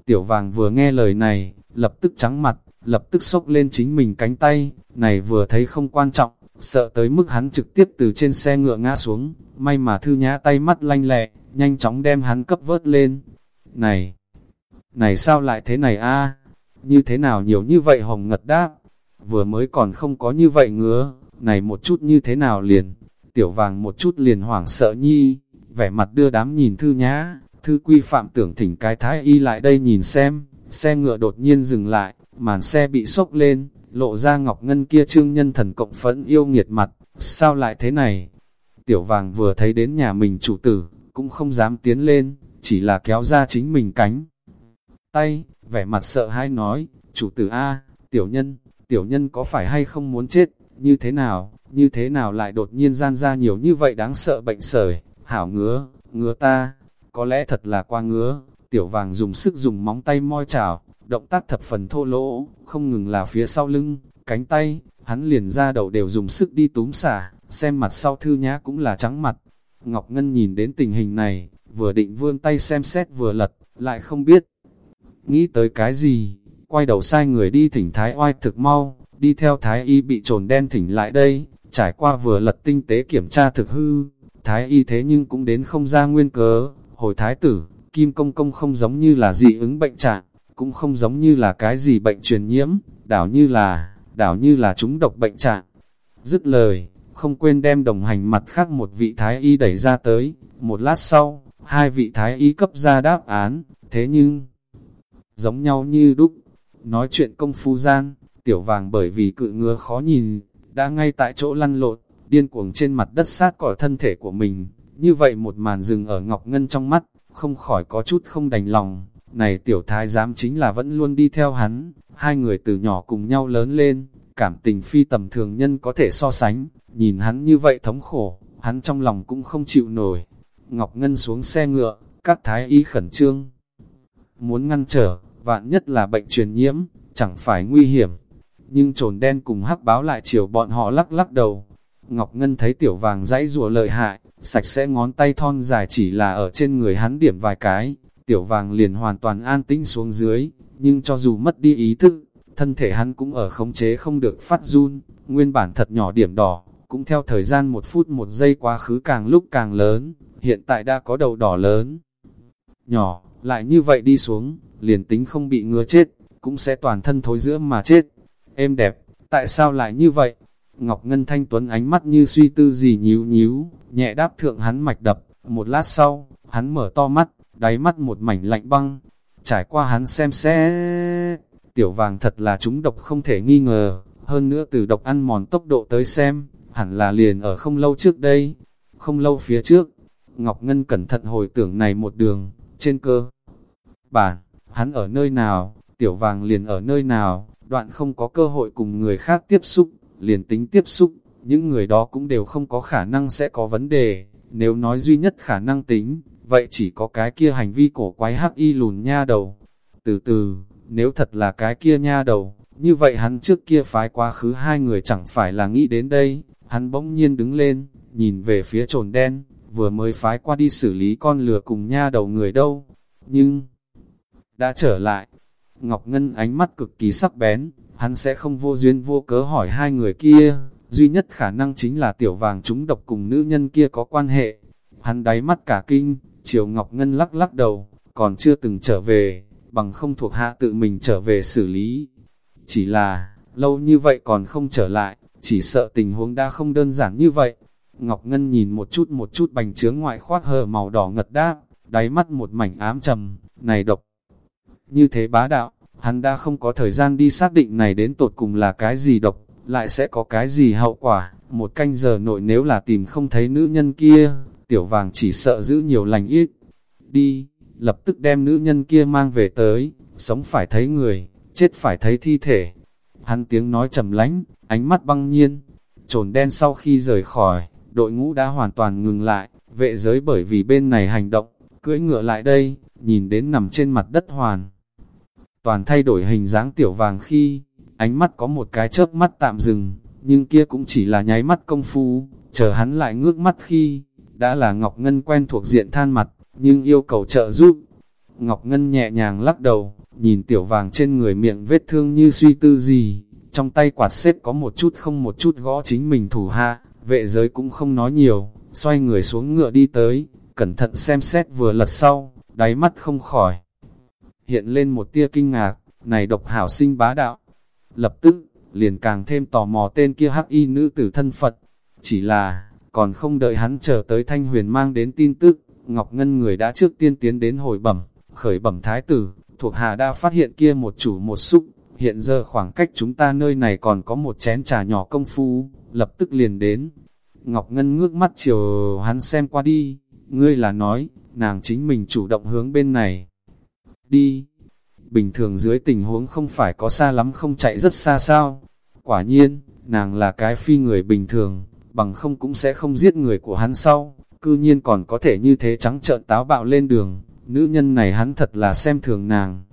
Tiểu vàng vừa nghe lời này, lập tức trắng mặt, lập tức sốc lên chính mình cánh tay, này vừa thấy không quan trọng, sợ tới mức hắn trực tiếp từ trên xe ngựa ngã xuống, may mà thư nhã tay mắt lanh lẹ, nhanh chóng đem hắn cấp vớt lên. Này, này sao lại thế này a? Như thế nào nhiều như vậy hồng ngật đáp, vừa mới còn không có như vậy ngứa, này một chút như thế nào liền, tiểu vàng một chút liền hoảng sợ nhi, vẻ mặt đưa đám nhìn thư nhã, thư quy phạm tưởng thỉnh cái thái y lại đây nhìn xem, xe ngựa đột nhiên dừng lại, màn xe bị sốc lên, lộ ra ngọc ngân kia trương nhân thần cộng phẫn yêu nghiệt mặt, sao lại thế này? Tiểu vàng vừa thấy đến nhà mình chủ tử, cũng không dám tiến lên, chỉ là kéo ra chính mình cánh. Tay, vẻ mặt sợ hãi nói, chủ tử A, tiểu nhân, tiểu nhân có phải hay không muốn chết, như thế nào, như thế nào lại đột nhiên gian ra nhiều như vậy đáng sợ bệnh sởi, hảo ngứa, ngứa ta, có lẽ thật là qua ngứa, tiểu vàng dùng sức dùng móng tay moi chảo, động tác thập phần thô lỗ, không ngừng là phía sau lưng, cánh tay, hắn liền ra đầu đều dùng sức đi túm xả, xem mặt sau thư nhã cũng là trắng mặt. Ngọc Ngân nhìn đến tình hình này, vừa định vươn tay xem xét vừa lật, lại không biết. Nghĩ tới cái gì, quay đầu sai người đi thỉnh Thái oai thực mau, đi theo Thái y bị trồn đen thỉnh lại đây, trải qua vừa lật tinh tế kiểm tra thực hư, Thái y thế nhưng cũng đến không ra nguyên cớ, hồi Thái tử, Kim Công Công không giống như là dị ứng bệnh trạng, cũng không giống như là cái gì bệnh truyền nhiễm, đảo như là, đảo như là chúng độc bệnh trạng. Dứt lời, không quên đem đồng hành mặt khác một vị Thái y đẩy ra tới, một lát sau, hai vị Thái y cấp ra đáp án, thế nhưng, giống nhau như đúc, Nói chuyện công phu gian, tiểu vàng bởi vì cự ngứa khó nhìn, đã ngay tại chỗ lăn lộn, điên cuồng trên mặt đất sát cỏ thân thể của mình. Như vậy một màn rừng ở Ngọc Ngân trong mắt, không khỏi có chút không đành lòng. Này tiểu thái giám chính là vẫn luôn đi theo hắn, hai người từ nhỏ cùng nhau lớn lên, cảm tình phi tầm thường nhân có thể so sánh, nhìn hắn như vậy thống khổ, hắn trong lòng cũng không chịu nổi. Ngọc Ngân xuống xe ngựa, các thái y khẩn trương, muốn ngăn trở, vạn nhất là bệnh truyền nhiễm, chẳng phải nguy hiểm. Nhưng trồn đen cùng hắc báo lại chiều bọn họ lắc lắc đầu. Ngọc Ngân thấy tiểu vàng dãy rùa lợi hại, sạch sẽ ngón tay thon dài chỉ là ở trên người hắn điểm vài cái, tiểu vàng liền hoàn toàn an tĩnh xuống dưới, nhưng cho dù mất đi ý thức, thân thể hắn cũng ở khống chế không được phát run, nguyên bản thật nhỏ điểm đỏ, cũng theo thời gian một phút một giây quá khứ càng lúc càng lớn, hiện tại đã có đầu đỏ lớn. Nhỏ, lại như vậy đi xuống, liền tính không bị ngứa chết, cũng sẽ toàn thân thối giữa mà chết. Êm đẹp, tại sao lại như vậy? Ngọc Ngân Thanh Tuấn ánh mắt như suy tư gì nhíu nhíu, nhẹ đáp thượng hắn mạch đập, một lát sau, hắn mở to mắt, đáy mắt một mảnh lạnh băng, trải qua hắn xem xét, tiểu vàng thật là chúng độc không thể nghi ngờ, hơn nữa từ độc ăn mòn tốc độ tới xem, hẳn là liền ở không lâu trước đây, không lâu phía trước, Ngọc Ngân cẩn thận hồi tưởng này một đường, trên cơ bản, hắn ở nơi nào, tiểu vàng liền ở nơi nào, đoạn không có cơ hội cùng người khác tiếp xúc, liền tính tiếp xúc, những người đó cũng đều không có khả năng sẽ có vấn đề, nếu nói duy nhất khả năng tính, vậy chỉ có cái kia hành vi cổ quái hắc y lùn nha đầu. Từ từ, nếu thật là cái kia nha đầu, như vậy hắn trước kia phái quá khứ hai người chẳng phải là nghĩ đến đây, hắn bỗng nhiên đứng lên, nhìn về phía trồn đen, vừa mới phái qua đi xử lý con lừa cùng nha đầu người đâu, nhưng đã trở lại. Ngọc Ngân ánh mắt cực kỳ sắc bén, hắn sẽ không vô duyên vô cớ hỏi hai người kia, duy nhất khả năng chính là tiểu vàng chúng độc cùng nữ nhân kia có quan hệ. Hắn đáy mắt cả kinh, chiều Ngọc Ngân lắc lắc đầu, còn chưa từng trở về, bằng không thuộc hạ tự mình trở về xử lý. Chỉ là, lâu như vậy còn không trở lại, chỉ sợ tình huống đã không đơn giản như vậy. Ngọc Ngân nhìn một chút một chút bành trướng ngoại khoác hờ màu đỏ ngật đáp, đáy mắt một mảnh ám trầm, này độc. Như thế bá đạo, hắn đã không có thời gian đi xác định này đến tột cùng là cái gì độc, lại sẽ có cái gì hậu quả. Một canh giờ nội nếu là tìm không thấy nữ nhân kia, tiểu vàng chỉ sợ giữ nhiều lành ít. Đi, lập tức đem nữ nhân kia mang về tới, sống phải thấy người, chết phải thấy thi thể. Hắn tiếng nói trầm lánh, ánh mắt băng nhiên, trồn đen sau khi rời khỏi, đội ngũ đã hoàn toàn ngừng lại, vệ giới bởi vì bên này hành động, cưỡi ngựa lại đây, nhìn đến nằm trên mặt đất hoàn. Toàn thay đổi hình dáng tiểu vàng khi, ánh mắt có một cái chớp mắt tạm dừng, nhưng kia cũng chỉ là nháy mắt công phu, chờ hắn lại ngước mắt khi, đã là Ngọc Ngân quen thuộc diện than mặt, nhưng yêu cầu trợ giúp. Ngọc Ngân nhẹ nhàng lắc đầu, nhìn tiểu vàng trên người miệng vết thương như suy tư gì, trong tay quạt xếp có một chút không một chút gõ chính mình thủ hạ, vệ giới cũng không nói nhiều, xoay người xuống ngựa đi tới, cẩn thận xem xét vừa lật sau, đáy mắt không khỏi. Hiện lên một tia kinh ngạc, này độc hảo sinh bá đạo. Lập tức, liền càng thêm tò mò tên kia hắc y nữ tử thân Phật. Chỉ là, còn không đợi hắn chờ tới Thanh Huyền mang đến tin tức, Ngọc Ngân người đã trước tiên tiến đến hồi bẩm, khởi bẩm thái tử, thuộc hạ đã phát hiện kia một chủ một xúc, hiện giờ khoảng cách chúng ta nơi này còn có một chén trà nhỏ công phu, lập tức liền đến. Ngọc Ngân ngước mắt chiều hắn xem qua đi, ngươi là nói, nàng chính mình chủ động hướng bên này. Đi, bình thường dưới tình huống không phải có xa lắm không chạy rất xa sao. Quả nhiên, nàng là cái phi người bình thường, bằng không cũng sẽ không giết người của hắn sau, cư nhiên còn có thể như thế trắng trợn táo bạo lên đường, nữ nhân này hắn thật là xem thường nàng.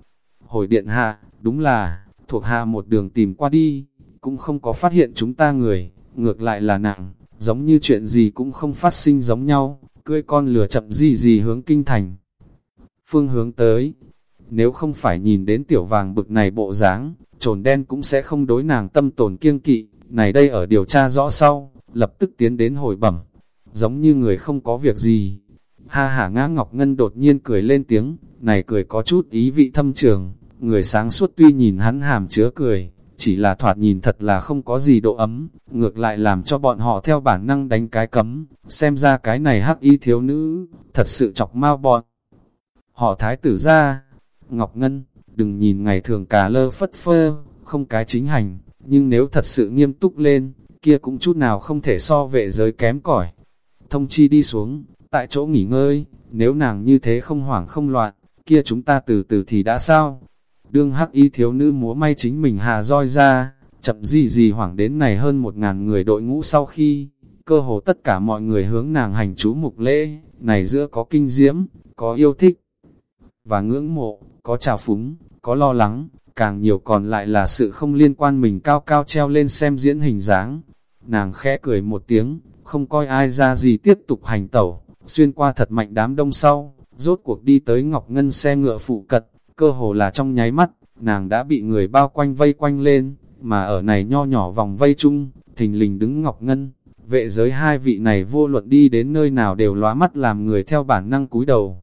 Hồi điện hạ, đúng là, thuộc hạ một đường tìm qua đi, cũng không có phát hiện chúng ta người, ngược lại là nàng, giống như chuyện gì cũng không phát sinh giống nhau, cưỡi con lửa chậm gì gì hướng kinh thành. Phương hướng tới, nếu không phải nhìn đến tiểu vàng bực này bộ dáng, trồn đen cũng sẽ không đối nàng tâm tồn kiêng kỵ, này đây ở điều tra rõ sau, lập tức tiến đến hồi bẩm, giống như người không có việc gì. Ha hả ngã Ngọc Ngân đột nhiên cười lên tiếng, này cười có chút ý vị thâm trường, người sáng suốt tuy nhìn hắn hàm chứa cười, chỉ là thoạt nhìn thật là không có gì độ ấm, ngược lại làm cho bọn họ theo bản năng đánh cái cấm, xem ra cái này hắc y thiếu nữ, thật sự chọc mau bọn. Họ thái tử ra, Ngọc Ngân, đừng nhìn ngày thường cà lơ phất phơ, không cái chính hành, nhưng nếu thật sự nghiêm túc lên, kia cũng chút nào không thể so vệ giới kém cỏi. Thông chi đi xuống, tại chỗ nghỉ ngơi, nếu nàng như thế không hoảng không loạn, kia chúng ta từ từ thì đã sao? Đương hắc y thiếu nữ múa may chính mình hà roi ra, chậm gì gì hoảng đến này hơn một ngàn người đội ngũ sau khi, cơ hồ tất cả mọi người hướng nàng hành chú mục lễ, này giữa có kinh diễm, có yêu thích, và ngưỡng mộ, có trào phúng, có lo lắng, càng nhiều còn lại là sự không liên quan mình cao cao treo lên xem diễn hình dáng. Nàng khẽ cười một tiếng, không coi ai ra gì tiếp tục hành tẩu, xuyên qua thật mạnh đám đông sau, rốt cuộc đi tới Ngọc Ngân xe ngựa phụ cật cơ hồ là trong nháy mắt, nàng đã bị người bao quanh vây quanh lên, mà ở này nho nhỏ vòng vây chung, thình lình đứng Ngọc Ngân. Vệ giới hai vị này vô luận đi đến nơi nào đều lóa mắt làm người theo bản năng cúi đầu.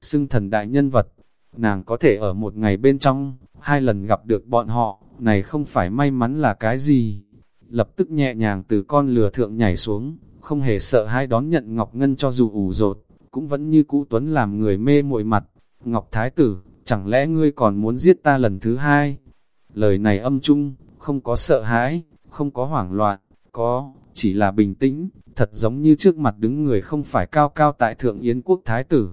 Xưng thần đại nhân vật, nàng có thể ở một ngày bên trong, hai lần gặp được bọn họ, này không phải may mắn là cái gì. Lập tức nhẹ nhàng từ con lừa thượng nhảy xuống, không hề sợ hai đón nhận Ngọc Ngân cho dù ủ rột, cũng vẫn như cũ tuấn làm người mê muội mặt. Ngọc Thái Tử, chẳng lẽ ngươi còn muốn giết ta lần thứ hai? Lời này âm trung, không có sợ hãi, không có hoảng loạn, có, chỉ là bình tĩnh, thật giống như trước mặt đứng người không phải cao cao tại thượng Yến quốc Thái Tử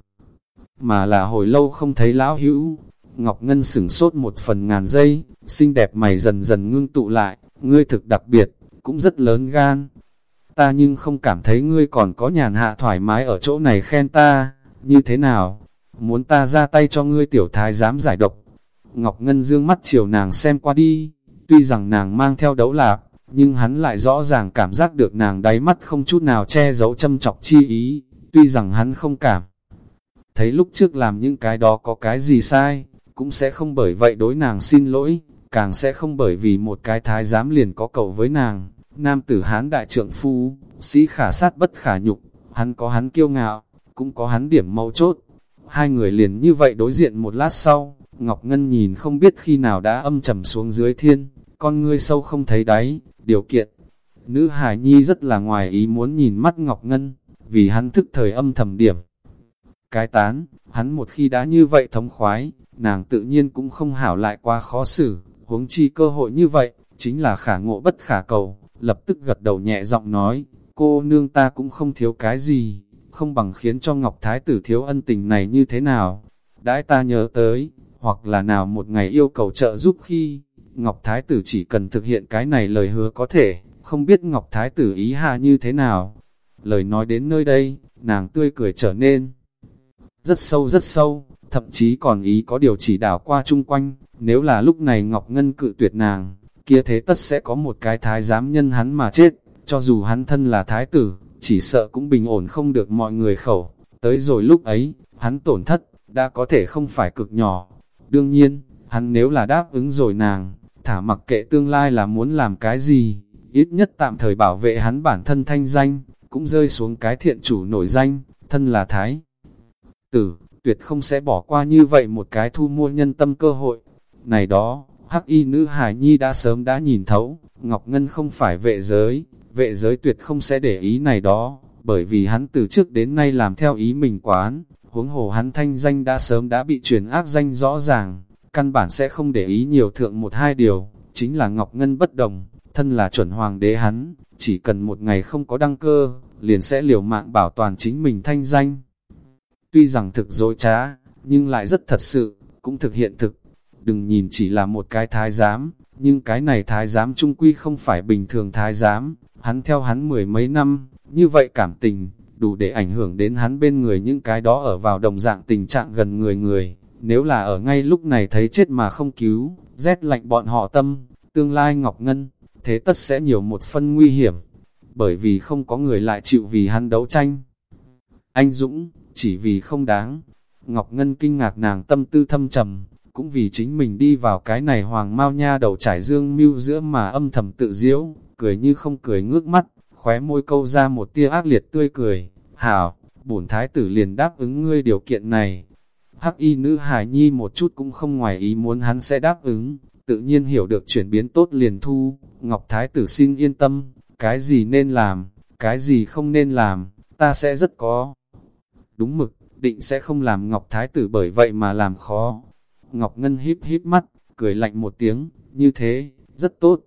mà là hồi lâu không thấy lão hữu. Ngọc Ngân sửng sốt một phần ngàn giây, xinh đẹp mày dần dần ngưng tụ lại, ngươi thực đặc biệt, cũng rất lớn gan. Ta nhưng không cảm thấy ngươi còn có nhàn hạ thoải mái ở chỗ này khen ta, như thế nào? Muốn ta ra tay cho ngươi tiểu thái dám giải độc. Ngọc Ngân dương mắt chiều nàng xem qua đi, tuy rằng nàng mang theo đấu lạp, nhưng hắn lại rõ ràng cảm giác được nàng đáy mắt không chút nào che giấu châm chọc chi ý, tuy rằng hắn không cảm. Thấy lúc trước làm những cái đó có cái gì sai, cũng sẽ không bởi vậy đối nàng xin lỗi, càng sẽ không bởi vì một cái thái giám liền có cầu với nàng. Nam tử hán đại trượng phu, sĩ khả sát bất khả nhục, hắn có hắn kiêu ngạo, cũng có hắn điểm mâu chốt. Hai người liền như vậy đối diện một lát sau, Ngọc Ngân nhìn không biết khi nào đã âm trầm xuống dưới thiên, con ngươi sâu không thấy đáy, điều kiện. Nữ Hải Nhi rất là ngoài ý muốn nhìn mắt Ngọc Ngân, vì hắn thức thời âm thầm điểm. Cái tán, hắn một khi đã như vậy thống khoái, nàng tự nhiên cũng không hảo lại qua khó xử, huống chi cơ hội như vậy, chính là khả ngộ bất khả cầu, lập tức gật đầu nhẹ giọng nói, cô nương ta cũng không thiếu cái gì, không bằng khiến cho Ngọc Thái tử thiếu ân tình này như thế nào. Đãi ta nhớ tới, hoặc là nào một ngày yêu cầu trợ giúp khi, Ngọc Thái tử chỉ cần thực hiện cái này lời hứa có thể, không biết Ngọc Thái tử ý hạ như thế nào. Lời nói đến nơi đây, nàng tươi cười trở nên rất sâu rất sâu, thậm chí còn ý có điều chỉ đảo qua chung quanh, nếu là lúc này Ngọc Ngân cự tuyệt nàng, kia thế tất sẽ có một cái thái giám nhân hắn mà chết, cho dù hắn thân là thái tử, chỉ sợ cũng bình ổn không được mọi người khẩu, tới rồi lúc ấy, hắn tổn thất, đã có thể không phải cực nhỏ. Đương nhiên, hắn nếu là đáp ứng rồi nàng, thả mặc kệ tương lai là muốn làm cái gì, ít nhất tạm thời bảo vệ hắn bản thân thanh danh, cũng rơi xuống cái thiện chủ nổi danh, thân là thái. Tử, tuyệt không sẽ bỏ qua như vậy một cái thu mua nhân tâm cơ hội. Này đó, hắc y nữ hải nhi đã sớm đã nhìn thấu, Ngọc Ngân không phải vệ giới, vệ giới tuyệt không sẽ để ý này đó, bởi vì hắn từ trước đến nay làm theo ý mình quán, huống hồ hắn thanh danh đã sớm đã bị truyền ác danh rõ ràng, căn bản sẽ không để ý nhiều thượng một hai điều, chính là Ngọc Ngân bất đồng, thân là chuẩn hoàng đế hắn, chỉ cần một ngày không có đăng cơ, liền sẽ liều mạng bảo toàn chính mình thanh danh. Tuy rằng thực dối trá, nhưng lại rất thật sự, cũng thực hiện thực. Đừng nhìn chỉ là một cái thái giám, nhưng cái này thái giám trung quy không phải bình thường thái giám, hắn theo hắn mười mấy năm, như vậy cảm tình, đủ để ảnh hưởng đến hắn bên người những cái đó ở vào đồng dạng tình trạng gần người người. Nếu là ở ngay lúc này thấy chết mà không cứu, rét lạnh bọn họ tâm, tương lai Ngọc Ngân, thế tất sẽ nhiều một phân nguy hiểm, bởi vì không có người lại chịu vì hắn đấu tranh. Anh Dũng, chỉ vì không đáng. Ngọc Ngân kinh ngạc nàng tâm tư thâm trầm, cũng vì chính mình đi vào cái này hoàng mau nha đầu trải dương mưu giữa mà âm thầm tự diễu, cười như không cười ngước mắt, khóe môi câu ra một tia ác liệt tươi cười. Hảo, bổn thái tử liền đáp ứng ngươi điều kiện này. Hắc y nữ hài nhi một chút cũng không ngoài ý muốn hắn sẽ đáp ứng, tự nhiên hiểu được chuyển biến tốt liền thu. Ngọc thái tử xin yên tâm, cái gì nên làm, cái gì không nên làm, ta sẽ rất có đúng mực, định sẽ không làm Ngọc Thái tử bởi vậy mà làm khó. Ngọc Ngân híp híp mắt, cười lạnh một tiếng, như thế, rất tốt.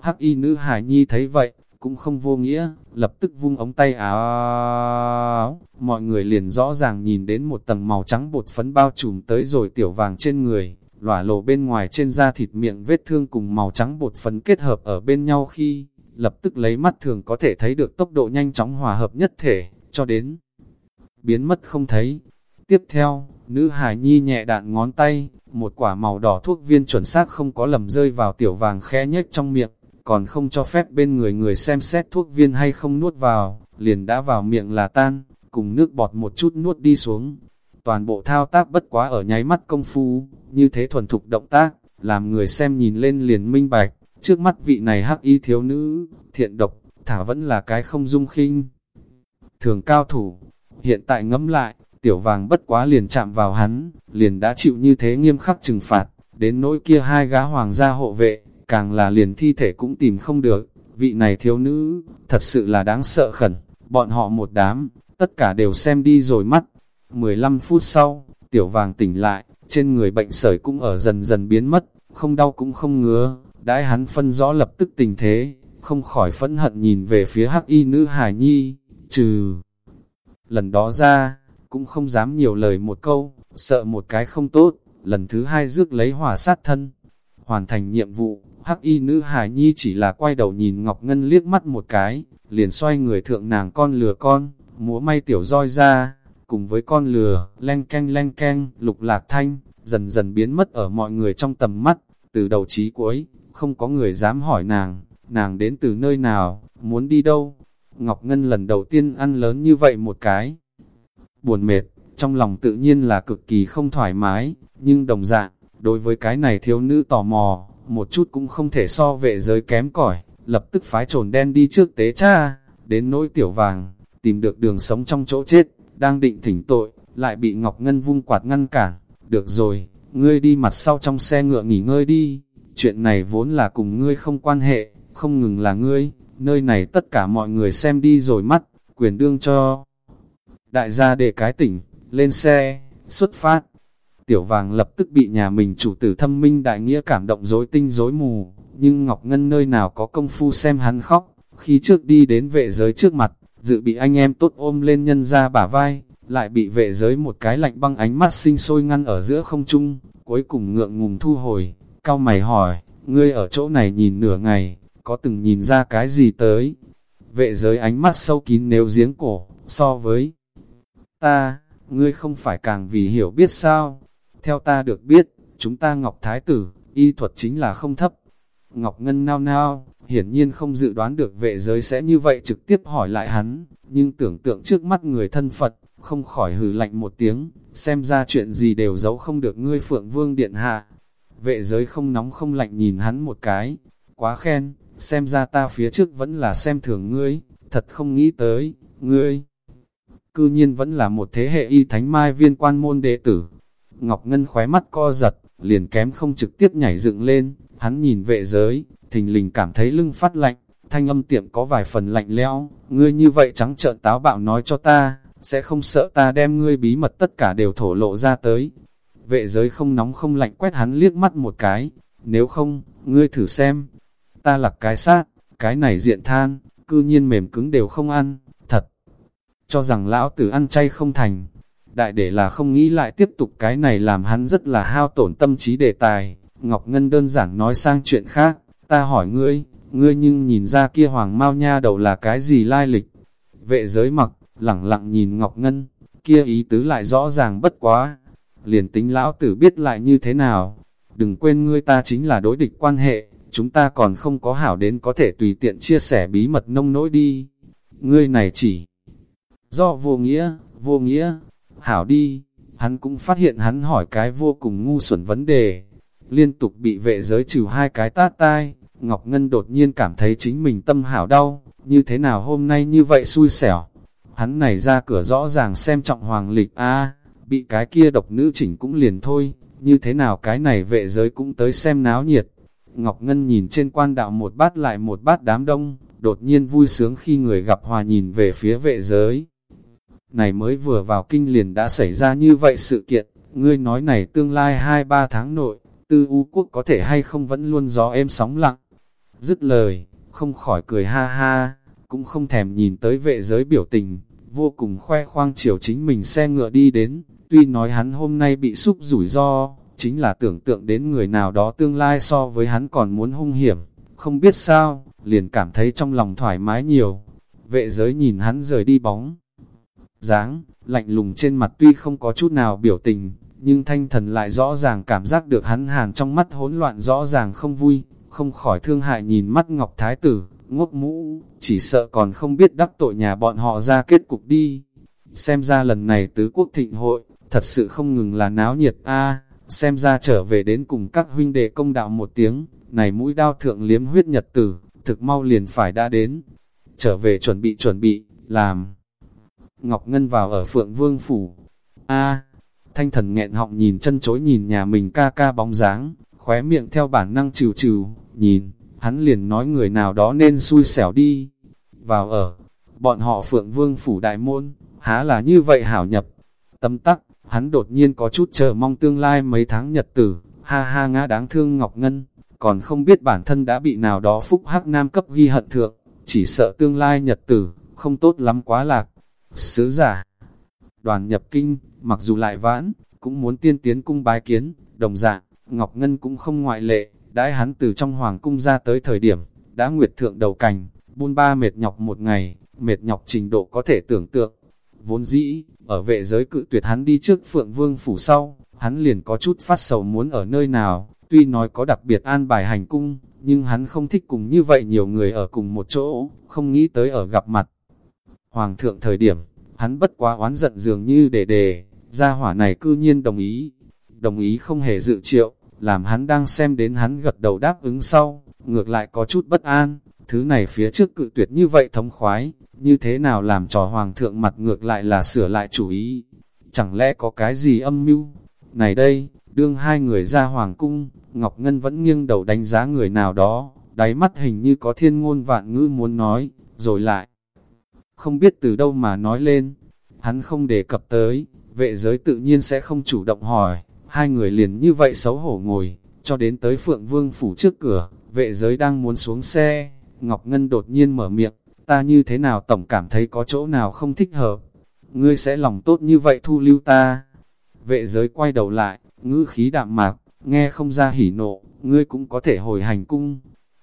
Hắc y nữ hải nhi thấy vậy, cũng không vô nghĩa, lập tức vung ống tay áo. Mọi người liền rõ ràng nhìn đến một tầng màu trắng bột phấn bao trùm tới rồi tiểu vàng trên người, lỏa lộ bên ngoài trên da thịt miệng vết thương cùng màu trắng bột phấn kết hợp ở bên nhau khi, lập tức lấy mắt thường có thể thấy được tốc độ nhanh chóng hòa hợp nhất thể, cho đến biến mất không thấy. Tiếp theo, nữ hài nhi nhẹ đạn ngón tay, một quả màu đỏ thuốc viên chuẩn xác không có lầm rơi vào tiểu vàng khẽ nhếch trong miệng, còn không cho phép bên người người xem xét thuốc viên hay không nuốt vào, liền đã vào miệng là tan, cùng nước bọt một chút nuốt đi xuống. Toàn bộ thao tác bất quá ở nháy mắt công phu, như thế thuần thục động tác, làm người xem nhìn lên liền minh bạch, trước mắt vị này hắc y thiếu nữ, thiện độc, thả vẫn là cái không dung khinh. Thường cao thủ, Hiện tại ngẫm lại, tiểu vàng bất quá liền chạm vào hắn, liền đã chịu như thế nghiêm khắc trừng phạt, đến nỗi kia hai gã hoàng gia hộ vệ, càng là liền thi thể cũng tìm không được, vị này thiếu nữ, thật sự là đáng sợ khẩn, bọn họ một đám, tất cả đều xem đi rồi mắt. 15 phút sau, tiểu vàng tỉnh lại, trên người bệnh sởi cũng ở dần dần biến mất, không đau cũng không ngứa, đãi hắn phân rõ lập tức tình thế, không khỏi phẫn hận nhìn về phía hắc y nữ hài nhi, trừ. Lần đó ra, cũng không dám nhiều lời một câu, sợ một cái không tốt, lần thứ hai rước lấy hỏa sát thân. Hoàn thành nhiệm vụ, hắc y nữ hải nhi chỉ là quay đầu nhìn Ngọc Ngân liếc mắt một cái, liền xoay người thượng nàng con lừa con, múa may tiểu roi ra, cùng với con lừa, len canh len canh, lục lạc thanh, dần dần biến mất ở mọi người trong tầm mắt, từ đầu chí cuối, không có người dám hỏi nàng, nàng đến từ nơi nào, muốn đi đâu. Ngọc Ngân lần đầu tiên ăn lớn như vậy một cái. Buồn mệt, trong lòng tự nhiên là cực kỳ không thoải mái, nhưng đồng dạng, đối với cái này thiếu nữ tò mò, một chút cũng không thể so vệ giới kém cỏi lập tức phái trồn đen đi trước tế cha, đến nỗi tiểu vàng, tìm được đường sống trong chỗ chết, đang định thỉnh tội, lại bị Ngọc Ngân vung quạt ngăn cản, được rồi, ngươi đi mặt sau trong xe ngựa nghỉ ngơi đi, chuyện này vốn là cùng ngươi không quan hệ, không ngừng là ngươi, nơi này tất cả mọi người xem đi rồi mắt, quyền đương cho. Đại gia để cái tỉnh, lên xe, xuất phát. Tiểu vàng lập tức bị nhà mình chủ tử thâm minh đại nghĩa cảm động dối tinh dối mù, nhưng Ngọc Ngân nơi nào có công phu xem hắn khóc, khi trước đi đến vệ giới trước mặt, dự bị anh em tốt ôm lên nhân ra bả vai, lại bị vệ giới một cái lạnh băng ánh mắt sinh sôi ngăn ở giữa không trung, cuối cùng ngượng ngùng thu hồi, cao mày hỏi, ngươi ở chỗ này nhìn nửa ngày, có từng nhìn ra cái gì tới? Vệ giới ánh mắt sâu kín nếu giếng cổ, so với ta, ngươi không phải càng vì hiểu biết sao? Theo ta được biết, chúng ta Ngọc Thái Tử, y thuật chính là không thấp. Ngọc Ngân nao nao, hiển nhiên không dự đoán được vệ giới sẽ như vậy trực tiếp hỏi lại hắn, nhưng tưởng tượng trước mắt người thân Phật, không khỏi hừ lạnh một tiếng, xem ra chuyện gì đều giấu không được ngươi Phượng Vương Điện Hạ. Vệ giới không nóng không lạnh nhìn hắn một cái, quá khen, xem ra ta phía trước vẫn là xem thường ngươi, thật không nghĩ tới, ngươi. Cư nhiên vẫn là một thế hệ y thánh mai viên quan môn đệ tử. Ngọc Ngân khóe mắt co giật, liền kém không trực tiếp nhảy dựng lên, hắn nhìn vệ giới, thình lình cảm thấy lưng phát lạnh, thanh âm tiệm có vài phần lạnh lẽo, ngươi như vậy trắng trợn táo bạo nói cho ta, sẽ không sợ ta đem ngươi bí mật tất cả đều thổ lộ ra tới. Vệ giới không nóng không lạnh quét hắn liếc mắt một cái, nếu không, ngươi thử xem, ta là cái sát, cái này diện than, cư nhiên mềm cứng đều không ăn. Cho rằng lão tử ăn chay không thành, đại để là không nghĩ lại tiếp tục cái này làm hắn rất là hao tổn tâm trí đề tài. Ngọc Ngân đơn giản nói sang chuyện khác, ta hỏi ngươi, ngươi nhưng nhìn ra kia hoàng mau nha đầu là cái gì lai lịch. Vệ giới mặc, lẳng lặng nhìn Ngọc Ngân, kia ý tứ lại rõ ràng bất quá. Liền tính lão tử biết lại như thế nào, đừng quên ngươi ta chính là đối địch quan hệ, chúng ta còn không có hảo đến có thể tùy tiện chia sẻ bí mật nông nỗi đi. Ngươi này chỉ do vô nghĩa, vô nghĩa, hảo đi, hắn cũng phát hiện hắn hỏi cái vô cùng ngu xuẩn vấn đề, liên tục bị vệ giới trừ hai cái tát tai, Ngọc Ngân đột nhiên cảm thấy chính mình tâm hảo đau, như thế nào hôm nay như vậy xui xẻo. Hắn này ra cửa rõ ràng xem trọng hoàng lịch. A bị cái kia độc nữ chỉnh cũng liền thôi, như thế nào cái này vệ giới cũng tới xem náo nhiệt. Ngọc Ngân nhìn trên quan đạo một bát lại một bát đám đông, đột nhiên vui sướng khi người gặp hòa nhìn về phía vệ giới. Này mới vừa vào kinh liền đã xảy ra như vậy sự kiện, ngươi nói này tương lai 2-3 tháng nội, tư u quốc có thể hay không vẫn luôn gió êm sóng lặng. Dứt lời, không khỏi cười ha ha, cũng không thèm nhìn tới vệ giới biểu tình, vô cùng khoe khoang chiều chính mình xe ngựa đi đến, tuy nói hắn hôm nay bị xúc rủi ro, chính là tưởng tượng đến người nào đó tương lai so với hắn còn muốn hung hiểm, không biết sao, liền cảm thấy trong lòng thoải mái nhiều. Vệ giới nhìn hắn rời đi bóng dáng lạnh lùng trên mặt tuy không có chút nào biểu tình, nhưng thanh thần lại rõ ràng cảm giác được hắn hàn trong mắt hỗn loạn rõ ràng không vui, không khỏi thương hại nhìn mắt Ngọc Thái Tử, ngốc mũ, chỉ sợ còn không biết đắc tội nhà bọn họ ra kết cục đi. Xem ra lần này tứ quốc thịnh hội, thật sự không ngừng là náo nhiệt a xem ra trở về đến cùng các huynh đệ công đạo một tiếng, này mũi đao thượng liếm huyết nhật tử, thực mau liền phải đã đến. Trở về chuẩn bị chuẩn bị, làm. Ngọc Ngân vào ở Phượng Vương Phủ. a thanh thần nghẹn họng nhìn chân chối nhìn nhà mình ca ca bóng dáng, khóe miệng theo bản năng trừ trừ, nhìn, hắn liền nói người nào đó nên xui xẻo đi. Vào ở, bọn họ Phượng Vương Phủ Đại Môn, há là như vậy hảo nhập. Tâm tắc, hắn đột nhiên có chút chờ mong tương lai mấy tháng nhật tử, ha ha ngã đáng thương Ngọc Ngân, còn không biết bản thân đã bị nào đó phúc hắc nam cấp ghi hận thượng, chỉ sợ tương lai nhật tử, không tốt lắm quá lạc. Sứ giả, đoàn nhập kinh, mặc dù lại vãn, cũng muốn tiên tiến cung bái kiến, đồng dạng, Ngọc Ngân cũng không ngoại lệ, đãi hắn từ trong hoàng cung ra tới thời điểm, đã nguyệt thượng đầu cành, buôn ba mệt nhọc một ngày, mệt nhọc trình độ có thể tưởng tượng. Vốn dĩ, ở vệ giới cự tuyệt hắn đi trước Phượng Vương phủ sau, hắn liền có chút phát sầu muốn ở nơi nào, tuy nói có đặc biệt an bài hành cung, nhưng hắn không thích cùng như vậy nhiều người ở cùng một chỗ, không nghĩ tới ở gặp mặt. Hoàng thượng thời điểm, hắn bất quá oán giận dường như để đề, gia hỏa này cư nhiên đồng ý, đồng ý không hề dự triệu, làm hắn đang xem đến hắn gật đầu đáp ứng sau, ngược lại có chút bất an, thứ này phía trước cự tuyệt như vậy thống khoái, như thế nào làm trò hoàng thượng mặt ngược lại là sửa lại chủ ý, chẳng lẽ có cái gì âm mưu? Này đây, đương hai người ra hoàng cung, Ngọc Ngân vẫn nghiêng đầu đánh giá người nào đó, đáy mắt hình như có thiên ngôn vạn ngữ muốn nói, rồi lại. Không biết từ đâu mà nói lên, hắn không đề cập tới, vệ giới tự nhiên sẽ không chủ động hỏi, hai người liền như vậy xấu hổ ngồi, cho đến tới Phượng Vương phủ trước cửa, vệ giới đang muốn xuống xe, Ngọc Ngân đột nhiên mở miệng, ta như thế nào tổng cảm thấy có chỗ nào không thích hợp, ngươi sẽ lòng tốt như vậy thu lưu ta. Vệ giới quay đầu lại, ngữ khí đạm mạc, nghe không ra hỉ nộ, ngươi cũng có thể hồi hành cung.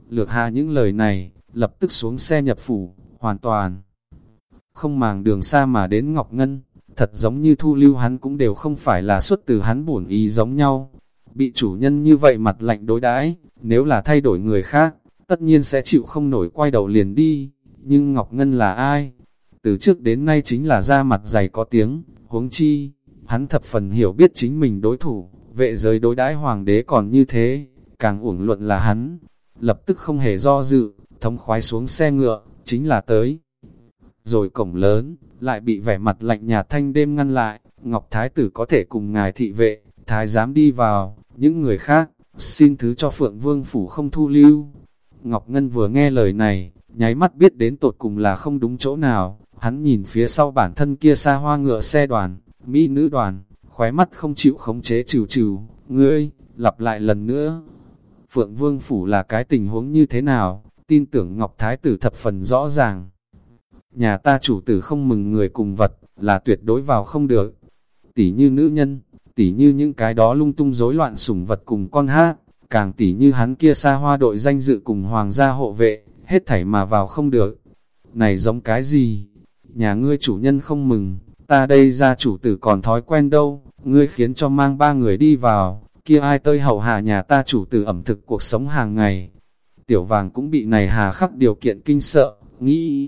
Lược hạ những lời này, lập tức xuống xe nhập phủ, hoàn toàn. Không màng đường xa mà đến Ngọc Ngân, thật giống như thu lưu hắn cũng đều không phải là xuất từ hắn bổn ý giống nhau. Bị chủ nhân như vậy mặt lạnh đối đãi nếu là thay đổi người khác, tất nhiên sẽ chịu không nổi quay đầu liền đi. Nhưng Ngọc Ngân là ai? Từ trước đến nay chính là da mặt dày có tiếng, huống chi, hắn thập phần hiểu biết chính mình đối thủ, vệ giới đối đãi hoàng đế còn như thế, càng uổng luận là hắn, lập tức không hề do dự, thống khoái xuống xe ngựa, chính là tới. Rồi cổng lớn, lại bị vẻ mặt lạnh nhạt thanh đêm ngăn lại, Ngọc Thái tử có thể cùng ngài thị vệ, thái giám đi vào, những người khác, xin thứ cho Phượng Vương Phủ không thu lưu. Ngọc Ngân vừa nghe lời này, nháy mắt biết đến tột cùng là không đúng chỗ nào, hắn nhìn phía sau bản thân kia xa hoa ngựa xe đoàn, mỹ nữ đoàn, khóe mắt không chịu khống chế trừ trừ, ngươi, lặp lại lần nữa. Phượng Vương Phủ là cái tình huống như thế nào, tin tưởng Ngọc Thái tử thập phần rõ ràng. Nhà ta chủ tử không mừng người cùng vật, là tuyệt đối vào không được. Tỷ như nữ nhân, tỷ như những cái đó lung tung rối loạn sủng vật cùng con hát, càng tỷ như hắn kia xa hoa đội danh dự cùng hoàng gia hộ vệ, hết thảy mà vào không được. Này giống cái gì? Nhà ngươi chủ nhân không mừng, ta đây ra chủ tử còn thói quen đâu, ngươi khiến cho mang ba người đi vào, kia ai tơi hậu hạ nhà ta chủ tử ẩm thực cuộc sống hàng ngày. Tiểu vàng cũng bị này hà khắc điều kiện kinh sợ, nghĩ...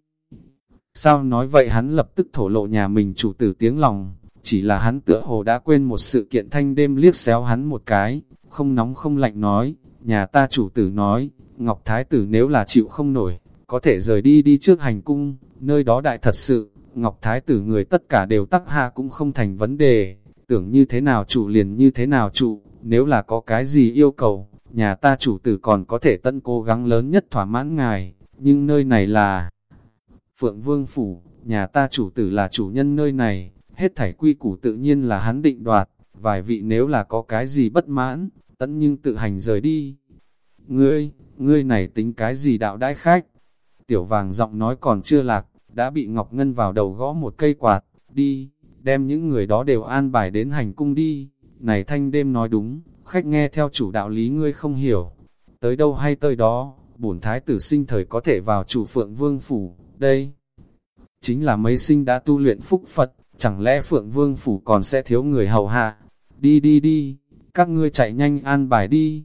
Sao nói vậy hắn lập tức thổ lộ nhà mình chủ tử tiếng lòng, chỉ là hắn tựa hồ đã quên một sự kiện thanh đêm liếc xéo hắn một cái, không nóng không lạnh nói, nhà ta chủ tử nói, Ngọc Thái tử nếu là chịu không nổi, có thể rời đi đi trước hành cung, nơi đó đại thật sự, Ngọc Thái tử người tất cả đều tắc hạ cũng không thành vấn đề, tưởng như thế nào chủ liền như thế nào chủ nếu là có cái gì yêu cầu, nhà ta chủ tử còn có thể tận cố gắng lớn nhất thỏa mãn ngài, nhưng nơi này là Phượng Vương Phủ, nhà ta chủ tử là chủ nhân nơi này, hết thảy quy củ tự nhiên là hắn định đoạt, vài vị nếu là có cái gì bất mãn, tận nhưng tự hành rời đi. Ngươi, ngươi này tính cái gì đạo đãi khách? Tiểu vàng giọng nói còn chưa lạc, đã bị Ngọc Ngân vào đầu gõ một cây quạt, đi, đem những người đó đều an bài đến hành cung đi. Này thanh đêm nói đúng, khách nghe theo chủ đạo lý ngươi không hiểu. Tới đâu hay tới đó, bổn thái tử sinh thời có thể vào chủ phượng vương phủ, đây. Chính là mấy sinh đã tu luyện phúc Phật, chẳng lẽ phượng vương phủ còn sẽ thiếu người hầu hạ? Đi đi đi, các ngươi chạy nhanh an bài đi.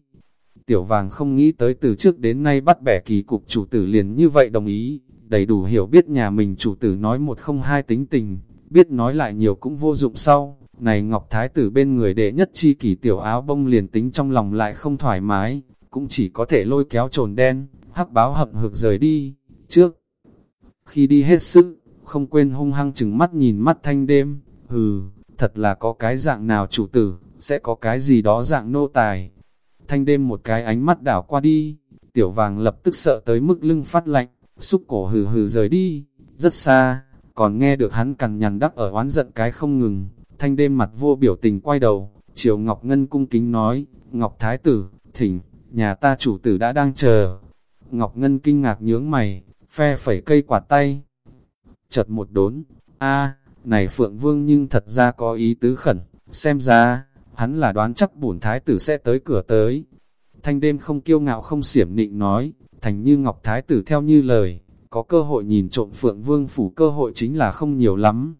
Tiểu vàng không nghĩ tới từ trước đến nay bắt bẻ kỳ cục chủ tử liền như vậy đồng ý, đầy đủ hiểu biết nhà mình chủ tử nói một không hai tính tình, biết nói lại nhiều cũng vô dụng sau. Này Ngọc Thái tử bên người đệ nhất chi kỳ tiểu áo bông liền tính trong lòng lại không thoải mái, cũng chỉ có thể lôi kéo trồn đen, hắc báo hậm hực rời đi, trước. Khi đi hết sức, không quên hung hăng chừng mắt nhìn mắt thanh đêm, hừ, thật là có cái dạng nào chủ tử, sẽ có cái gì đó dạng nô tài. Thanh đêm một cái ánh mắt đảo qua đi, tiểu vàng lập tức sợ tới mức lưng phát lạnh, xúc cổ hừ hừ rời đi, rất xa, còn nghe được hắn cằn nhằn đắc ở oán giận cái không ngừng, thanh đêm mặt vô biểu tình quay đầu, chiều Ngọc Ngân cung kính nói, Ngọc Thái tử, thỉnh, nhà ta chủ tử đã đang chờ. Ngọc Ngân kinh ngạc nhướng mày, phe phẩy cây quạt tay. Chật một đốn, a này Phượng Vương nhưng thật ra có ý tứ khẩn, xem ra, hắn là đoán chắc bổn thái tử sẽ tới cửa tới. Thanh đêm không kiêu ngạo không xiểm nịnh nói, thành như Ngọc Thái tử theo như lời, có cơ hội nhìn trộm Phượng Vương phủ cơ hội chính là không nhiều lắm.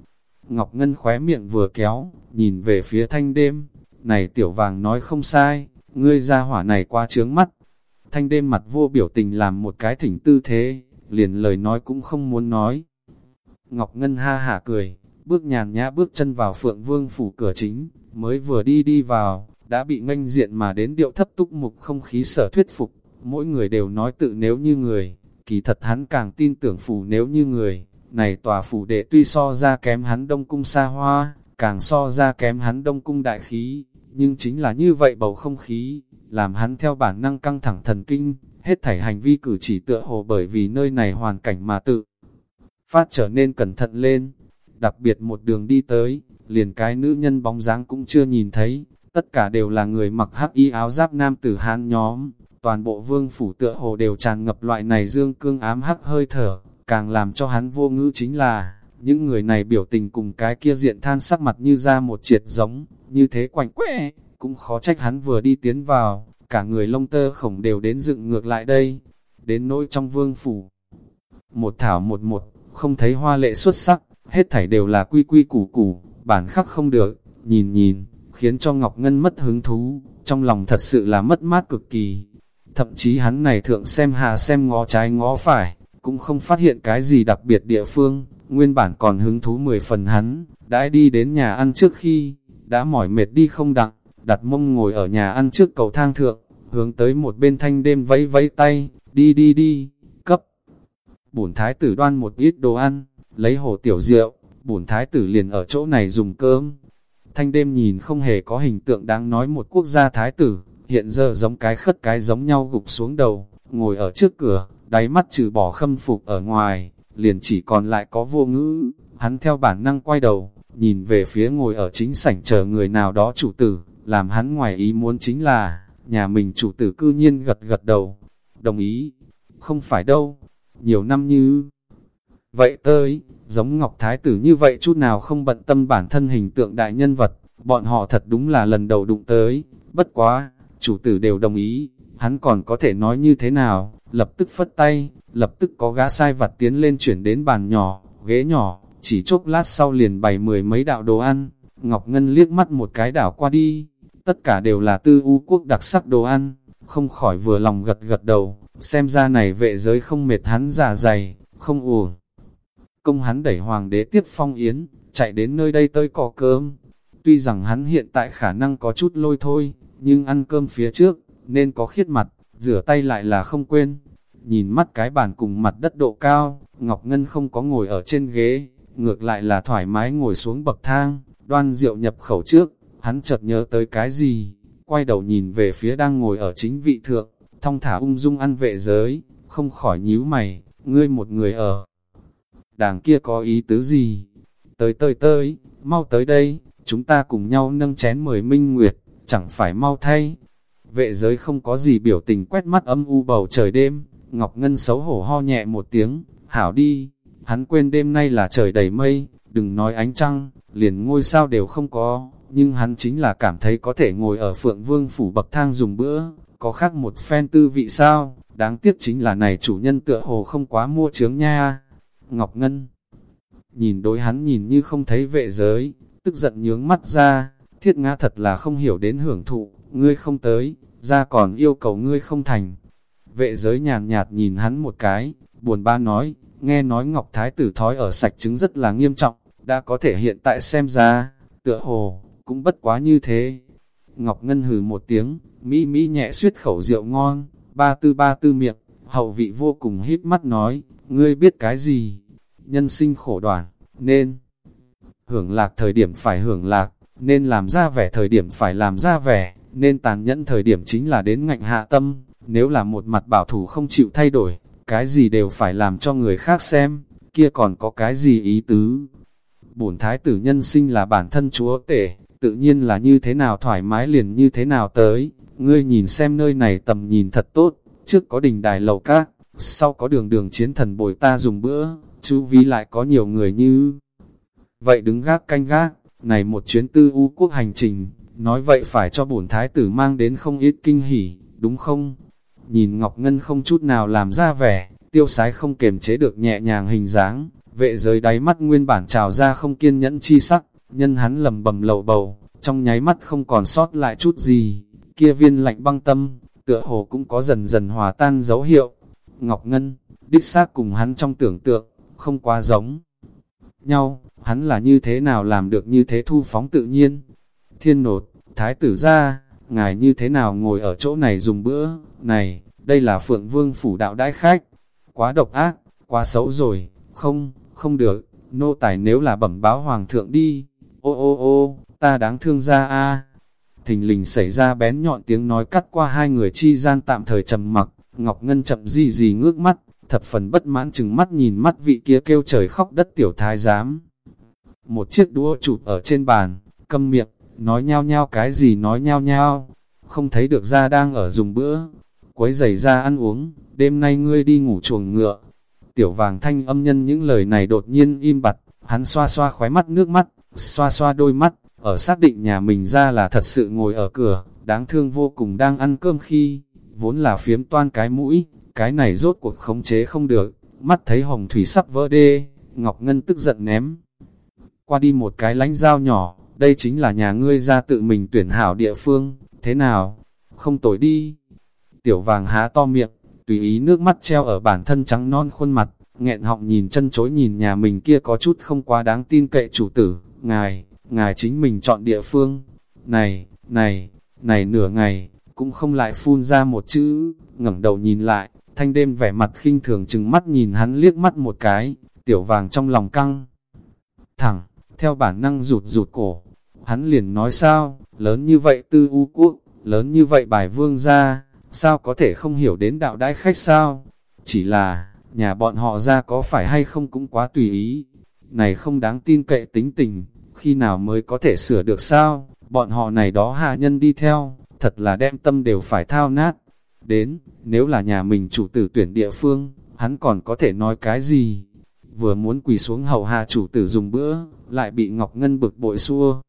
Ngọc Ngân khóe miệng vừa kéo, nhìn về phía thanh đêm, này tiểu vàng nói không sai, ngươi ra hỏa này qua trướng mắt. Thanh đêm mặt vô biểu tình làm một cái thỉnh tư thế, liền lời nói cũng không muốn nói. Ngọc Ngân ha hả cười, bước nhàn nhã bước chân vào phượng vương phủ cửa chính, mới vừa đi đi vào, đã bị nganh diện mà đến điệu thấp túc mục không khí sở thuyết phục, mỗi người đều nói tự nếu như người, kỳ thật hắn càng tin tưởng phủ nếu như người, này tòa phủ đệ tuy so ra kém hắn đông cung xa hoa, càng so ra kém hắn đông cung đại khí, nhưng chính là như vậy bầu không khí, làm hắn theo bản năng căng thẳng thần kinh, hết thảy hành vi cử chỉ tựa hồ bởi vì nơi này hoàn cảnh mà tự phát trở nên cẩn thận lên. Đặc biệt một đường đi tới, liền cái nữ nhân bóng dáng cũng chưa nhìn thấy, tất cả đều là người mặc hắc y áo giáp nam tử hán nhóm, toàn bộ vương phủ tựa hồ đều tràn ngập loại này dương cương ám hắc hơi thở, càng làm cho hắn vô ngữ chính là, những người này biểu tình cùng cái kia diện than sắc mặt như ra một triệt giống, như thế quạnh quẽ, cũng khó trách hắn vừa đi tiến vào, cả người lông tơ khổng đều đến dựng ngược lại đây, đến nỗi trong vương phủ. Một thảo một một, không thấy hoa lệ xuất sắc, hết thảy đều là quy quy củ củ, bản khắc không được, nhìn nhìn, khiến cho Ngọc Ngân mất hứng thú, trong lòng thật sự là mất mát cực kỳ. Thậm chí hắn này thượng xem hạ xem ngó trái ngó phải, cũng không phát hiện cái gì đặc biệt địa phương, nguyên bản còn hứng thú mười phần hắn, đã đi đến nhà ăn trước khi, đã mỏi mệt đi không đặng, đặt mông ngồi ở nhà ăn trước cầu thang thượng, hướng tới một bên thanh đêm vẫy vẫy tay, đi đi đi, cấp. Bổn thái tử đoan một ít đồ ăn, lấy hồ tiểu rượu, bổn thái tử liền ở chỗ này dùng cơm. Thanh đêm nhìn không hề có hình tượng đáng nói một quốc gia thái tử, hiện giờ giống cái khất cái giống nhau gục xuống đầu, ngồi ở trước cửa, đáy mắt trừ bỏ khâm phục ở ngoài, liền chỉ còn lại có vô ngữ, hắn theo bản năng quay đầu, nhìn về phía ngồi ở chính sảnh chờ người nào đó chủ tử, làm hắn ngoài ý muốn chính là, nhà mình chủ tử cư nhiên gật gật đầu, đồng ý, không phải đâu, nhiều năm như... Vậy tới, giống Ngọc Thái tử như vậy chút nào không bận tâm bản thân hình tượng đại nhân vật, bọn họ thật đúng là lần đầu đụng tới, bất quá, chủ tử đều đồng ý, hắn còn có thể nói như thế nào, lập tức phất tay, lập tức có gã sai vặt tiến lên chuyển đến bàn nhỏ, ghế nhỏ, chỉ chốc lát sau liền bày mười mấy đạo đồ ăn, Ngọc Ngân liếc mắt một cái đảo qua đi, tất cả đều là tư u quốc đặc sắc đồ ăn, không khỏi vừa lòng gật gật đầu, xem ra này vệ giới không mệt hắn giả dày, không uổng Công hắn đẩy hoàng đế tiếp phong yến, chạy đến nơi đây tới cỏ cơm, tuy rằng hắn hiện tại khả năng có chút lôi thôi, nhưng ăn cơm phía trước, nên có khiết mặt, rửa tay lại là không quên. Nhìn mắt cái bàn cùng mặt đất độ cao, Ngọc Ngân không có ngồi ở trên ghế, ngược lại là thoải mái ngồi xuống bậc thang, đoan rượu nhập khẩu trước, hắn chợt nhớ tới cái gì, quay đầu nhìn về phía đang ngồi ở chính vị thượng, thong thả ung dung ăn vệ giới, không khỏi nhíu mày, ngươi một người ở. Đàng kia có ý tứ gì? Tới tới tới, mau tới đây, chúng ta cùng nhau nâng chén mời Minh Nguyệt, chẳng phải mau thay. Vệ giới không có gì biểu tình quét mắt âm u bầu trời đêm, Ngọc Ngân xấu hổ ho nhẹ một tiếng, hảo đi, hắn quên đêm nay là trời đầy mây, đừng nói ánh trăng, liền ngôi sao đều không có, nhưng hắn chính là cảm thấy có thể ngồi ở phượng vương phủ bậc thang dùng bữa, có khác một phen tư vị sao, đáng tiếc chính là này chủ nhân tựa hồ không quá mua chướng nha. Ngọc Ngân nhìn đối hắn nhìn như không thấy vệ giới, tức giận nhướng mắt ra, thiết ngã thật là không hiểu đến hưởng thụ, ngươi không tới, ra còn yêu cầu ngươi không thành. Vệ giới nhàn nhạt nhìn hắn một cái, buồn ba nói, nghe nói Ngọc Thái tử thói ở sạch trứng rất là nghiêm trọng, đã có thể hiện tại xem ra, tựa hồ, cũng bất quá như thế. Ngọc Ngân hừ một tiếng, Mỹ Mỹ nhẹ suyết khẩu rượu ngon, ba tư ba tư miệng, hậu vị vô cùng hít mắt nói, ngươi biết cái gì? Nhân sinh khổ đoạn nên hưởng lạc thời điểm phải hưởng lạc, nên làm ra vẻ thời điểm phải làm ra vẻ, nên tàn nhẫn thời điểm chính là đến ngạnh hạ tâm, nếu là một mặt bảo thủ không chịu thay đổi, cái gì đều phải làm cho người khác xem, kia còn có cái gì ý tứ. Bổn thái tử nhân sinh là bản thân chúa tể, tự nhiên là như thế nào thoải mái liền như thế nào tới, ngươi nhìn xem nơi này tầm nhìn thật tốt, trước có đình đài lầu các, sau có đường đường chiến thần bồi ta dùng bữa, chú vi lại có nhiều người như... Vậy đứng gác canh gác, này một chuyến tư u quốc hành trình, nói vậy phải cho bổn thái tử mang đến không ít kinh hỉ, đúng không? Nhìn Ngọc Ngân không chút nào làm ra vẻ, tiêu sái không kềm chế được nhẹ nhàng hình dáng, vệ giới đáy mắt nguyên bản trào ra không kiên nhẫn chi sắc, nhân hắn lầm bầm lầu bầu, trong nháy mắt không còn sót lại chút gì, kia viên lạnh băng tâm, tựa hồ cũng có dần dần hòa tan dấu hiệu. Ngọc Ngân, đích xác cùng hắn trong tưởng tượng, không quá giống nhau, hắn là như thế nào làm được như thế thu phóng tự nhiên. Thiên nột, thái tử ra, ngài như thế nào ngồi ở chỗ này dùng bữa, này, đây là phượng vương phủ đạo đãi khách, quá độc ác, quá xấu rồi, không, không được, nô tài nếu là bẩm báo hoàng thượng đi, ô ô ô, ta đáng thương ra a. Thình lình xảy ra bén nhọn tiếng nói cắt qua hai người chi gian tạm thời trầm mặc, Ngọc Ngân chậm gì gì ngước mắt, thập phần bất mãn chừng mắt nhìn mắt vị kia kêu trời khóc đất tiểu thái giám. Một chiếc đũa chụp ở trên bàn, câm miệng, nói nhao nhao cái gì nói nhao nhao, không thấy được ra đang ở dùng bữa, quấy giày ra ăn uống, đêm nay ngươi đi ngủ chuồng ngựa. Tiểu vàng thanh âm nhân những lời này đột nhiên im bặt, hắn xoa xoa khóe mắt nước mắt, xoa xoa đôi mắt, ở xác định nhà mình ra là thật sự ngồi ở cửa, đáng thương vô cùng đang ăn cơm khi, vốn là phiếm toan cái mũi, cái này rốt cuộc khống chế không được, mắt thấy hồng thủy sắp vỡ đê, Ngọc Ngân tức giận ném. Qua đi một cái lánh dao nhỏ, đây chính là nhà ngươi ra tự mình tuyển hảo địa phương, thế nào? Không tội đi. Tiểu vàng há to miệng, tùy ý nước mắt treo ở bản thân trắng non khuôn mặt, nghẹn họng nhìn chân chối nhìn nhà mình kia có chút không quá đáng tin cậy chủ tử, ngài, ngài chính mình chọn địa phương. Này, này, này nửa ngày, cũng không lại phun ra một chữ, ngẩng đầu nhìn lại, thanh đêm vẻ mặt khinh thường chừng mắt nhìn hắn liếc mắt một cái, tiểu vàng trong lòng căng. Thẳng, theo bản năng rụt rụt cổ, hắn liền nói sao, lớn như vậy tư u quốc, lớn như vậy bài vương ra, sao có thể không hiểu đến đạo đãi khách sao? Chỉ là, nhà bọn họ ra có phải hay không cũng quá tùy ý, này không đáng tin cậy tính tình, khi nào mới có thể sửa được sao? Bọn họ này đó hạ nhân đi theo, thật là đem tâm đều phải thao nát. Đến, nếu là nhà mình chủ tử tuyển địa phương, hắn còn có thể nói cái gì? Vừa muốn quỳ xuống hầu hạ chủ tử dùng bữa, lại bị Ngọc Ngân bực bội xua.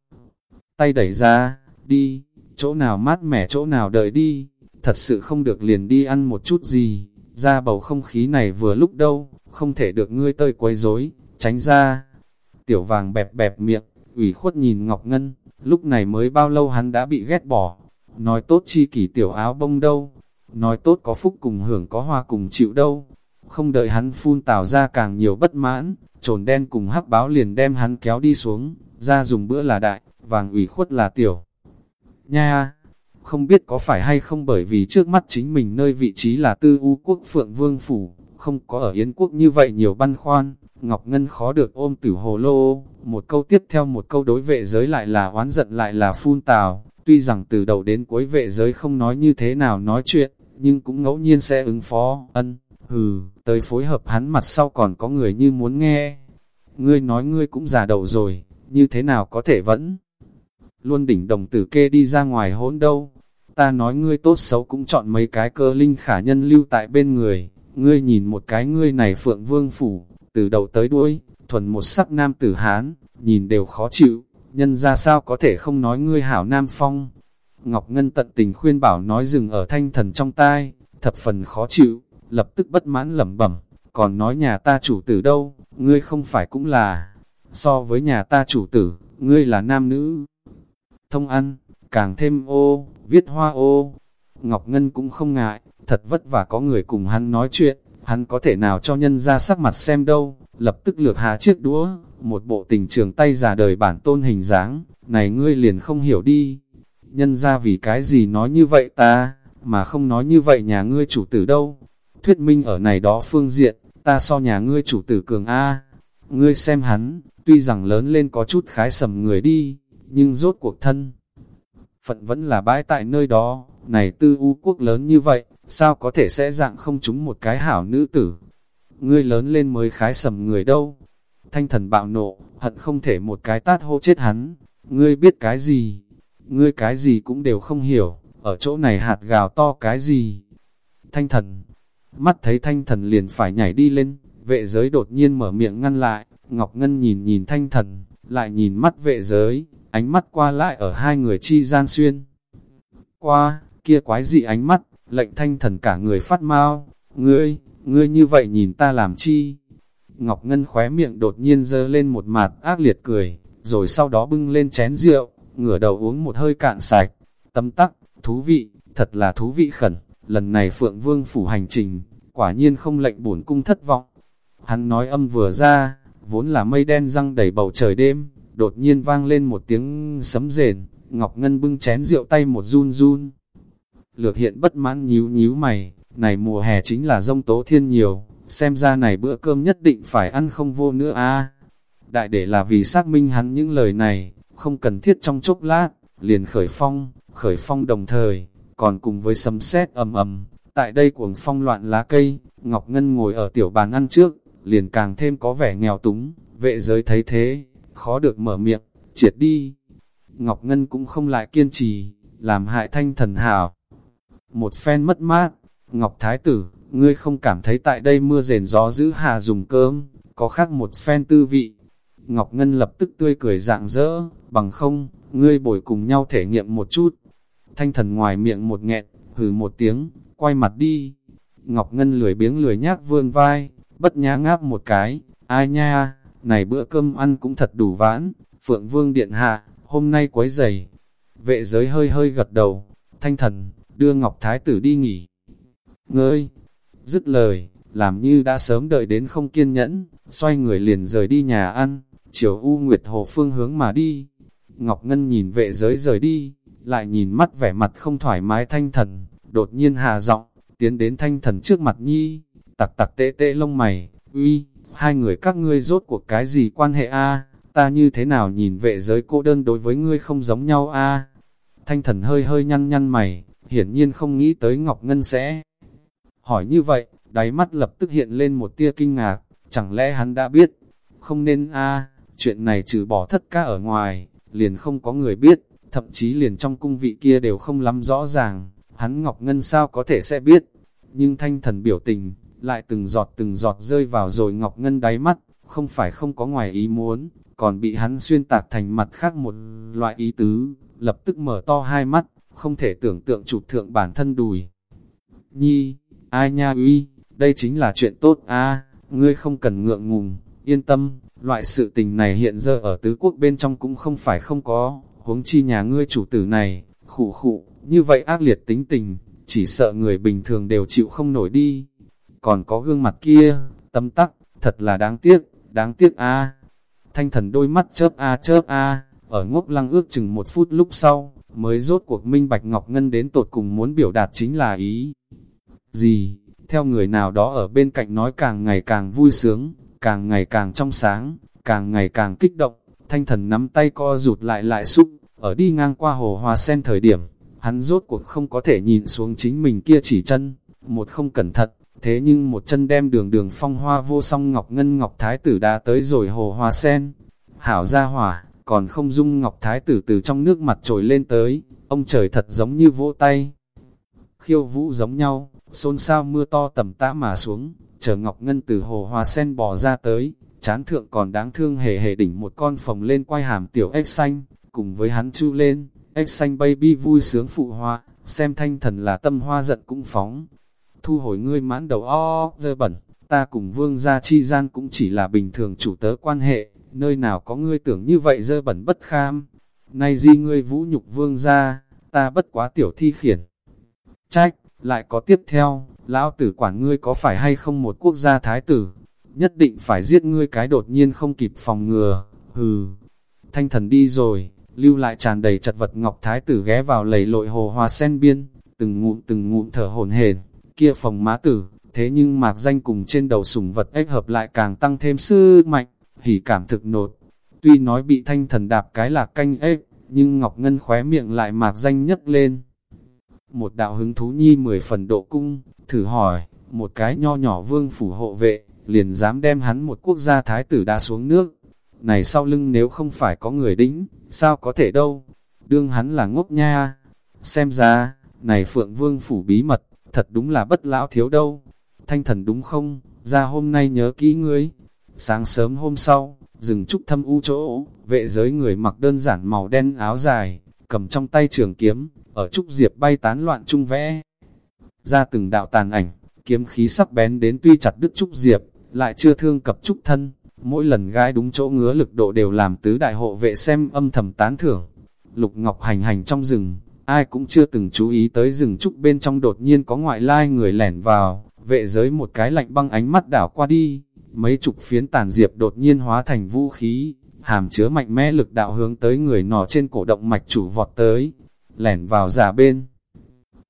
Tay đẩy ra, đi, chỗ nào mát mẻ chỗ nào đợi đi, thật sự không được liền đi ăn một chút gì, ra bầu không khí này vừa lúc đâu, không thể được ngươi tơi quấy rối, tránh ra. Tiểu vàng bẹp bẹp miệng, ủy khuất nhìn Ngọc Ngân, lúc này mới bao lâu hắn đã bị ghét bỏ, nói tốt chi kỷ tiểu áo bông đâu, nói tốt có phúc cùng hưởng có hoa cùng chịu đâu, không đợi hắn phun tào ra càng nhiều bất mãn, trồn đen cùng hắc báo liền đem hắn kéo đi xuống, ra dùng bữa là đại, vàng ủy khuất là tiểu. Nha, không biết có phải hay không bởi vì trước mắt chính mình nơi vị trí là tư u quốc phượng vương phủ, không có ở Yến quốc như vậy nhiều băn khoan, Ngọc Ngân khó được ôm tử hồ lô, một câu tiếp theo một câu đối vệ giới lại là oán giận lại là phun tào, tuy rằng từ đầu đến cuối vệ giới không nói như thế nào nói chuyện, nhưng cũng ngẫu nhiên sẽ ứng phó, ân, hừ, tới phối hợp hắn mặt sau còn có người như muốn nghe. Ngươi nói ngươi cũng già đầu rồi, như thế nào có thể vẫn luôn đỉnh đồng tử kê đi ra ngoài hỗn đâu. Ta nói ngươi tốt xấu cũng chọn mấy cái cơ linh khả nhân lưu tại bên người, ngươi nhìn một cái ngươi này phượng vương phủ, từ đầu tới đuôi, thuần một sắc nam tử Hán, nhìn đều khó chịu, nhân ra sao có thể không nói ngươi hảo nam phong. Ngọc Ngân tận tình khuyên bảo nói dừng ở thanh thần trong tai, thập phần khó chịu, lập tức bất mãn lẩm bẩm, còn nói nhà ta chủ tử đâu, ngươi không phải cũng là, so với nhà ta chủ tử, ngươi là nam nữ. Thông ăn, càng thêm ô, viết hoa ô. Ngọc Ngân cũng không ngại, thật vất vả có người cùng hắn nói chuyện, hắn có thể nào cho nhân ra sắc mặt xem đâu, lập tức lược hạ chiếc đũa, một bộ tình trường tay già đời bản tôn hình dáng, này ngươi liền không hiểu đi. Nhân ra vì cái gì nói như vậy ta, mà không nói như vậy nhà ngươi chủ tử đâu. Thuyết minh ở này đó phương diện, ta so nhà ngươi chủ tử cường A. Ngươi xem hắn, tuy rằng lớn lên có chút khái sầm người đi, nhưng rốt cuộc thân. Phận vẫn là bãi tại nơi đó, này tư u quốc lớn như vậy, sao có thể sẽ dạng không chúng một cái hảo nữ tử. Ngươi lớn lên mới khái sầm người đâu. Thanh thần bạo nộ, hận không thể một cái tát hô chết hắn. Ngươi biết cái gì? Ngươi cái gì cũng đều không hiểu, ở chỗ này hạt gào to cái gì? Thanh thần, mắt thấy thanh thần liền phải nhảy đi lên, vệ giới đột nhiên mở miệng ngăn lại, Ngọc Ngân nhìn nhìn thanh thần, lại nhìn mắt vệ giới, ánh mắt qua lại ở hai người chi gian xuyên. Qua, kia quái dị ánh mắt, lệnh thanh thần cả người phát mau, ngươi, ngươi như vậy nhìn ta làm chi? Ngọc Ngân khóe miệng đột nhiên dơ lên một mặt ác liệt cười, rồi sau đó bưng lên chén rượu, ngửa đầu uống một hơi cạn sạch, tâm tắc, thú vị, thật là thú vị khẩn, lần này Phượng Vương phủ hành trình, quả nhiên không lệnh bổn cung thất vọng. Hắn nói âm vừa ra, vốn là mây đen răng đầy bầu trời đêm, đột nhiên vang lên một tiếng sấm rền, Ngọc Ngân bưng chén rượu tay một run run. Lược hiện bất mãn nhíu nhíu mày, này mùa hè chính là rông tố thiên nhiều, xem ra này bữa cơm nhất định phải ăn không vô nữa a. Đại để là vì xác minh hắn những lời này, không cần thiết trong chốc lát, liền khởi phong, khởi phong đồng thời, còn cùng với sấm sét ầm ầm. Tại đây cuồng phong loạn lá cây, Ngọc Ngân ngồi ở tiểu bàn ăn trước, liền càng thêm có vẻ nghèo túng, vệ giới thấy thế, khó được mở miệng, triệt đi. Ngọc Ngân cũng không lại kiên trì, làm hại thanh thần hảo. Một phen mất mát, Ngọc Thái Tử, ngươi không cảm thấy tại đây mưa rền gió giữ hà dùng cơm, có khác một phen tư vị. Ngọc Ngân lập tức tươi cười dạng dỡ, bằng không, ngươi bồi cùng nhau thể nghiệm một chút. Thanh thần ngoài miệng một nghẹn, hừ một tiếng, quay mặt đi. Ngọc Ngân lười biếng lười nhác vương vai, bất nhá ngáp một cái, ai nha, này bữa cơm ăn cũng thật đủ vãn, Phượng Vương Điện Hạ, hôm nay quấy giày. Vệ giới hơi hơi gật đầu, thanh thần, đưa Ngọc Thái tử đi nghỉ. Ngơi, dứt lời, làm như đã sớm đợi đến không kiên nhẫn, xoay người liền rời đi nhà ăn, chiều U Nguyệt Hồ phương hướng mà đi. Ngọc Ngân nhìn vệ giới rời đi, lại nhìn mắt vẻ mặt không thoải mái thanh thần, đột nhiên hà giọng, tiến đến thanh thần trước mặt nhi, tặc tặc tệ tệ lông mày, uy, hai người các ngươi rốt cuộc cái gì quan hệ a ta như thế nào nhìn vệ giới cô đơn đối với ngươi không giống nhau a Thanh thần hơi hơi nhăn nhăn mày, hiển nhiên không nghĩ tới Ngọc Ngân sẽ hỏi như vậy, đáy mắt lập tức hiện lên một tia kinh ngạc, chẳng lẽ hắn đã biết, không nên a chuyện này trừ bỏ thất ca ở ngoài, liền không có người biết, thậm chí liền trong cung vị kia đều không lắm rõ ràng, hắn Ngọc Ngân sao có thể sẽ biết, nhưng thanh thần biểu tình, lại từng giọt từng giọt rơi vào rồi Ngọc Ngân đáy mắt, không phải không có ngoài ý muốn, còn bị hắn xuyên tạc thành mặt khác một loại ý tứ, lập tức mở to hai mắt, không thể tưởng tượng chụp thượng bản thân đùi. Nhi, ai nha uy, đây chính là chuyện tốt a ngươi không cần ngượng ngùng, yên tâm, loại sự tình này hiện giờ ở tứ quốc bên trong cũng không phải không có, huống chi nhà ngươi chủ tử này, khủ khụ, như vậy ác liệt tính tình, chỉ sợ người bình thường đều chịu không nổi đi. Còn có gương mặt kia, tâm tắc, thật là đáng tiếc, đáng tiếc a Thanh thần đôi mắt chớp a chớp a ở ngốc lăng ước chừng một phút lúc sau, mới rốt cuộc minh bạch Ngọc Ngân đến tột cùng muốn biểu đạt chính là ý. Gì? Theo người nào đó ở bên cạnh nói càng ngày càng vui sướng, càng ngày càng trong sáng, càng ngày càng kích động, thanh thần nắm tay co rụt lại lại xúc, ở đi ngang qua hồ hoa sen thời điểm, hắn rốt cuộc không có thể nhìn xuống chính mình kia chỉ chân, một không cẩn thận, thế nhưng một chân đem đường đường phong hoa vô song ngọc ngân ngọc thái tử đã tới rồi hồ hoa sen. Hảo ra hỏa, còn không dung ngọc thái tử từ trong nước mặt trồi lên tới, ông trời thật giống như vỗ tay. Khiêu vũ giống nhau, xôn xao mưa to tầm tã mà xuống, chờ ngọc ngân từ hồ hoa sen bò ra tới, chán thượng còn đáng thương hề hề đỉnh một con phồng lên quay hàm tiểu ếch xanh, cùng với hắn chu lên, ếch xanh baby vui sướng phụ hoa, xem thanh thần là tâm hoa giận cũng phóng. Thu hồi ngươi mãn đầu o, dơ bẩn, ta cùng vương gia chi gian cũng chỉ là bình thường chủ tớ quan hệ, nơi nào có ngươi tưởng như vậy dơ bẩn bất kham. Nay di ngươi vũ nhục vương gia, ta bất quá tiểu thi khiển. Trách, lại có tiếp theo, lão tử quản ngươi có phải hay không một quốc gia thái tử, nhất định phải giết ngươi cái đột nhiên không kịp phòng ngừa, hừ. Thanh thần đi rồi, lưu lại tràn đầy chật vật ngọc thái tử ghé vào lầy lội hồ hoa sen biên, từng ngụm từng ngụm thở hồn hển kia phòng má tử, thế nhưng mạc danh cùng trên đầu sủng vật ếch hợp lại càng tăng thêm sư mạnh, hỉ cảm thực nột. Tuy nói bị thanh thần đạp cái là canh ếch, nhưng Ngọc Ngân khóe miệng lại mạc danh nhấc lên. Một đạo hứng thú nhi mười phần độ cung, thử hỏi, một cái nho nhỏ vương phủ hộ vệ, liền dám đem hắn một quốc gia thái tử đã xuống nước. Này sau lưng nếu không phải có người đính, sao có thể đâu? Đương hắn là ngốc nha. Xem ra, này phượng vương phủ bí mật, thật đúng là bất lão thiếu đâu. Thanh thần đúng không, ra hôm nay nhớ kỹ ngươi. Sáng sớm hôm sau, rừng trúc thâm u chỗ, vệ giới người mặc đơn giản màu đen áo dài, cầm trong tay trường kiếm, ở trúc diệp bay tán loạn trung vẽ. Ra từng đạo tàn ảnh, kiếm khí sắc bén đến tuy chặt đứt trúc diệp, lại chưa thương cập trúc thân, mỗi lần gai đúng chỗ ngứa lực độ đều làm tứ đại hộ vệ xem âm thầm tán thưởng. Lục Ngọc hành hành trong rừng, ai cũng chưa từng chú ý tới rừng trúc bên trong đột nhiên có ngoại lai người lẻn vào, vệ giới một cái lạnh băng ánh mắt đảo qua đi, mấy chục phiến tàn diệp đột nhiên hóa thành vũ khí, hàm chứa mạnh mẽ lực đạo hướng tới người nọ trên cổ động mạch chủ vọt tới, lẻn vào giả bên.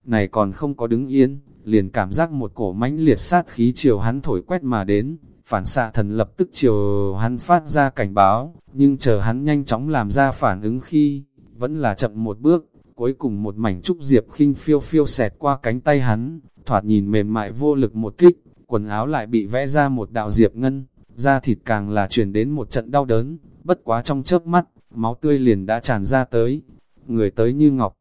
Này còn không có đứng yên, liền cảm giác một cổ mãnh liệt sát khí chiều hắn thổi quét mà đến, phản xạ thần lập tức chiều hắn phát ra cảnh báo, nhưng chờ hắn nhanh chóng làm ra phản ứng khi, vẫn là chậm một bước, cuối cùng một mảnh trúc diệp khinh phiêu phiêu xẹt qua cánh tay hắn, thoạt nhìn mềm mại vô lực một kích, quần áo lại bị vẽ ra một đạo diệp ngân, da thịt càng là truyền đến một trận đau đớn, bất quá trong chớp mắt, máu tươi liền đã tràn ra tới, người tới như ngọc.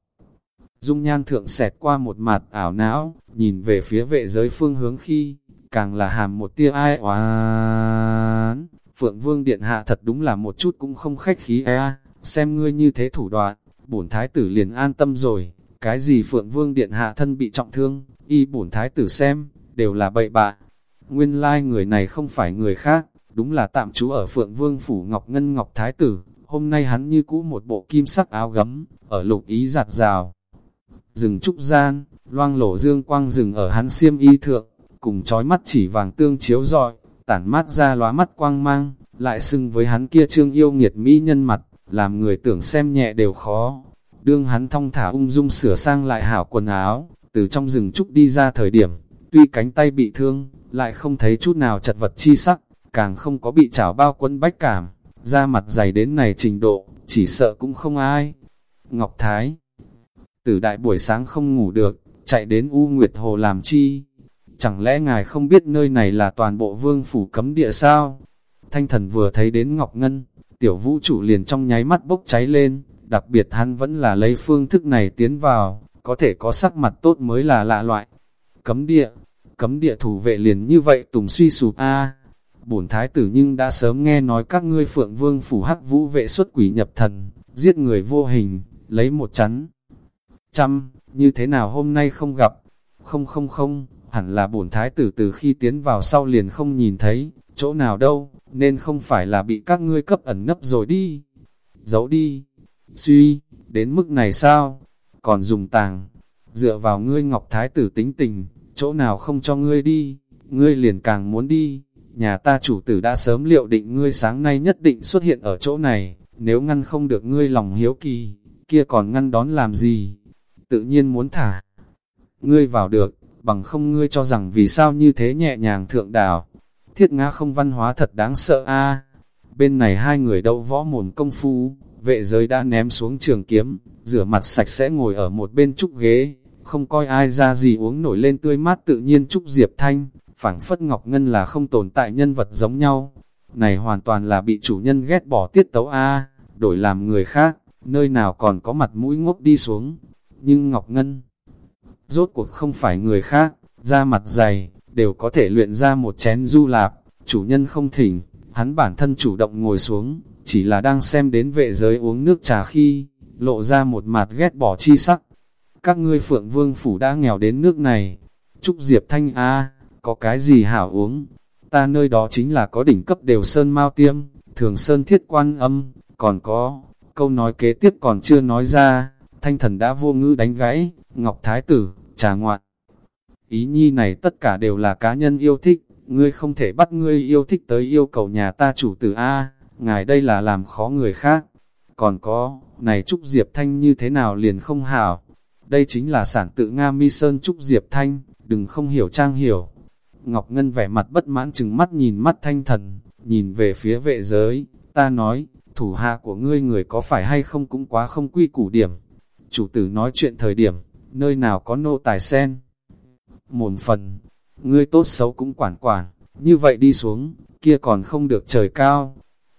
Dung nhan thượng xẹt qua một mặt ảo não, nhìn về phía vệ giới phương hướng khi, càng là hàm một tia ai oán. Phượng Vương Điện Hạ thật đúng là một chút cũng không khách khí e, xem ngươi như thế thủ đoạn, bổn thái tử liền an tâm rồi, cái gì Phượng Vương Điện Hạ thân bị trọng thương, y bổn thái tử xem, đều là bậy bạ. Nguyên lai like người này không phải người khác, đúng là tạm trú ở Phượng Vương Phủ Ngọc Ngân Ngọc Thái Tử, hôm nay hắn như cũ một bộ kim sắc áo gấm, ở lục ý giặt rào. Rừng trúc gian, loang lổ dương quang rừng ở hắn xiêm y thượng, cùng trói mắt chỉ vàng tương chiếu rọi, tản mát ra lóa mắt quang mang, lại xưng với hắn kia trương yêu nghiệt mỹ nhân mặt, làm người tưởng xem nhẹ đều khó. Đương hắn thong thả ung dung sửa sang lại hảo quần áo, từ trong rừng trúc đi ra thời điểm, tuy cánh tay bị thương, lại không thấy chút nào chật vật chi sắc, càng không có bị chảo bao quân bách cảm, da mặt dày đến này trình độ, chỉ sợ cũng không ai. Ngọc Thái Tử đại buổi sáng không ngủ được, chạy đến U Nguyệt Hồ làm chi? Chẳng lẽ ngài không biết nơi này là toàn bộ vương phủ cấm địa sao? Thanh thần vừa thấy đến Ngọc Ngân, tiểu vũ trụ liền trong nháy mắt bốc cháy lên, đặc biệt hắn vẫn là lấy phương thức này tiến vào, có thể có sắc mặt tốt mới là lạ loại. Cấm địa, cấm địa thủ vệ liền như vậy tùng suy sụp a bổn thái tử nhưng đã sớm nghe nói các ngươi phượng vương phủ hắc vũ vệ xuất quỷ nhập thần, giết người vô hình, lấy một chắn. Trăm, như thế nào hôm nay không gặp? Không không không, hẳn là bổn thái tử từ khi tiến vào sau liền không nhìn thấy, chỗ nào đâu, nên không phải là bị các ngươi cấp ẩn nấp rồi đi. Giấu đi. Suy, đến mức này sao? Còn dùng tàng, dựa vào ngươi ngọc thái tử tính tình, chỗ nào không cho ngươi đi, ngươi liền càng muốn đi. Nhà ta chủ tử đã sớm liệu định ngươi sáng nay nhất định xuất hiện ở chỗ này, nếu ngăn không được ngươi lòng hiếu kỳ, kia còn ngăn đón làm gì? Tự nhiên muốn thả. Ngươi vào được, bằng không ngươi cho rằng vì sao như thế nhẹ nhàng thượng đảo. Thiết ngã không văn hóa thật đáng sợ a Bên này hai người đậu võ mồm công phu, vệ giới đã ném xuống trường kiếm, rửa mặt sạch sẽ ngồi ở một bên trúc ghế, không coi ai ra gì uống nổi lên tươi mát tự nhiên trúc diệp thanh, phảng phất Ngọc Ngân là không tồn tại nhân vật giống nhau. Này hoàn toàn là bị chủ nhân ghét bỏ tiết tấu A, đổi làm người khác, nơi nào còn có mặt mũi ngốc đi xuống. Nhưng Ngọc Ngân, rốt cuộc không phải người khác, da mặt dày, đều có thể luyện ra một chén du lạp, chủ nhân không thỉnh, hắn bản thân chủ động ngồi xuống, chỉ là đang xem đến vệ giới uống nước trà khi, lộ ra một mặt ghét bỏ chi sắc. Các ngươi phượng vương phủ đã nghèo đến nước này, Trúc Diệp Thanh A, có cái gì hảo uống, ta nơi đó chính là có đỉnh cấp đều sơn mau tiêm, thường sơn thiết quan âm, còn có, câu nói kế tiếp còn chưa nói ra, thanh thần đã vô ngữ đánh gãy, Ngọc Thái Tử, trà ngoạn. Ý nhi này tất cả đều là cá nhân yêu thích, ngươi không thể bắt ngươi yêu thích tới yêu cầu nhà ta chủ tử A, ngài đây là làm khó người khác. Còn có, này Trúc Diệp Thanh như thế nào liền không hảo, đây chính là sản tự Nga Mi Sơn Trúc Diệp Thanh, đừng không hiểu trang hiểu. Ngọc Ngân vẻ mặt bất mãn chừng mắt nhìn mắt thanh thần, nhìn về phía vệ giới, ta nói, thủ hạ của ngươi người có phải hay không cũng quá không quy củ điểm. Chủ tử nói chuyện thời điểm, nơi nào có nô tài sen. Mồn phần, ngươi tốt xấu cũng quản quản, như vậy đi xuống, kia còn không được trời cao.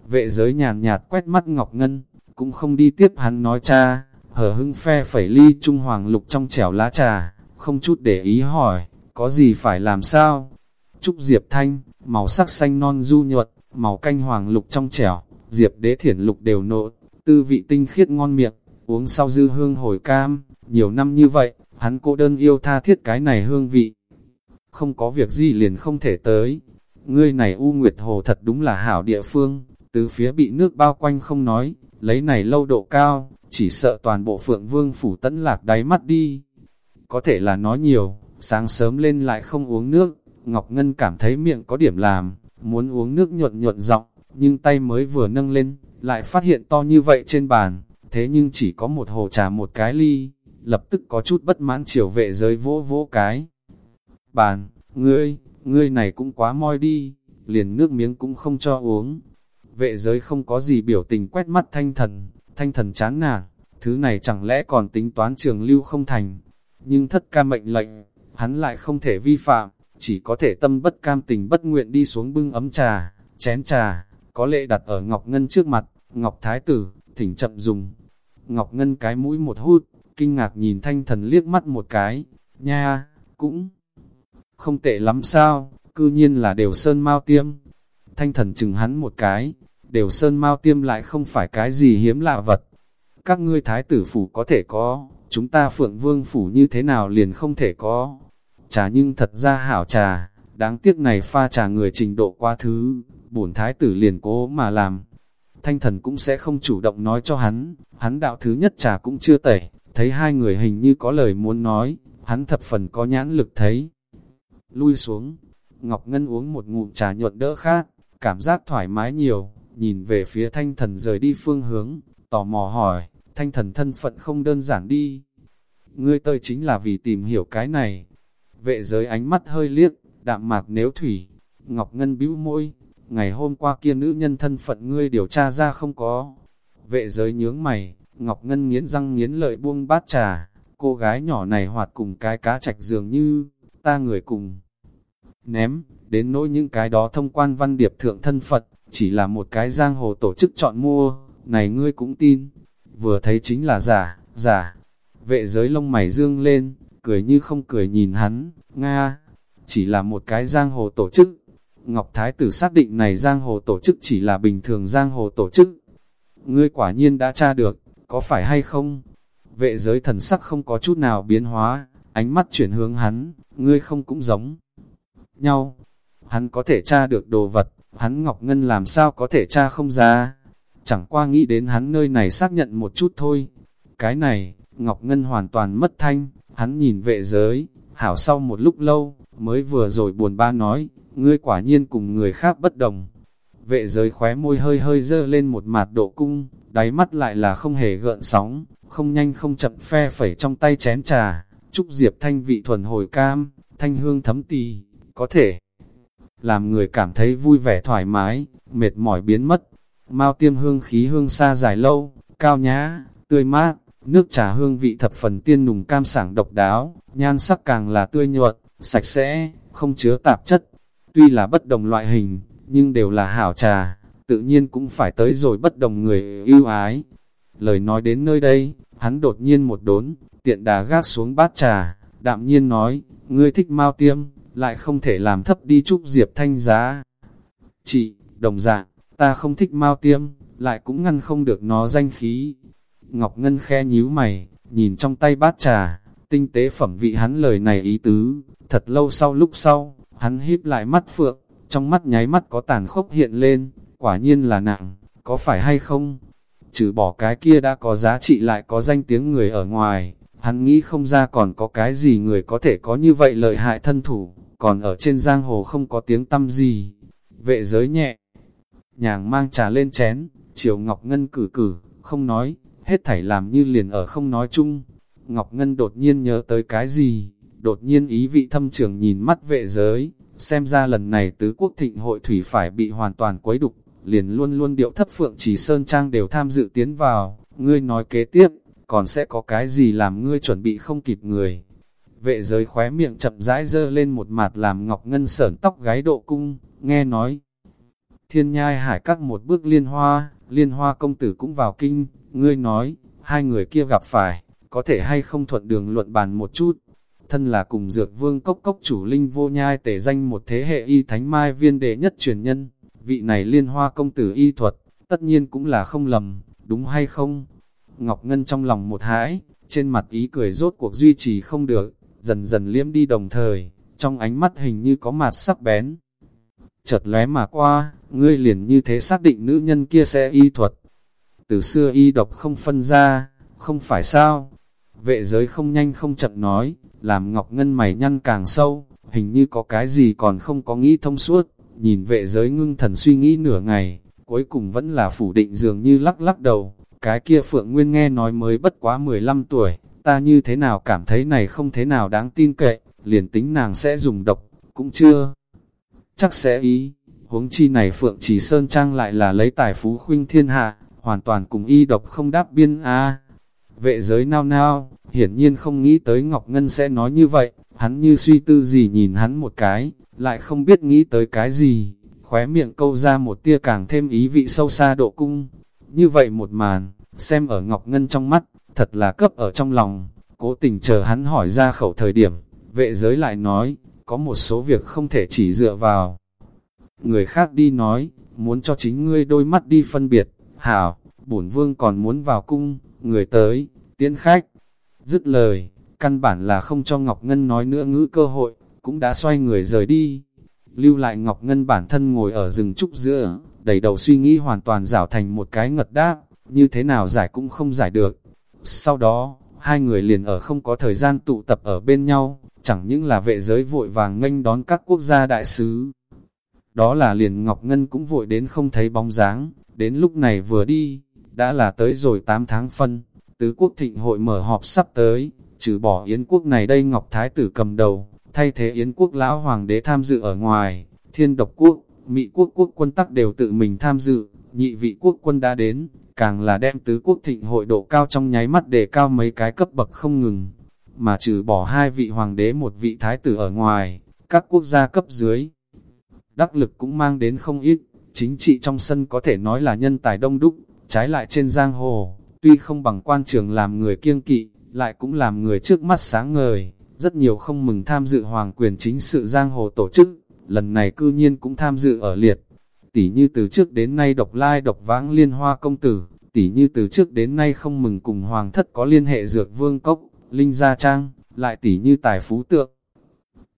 Vệ giới nhàn nhạt quét mắt Ngọc Ngân, cũng không đi tiếp hắn nói cha, hờ hưng phe phẩy ly trung hoàng lục trong chẻo lá trà, không chút để ý hỏi, có gì phải làm sao? Trúc Diệp Thanh, màu sắc xanh non du nhuận, màu canh hoàng lục trong chẻo, Diệp đế thiển lục đều nộ, tư vị tinh khiết ngon miệng, uống sau dư hương hồi cam, nhiều năm như vậy, hắn cô đơn yêu tha thiết cái này hương vị. Không có việc gì liền không thể tới. Ngươi này U Nguyệt Hồ thật đúng là hảo địa phương, từ phía bị nước bao quanh không nói, lấy này lâu độ cao, chỉ sợ toàn bộ phượng vương phủ tẫn lạc đáy mắt đi. Có thể là nói nhiều, sáng sớm lên lại không uống nước, Ngọc Ngân cảm thấy miệng có điểm làm, muốn uống nước nhuận nhuận giọng, nhưng tay mới vừa nâng lên, lại phát hiện to như vậy trên bàn, thế nhưng chỉ có một hồ trà một cái ly, lập tức có chút bất mãn chiều vệ giới vỗ vỗ cái. Bàn, ngươi, ngươi này cũng quá moi đi, liền nước miếng cũng không cho uống. Vệ giới không có gì biểu tình quét mắt thanh thần, thanh thần chán nản, thứ này chẳng lẽ còn tính toán trường lưu không thành. Nhưng thất ca mệnh lệnh, hắn lại không thể vi phạm, chỉ có thể tâm bất cam tình bất nguyện đi xuống bưng ấm trà, chén trà, có lệ đặt ở Ngọc Ngân trước mặt, Ngọc Thái Tử, thỉnh chậm dùng. Ngọc Ngân cái mũi một hút, kinh ngạc nhìn thanh thần liếc mắt một cái, nha, cũng không tệ lắm sao, cư nhiên là đều sơn mau tiêm. Thanh thần chừng hắn một cái, đều sơn mau tiêm lại không phải cái gì hiếm lạ vật. Các ngươi thái tử phủ có thể có, chúng ta phượng vương phủ như thế nào liền không thể có. Trà nhưng thật ra hảo trà, đáng tiếc này pha trà người trình độ quá thứ, bổn thái tử liền cố mà làm. Thanh thần cũng sẽ không chủ động nói cho hắn, hắn đạo thứ nhất trà cũng chưa tẩy, thấy hai người hình như có lời muốn nói, hắn thập phần có nhãn lực thấy. Lui xuống, Ngọc Ngân uống một ngụm trà nhuận đỡ khát, cảm giác thoải mái nhiều, nhìn về phía thanh thần rời đi phương hướng, tò mò hỏi, thanh thần thân phận không đơn giản đi. Ngươi tơi chính là vì tìm hiểu cái này. Vệ giới ánh mắt hơi liếc, đạm mạc nếu thủy. Ngọc Ngân bĩu môi, ngày hôm qua kia nữ nhân thân phận ngươi điều tra ra không có. Vệ giới nhướng mày, Ngọc Ngân nghiến răng nghiến lợi buông bát trà, cô gái nhỏ này hoạt cùng cái cá trạch dường như, ta người cùng. Ném, đến nỗi những cái đó thông quan văn điệp thượng thân Phật, chỉ là một cái giang hồ tổ chức chọn mua, này ngươi cũng tin. Vừa thấy chính là giả, giả. Vệ giới lông mày dương lên, cười như không cười nhìn hắn, Nga, chỉ là một cái giang hồ tổ chức. Ngọc Thái tử xác định này giang hồ tổ chức chỉ là bình thường giang hồ tổ chức. Ngươi quả nhiên đã tra được, có phải hay không? Vệ giới thần sắc không có chút nào biến hóa, ánh mắt chuyển hướng hắn, ngươi không cũng giống nhau. Hắn có thể tra được đồ vật, hắn Ngọc Ngân làm sao có thể tra không ra. Chẳng qua nghĩ đến hắn nơi này xác nhận một chút thôi. Cái này, Ngọc Ngân hoàn toàn mất thanh, hắn nhìn vệ giới, hảo sau một lúc lâu, mới vừa rồi buồn ba nói, ngươi quả nhiên cùng người khác bất đồng. Vệ giới khóe môi hơi hơi dơ lên một mạt độ cung, đáy mắt lại là không hề gợn sóng, không nhanh không chậm phe phẩy trong tay chén trà, chúc diệp thanh vị thuần hồi cam, thanh hương thấm tì, có thể làm người cảm thấy vui vẻ thoải mái, mệt mỏi biến mất. Mao tiêm hương khí hương xa dài lâu, cao nhã, tươi mát, nước trà hương vị thập phần tiên nùng cam sảng độc đáo, nhan sắc càng là tươi nhuận, sạch sẽ, không chứa tạp chất. Tuy là bất đồng loại hình, nhưng đều là hảo trà, tự nhiên cũng phải tới rồi bất đồng người yêu ái. Lời nói đến nơi đây, hắn đột nhiên một đốn, tiện đà gác xuống bát trà, đạm nhiên nói, ngươi thích mau tiêm, lại không thể làm thấp đi chút diệp thanh giá. Chị, đồng dạng, ta không thích mau tiêm, lại cũng ngăn không được nó danh khí. Ngọc Ngân khe nhíu mày, nhìn trong tay bát trà, tinh tế phẩm vị hắn lời này ý tứ, thật lâu sau lúc sau, hắn híp lại mắt phượng, trong mắt nháy mắt có tàn khốc hiện lên, quả nhiên là nặng, có phải hay không? Trừ bỏ cái kia đã có giá trị lại có danh tiếng người ở ngoài, hắn nghĩ không ra còn có cái gì người có thể có như vậy lợi hại thân thủ, còn ở trên giang hồ không có tiếng tâm gì. Vệ giới nhẹ, nhàng mang trà lên chén, chiều Ngọc Ngân cử cử, không nói, hết thảy làm như liền ở không nói chung. Ngọc Ngân đột nhiên nhớ tới cái gì, đột nhiên ý vị thâm trường nhìn mắt vệ giới, xem ra lần này tứ quốc thịnh hội thủy phải bị hoàn toàn quấy đục, liền luôn luôn điệu thấp phượng chỉ sơn trang đều tham dự tiến vào, ngươi nói kế tiếp, còn sẽ có cái gì làm ngươi chuẩn bị không kịp người. Vệ giới khóe miệng chậm rãi dơ lên một mặt làm Ngọc Ngân sởn tóc gái độ cung, nghe nói. Thiên nhai hải các một bước liên hoa, liên hoa công tử cũng vào kinh, ngươi nói, hai người kia gặp phải, có thể hay không thuận đường luận bàn một chút. Thân là cùng dược vương cốc cốc chủ linh vô nhai tể danh một thế hệ y thánh mai viên đệ nhất truyền nhân, vị này liên hoa công tử y thuật, tất nhiên cũng là không lầm, đúng hay không? Ngọc Ngân trong lòng một hãi, trên mặt ý cười rốt cuộc duy trì không được, dần dần liếm đi đồng thời, trong ánh mắt hình như có mặt sắc bén. Chợt lóe mà qua, ngươi liền như thế xác định nữ nhân kia sẽ y thuật. từ xưa y độc không phân ra, không phải sao? Vệ giới không nhanh không chậm nói, làm Ngọc Ngân mày nhăn càng sâu, hình như có cái gì còn không có nghĩ thông suốt, nhìn vệ giới ngưng thần suy nghĩ nửa ngày, cuối cùng vẫn là phủ định dường như lắc lắc đầu, cái kia Phượng Nguyên nghe nói mới bất quá 15 tuổi, ta như thế nào cảm thấy này không thế nào đáng tin cậy, liền tính nàng sẽ dùng độc, cũng chưa. Chắc sẽ ý, huống chi này Phượng Chỉ Sơn Trang lại là lấy tài phú khuynh thiên hạ, hoàn toàn cùng y độc không đáp biên a Vệ giới nao nao, hiển nhiên không nghĩ tới Ngọc Ngân sẽ nói như vậy, hắn như suy tư gì nhìn hắn một cái, lại không biết nghĩ tới cái gì, khóe miệng câu ra một tia càng thêm ý vị sâu xa độ cung. Như vậy một màn, xem ở Ngọc Ngân trong mắt, thật là cấp ở trong lòng, cố tình chờ hắn hỏi ra khẩu thời điểm, vệ giới lại nói, có một số việc không thể chỉ dựa vào. Người khác đi nói, muốn cho chính ngươi đôi mắt đi phân biệt, hảo, bổn vương còn muốn vào cung, người tới, tiễn khách. Dứt lời, căn bản là không cho Ngọc Ngân nói nữa ngữ cơ hội, cũng đã xoay người rời đi. Lưu lại Ngọc Ngân bản thân ngồi ở rừng trúc giữa, đầy đầu suy nghĩ hoàn toàn rảo thành một cái ngật đáp, như thế nào giải cũng không giải được. Sau đó, hai người liền ở không có thời gian tụ tập ở bên nhau, chẳng những là vệ giới vội vàng nghênh đón các quốc gia đại sứ. Đó là liền Ngọc Ngân cũng vội đến không thấy bóng dáng, đến lúc này vừa đi, đã là tới rồi 8 tháng phân, tứ quốc thịnh hội mở họp sắp tới, trừ bỏ Yến quốc này đây Ngọc Thái tử cầm đầu, thay thế Yến quốc lão hoàng đế tham dự ở ngoài, thiên độc quốc, Mỹ quốc quốc quân tắc đều tự mình tham dự, nhị vị quốc quân đã đến, càng là đem tứ quốc thịnh hội độ cao trong nháy mắt để cao mấy cái cấp bậc không ngừng, mà trừ bỏ hai vị hoàng đế một vị thái tử ở ngoài, các quốc gia cấp dưới. Đắc lực cũng mang đến không ít, chính trị trong sân có thể nói là nhân tài đông đúc, trái lại trên giang hồ, tuy không bằng quan trường làm người kiêng kỵ, lại cũng làm người trước mắt sáng ngời, rất nhiều không mừng tham dự hoàng quyền chính sự giang hồ tổ chức, lần này cư nhiên cũng tham dự ở liệt. Tỷ như từ trước đến nay độc lai độc vãng liên hoa công tử, tỷ như từ trước đến nay không mừng cùng hoàng thất có liên hệ dược vương cốc, linh gia trang, lại tỷ như tài phú tượng.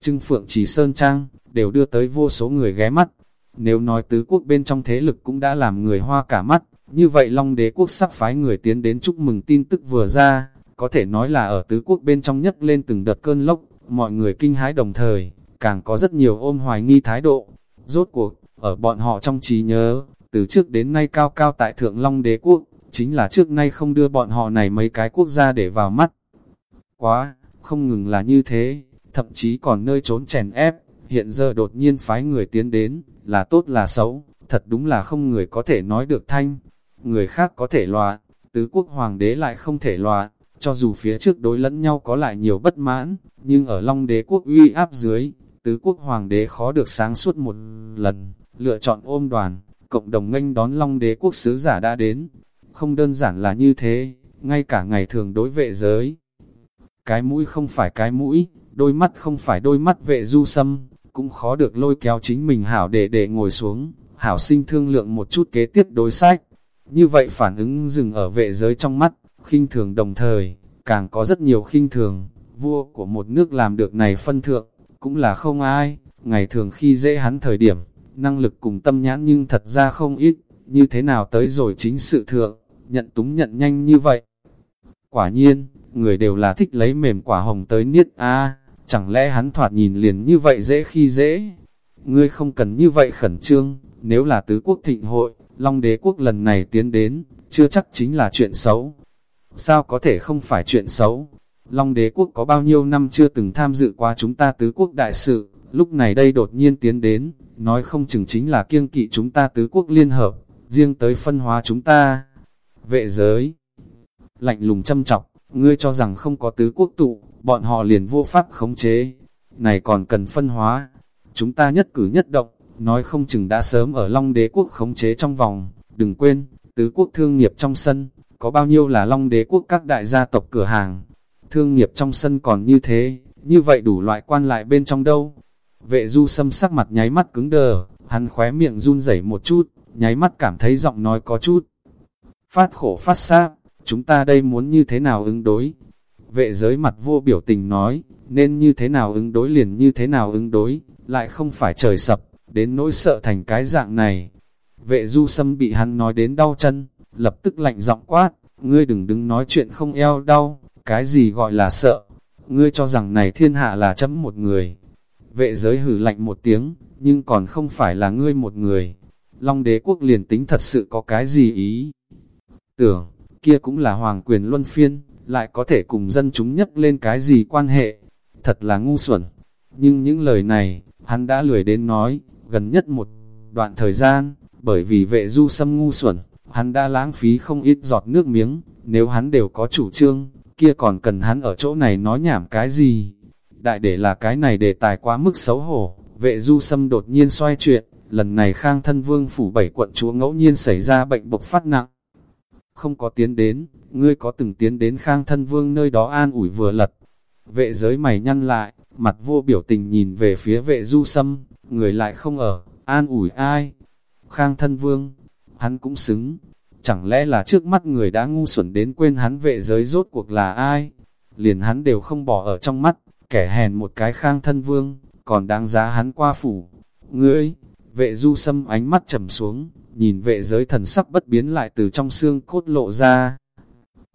Trưng phượng chỉ sơn trang, đều đưa tới vô số người ghé mắt. Nếu nói tứ quốc bên trong thế lực cũng đã làm người hoa cả mắt, như vậy Long đế quốc sắp phái người tiến đến chúc mừng tin tức vừa ra, có thể nói là ở tứ quốc bên trong nhất lên từng đợt cơn lốc, mọi người kinh hãi đồng thời, càng có rất nhiều ôm hoài nghi thái độ. Rốt cuộc, ở bọn họ trong trí nhớ, từ trước đến nay cao cao tại thượng Long đế quốc, chính là trước nay không đưa bọn họ này mấy cái quốc gia để vào mắt. Quá, không ngừng là như thế, thậm chí còn nơi trốn chèn ép, hiện giờ đột nhiên phái người tiến đến, là tốt là xấu, thật đúng là không người có thể nói được thanh. Người khác có thể loạn, tứ quốc hoàng đế lại không thể loạn, cho dù phía trước đối lẫn nhau có lại nhiều bất mãn, nhưng ở Long đế quốc uy áp dưới, tứ quốc hoàng đế khó được sáng suốt một lần, lựa chọn ôm đoàn, cộng đồng nghênh đón Long đế quốc sứ giả đã đến. Không đơn giản là như thế, ngay cả ngày thường đối vệ giới. Cái mũi không phải cái mũi, đôi mắt không phải đôi mắt vệ du sâm, cũng khó được lôi kéo chính mình hảo để để ngồi xuống, hảo sinh thương lượng một chút kế tiếp đối sách. Như vậy phản ứng dừng ở vệ giới trong mắt, khinh thường đồng thời, càng có rất nhiều khinh thường, vua của một nước làm được này phân thượng, cũng là không ai, ngày thường khi dễ hắn thời điểm, năng lực cùng tâm nhãn nhưng thật ra không ít, như thế nào tới rồi chính sự thượng, nhận túng nhận nhanh như vậy. Quả nhiên, người đều là thích lấy mềm quả hồng tới niết a chẳng lẽ hắn thoạt nhìn liền như vậy dễ khi dễ? Ngươi không cần như vậy khẩn trương, nếu là tứ quốc thịnh hội, Long đế quốc lần này tiến đến, chưa chắc chính là chuyện xấu. Sao có thể không phải chuyện xấu? Long đế quốc có bao nhiêu năm chưa từng tham dự qua chúng ta tứ quốc đại sự, lúc này đây đột nhiên tiến đến, nói không chừng chính là kiêng kỵ chúng ta tứ quốc liên hợp, riêng tới phân hóa chúng ta. Vệ giới, lạnh lùng châm chọc, ngươi cho rằng không có tứ quốc tụ, bọn họ liền vô pháp khống chế. Này còn cần phân hóa, chúng ta nhất cử nhất động, nói không chừng đã sớm ở Long đế quốc khống chế trong vòng, đừng quên, tứ quốc thương nghiệp trong sân, có bao nhiêu là Long đế quốc các đại gia tộc cửa hàng. Thương nghiệp trong sân còn như thế, như vậy đủ loại quan lại bên trong đâu. Vệ du sâm sắc mặt nháy mắt cứng đờ, hắn khóe miệng run rẩy một chút, nháy mắt cảm thấy giọng nói có chút. Phát khổ phát sát chúng ta đây muốn như thế nào ứng đối? Vệ giới mặt vô biểu tình nói, nên như thế nào ứng đối liền như thế nào ứng đối, lại không phải trời sập, đến nỗi sợ thành cái dạng này. Vệ du sâm bị hắn nói đến đau chân, lập tức lạnh giọng quát, ngươi đừng đứng nói chuyện không eo đau, cái gì gọi là sợ, ngươi cho rằng này thiên hạ là chấm một người. Vệ giới hử lạnh một tiếng, nhưng còn không phải là ngươi một người. Long đế quốc liền tính thật sự có cái gì ý. Tưởng, kia cũng là hoàng quyền luân phiên, lại có thể cùng dân chúng nhất lên cái gì quan hệ. Thật là ngu xuẩn. Nhưng những lời này, hắn đã lười đến nói, gần nhất một đoạn thời gian, bởi vì vệ du xâm ngu xuẩn, hắn đã lãng phí không ít giọt nước miếng, nếu hắn đều có chủ trương, kia còn cần hắn ở chỗ này nói nhảm cái gì. Đại để là cái này đề tài quá mức xấu hổ, vệ du xâm đột nhiên xoay chuyện, lần này khang thân vương phủ bảy quận chúa ngẫu nhiên xảy ra bệnh bộc phát nặng. Không có tiến đến, ngươi có từng tiến đến khang thân vương nơi đó an ủi vừa lật. Vệ giới mày nhăn lại, mặt vô biểu tình nhìn về phía vệ du sâm, người lại không ở, an ủi ai. Khang thân vương, hắn cũng xứng, chẳng lẽ là trước mắt người đã ngu xuẩn đến quên hắn vệ giới rốt cuộc là ai? Liền hắn đều không bỏ ở trong mắt, kẻ hèn một cái khang thân vương, còn đáng giá hắn qua phủ. Ngươi, vệ du sâm ánh mắt trầm xuống, nhìn vệ giới thần sắc bất biến lại từ trong xương cốt lộ ra.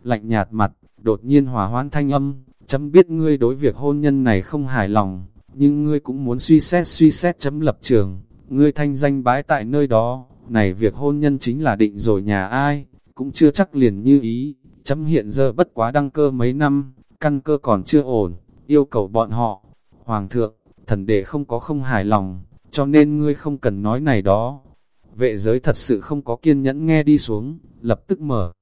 Lạnh nhạt mặt, đột nhiên hòa hoãn thanh âm, chấm biết ngươi đối việc hôn nhân này không hài lòng, nhưng ngươi cũng muốn suy xét suy xét chấm lập trường, ngươi thanh danh bái tại nơi đó, này việc hôn nhân chính là định rồi nhà ai, cũng chưa chắc liền như ý, chấm hiện giờ bất quá đăng cơ mấy năm, căn cơ còn chưa ổn, yêu cầu bọn họ. Hoàng thượng, thần đệ không có không hài lòng, cho nên ngươi không cần nói này đó. Vệ giới thật sự không có kiên nhẫn nghe đi xuống, lập tức mở.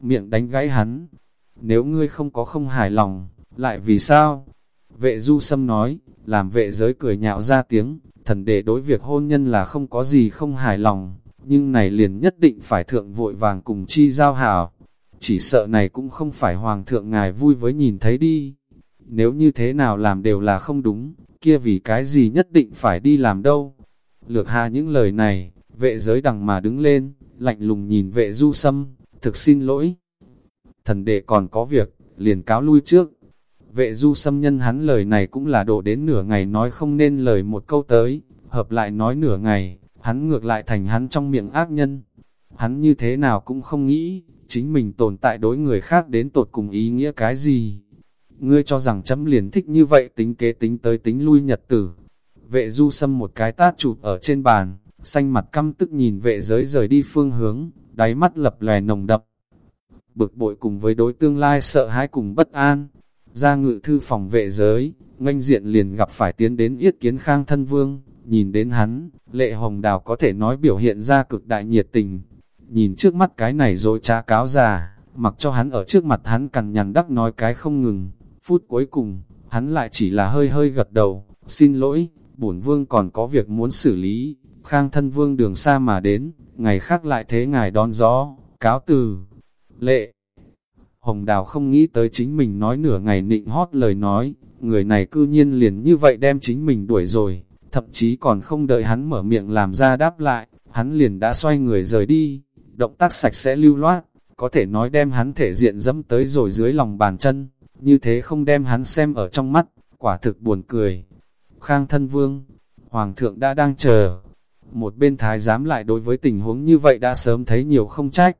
Miệng đánh gãy hắn. Nếu ngươi không có không hài lòng, lại vì sao? Vệ du sâm nói, làm vệ giới cười nhạo ra tiếng, thần đệ đối việc hôn nhân là không có gì không hài lòng, nhưng này liền nhất định phải thượng vội vàng cùng chi giao hảo. Chỉ sợ này cũng không phải hoàng thượng ngài vui với nhìn thấy đi. Nếu như thế nào làm đều là không đúng, kia vì cái gì nhất định phải đi làm đâu. Lược hà những lời này, vệ giới đằng mà đứng lên, lạnh lùng nhìn vệ du sâm, thực xin lỗi. Thần đệ còn có việc, liền cáo lui trước. Vệ du xâm nhân hắn lời này cũng là độ đến nửa ngày nói không nên lời một câu tới, hợp lại nói nửa ngày, hắn ngược lại thành hắn trong miệng ác nhân. Hắn như thế nào cũng không nghĩ, chính mình tồn tại đối người khác đến tột cùng ý nghĩa cái gì. Ngươi cho rằng chấm liền thích như vậy tính kế tính tới tính lui nhật tử. Vệ du xâm một cái tát chụp ở trên bàn, xanh mặt căm tức nhìn vệ giới rời đi phương hướng, đáy mắt lập lè nồng đậm. Bực bội cùng với đối tương lai sợ hãi cùng bất an, ra ngự thư phòng vệ giới, nganh diện liền gặp phải tiến đến yết kiến khang thân vương, nhìn đến hắn, lệ hồng đào có thể nói biểu hiện ra cực đại nhiệt tình. Nhìn trước mắt cái này rồi trá cáo già, mặc cho hắn ở trước mặt hắn cằn nhằn đắc nói cái không ngừng. Phút cuối cùng, hắn lại chỉ là hơi hơi gật đầu, xin lỗi, bổn vương còn có việc muốn xử lý. Khang thân vương đường xa mà đến, ngày khác lại thế ngài đón gió, cáo từ. Lệ Hồng Đào không nghĩ tới chính mình nói nửa ngày nịnh hót lời nói, người này cư nhiên liền như vậy đem chính mình đuổi rồi, thậm chí còn không đợi hắn mở miệng làm ra đáp lại, hắn liền đã xoay người rời đi, động tác sạch sẽ lưu loát, có thể nói đem hắn thể diện dẫm tới rồi dưới lòng bàn chân, như thế không đem hắn xem ở trong mắt, quả thực buồn cười. Khang thân vương, hoàng thượng đã đang chờ, một bên thái giám lại đối với tình huống như vậy đã sớm thấy nhiều không trách.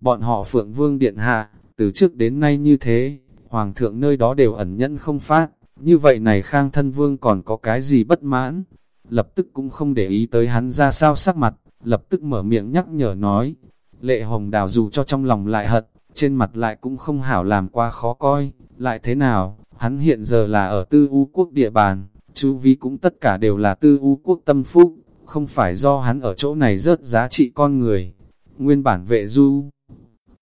Bọn họ phượng vương điện hạ, từ trước đến nay như thế, hoàng thượng nơi đó đều ẩn nhẫn không phát, như vậy này khang thân vương còn có cái gì bất mãn, lập tức cũng không để ý tới hắn ra sao sắc mặt, lập tức mở miệng nhắc nhở nói, lệ hồng đào dù cho trong lòng lại hận, trên mặt lại cũng không hảo làm qua khó coi, lại thế nào, hắn hiện giờ là ở tư u quốc địa bàn, chú vi cũng tất cả đều là tư u quốc tâm phúc, không phải do hắn ở chỗ này rớt giá trị con người. Nguyên bản vệ du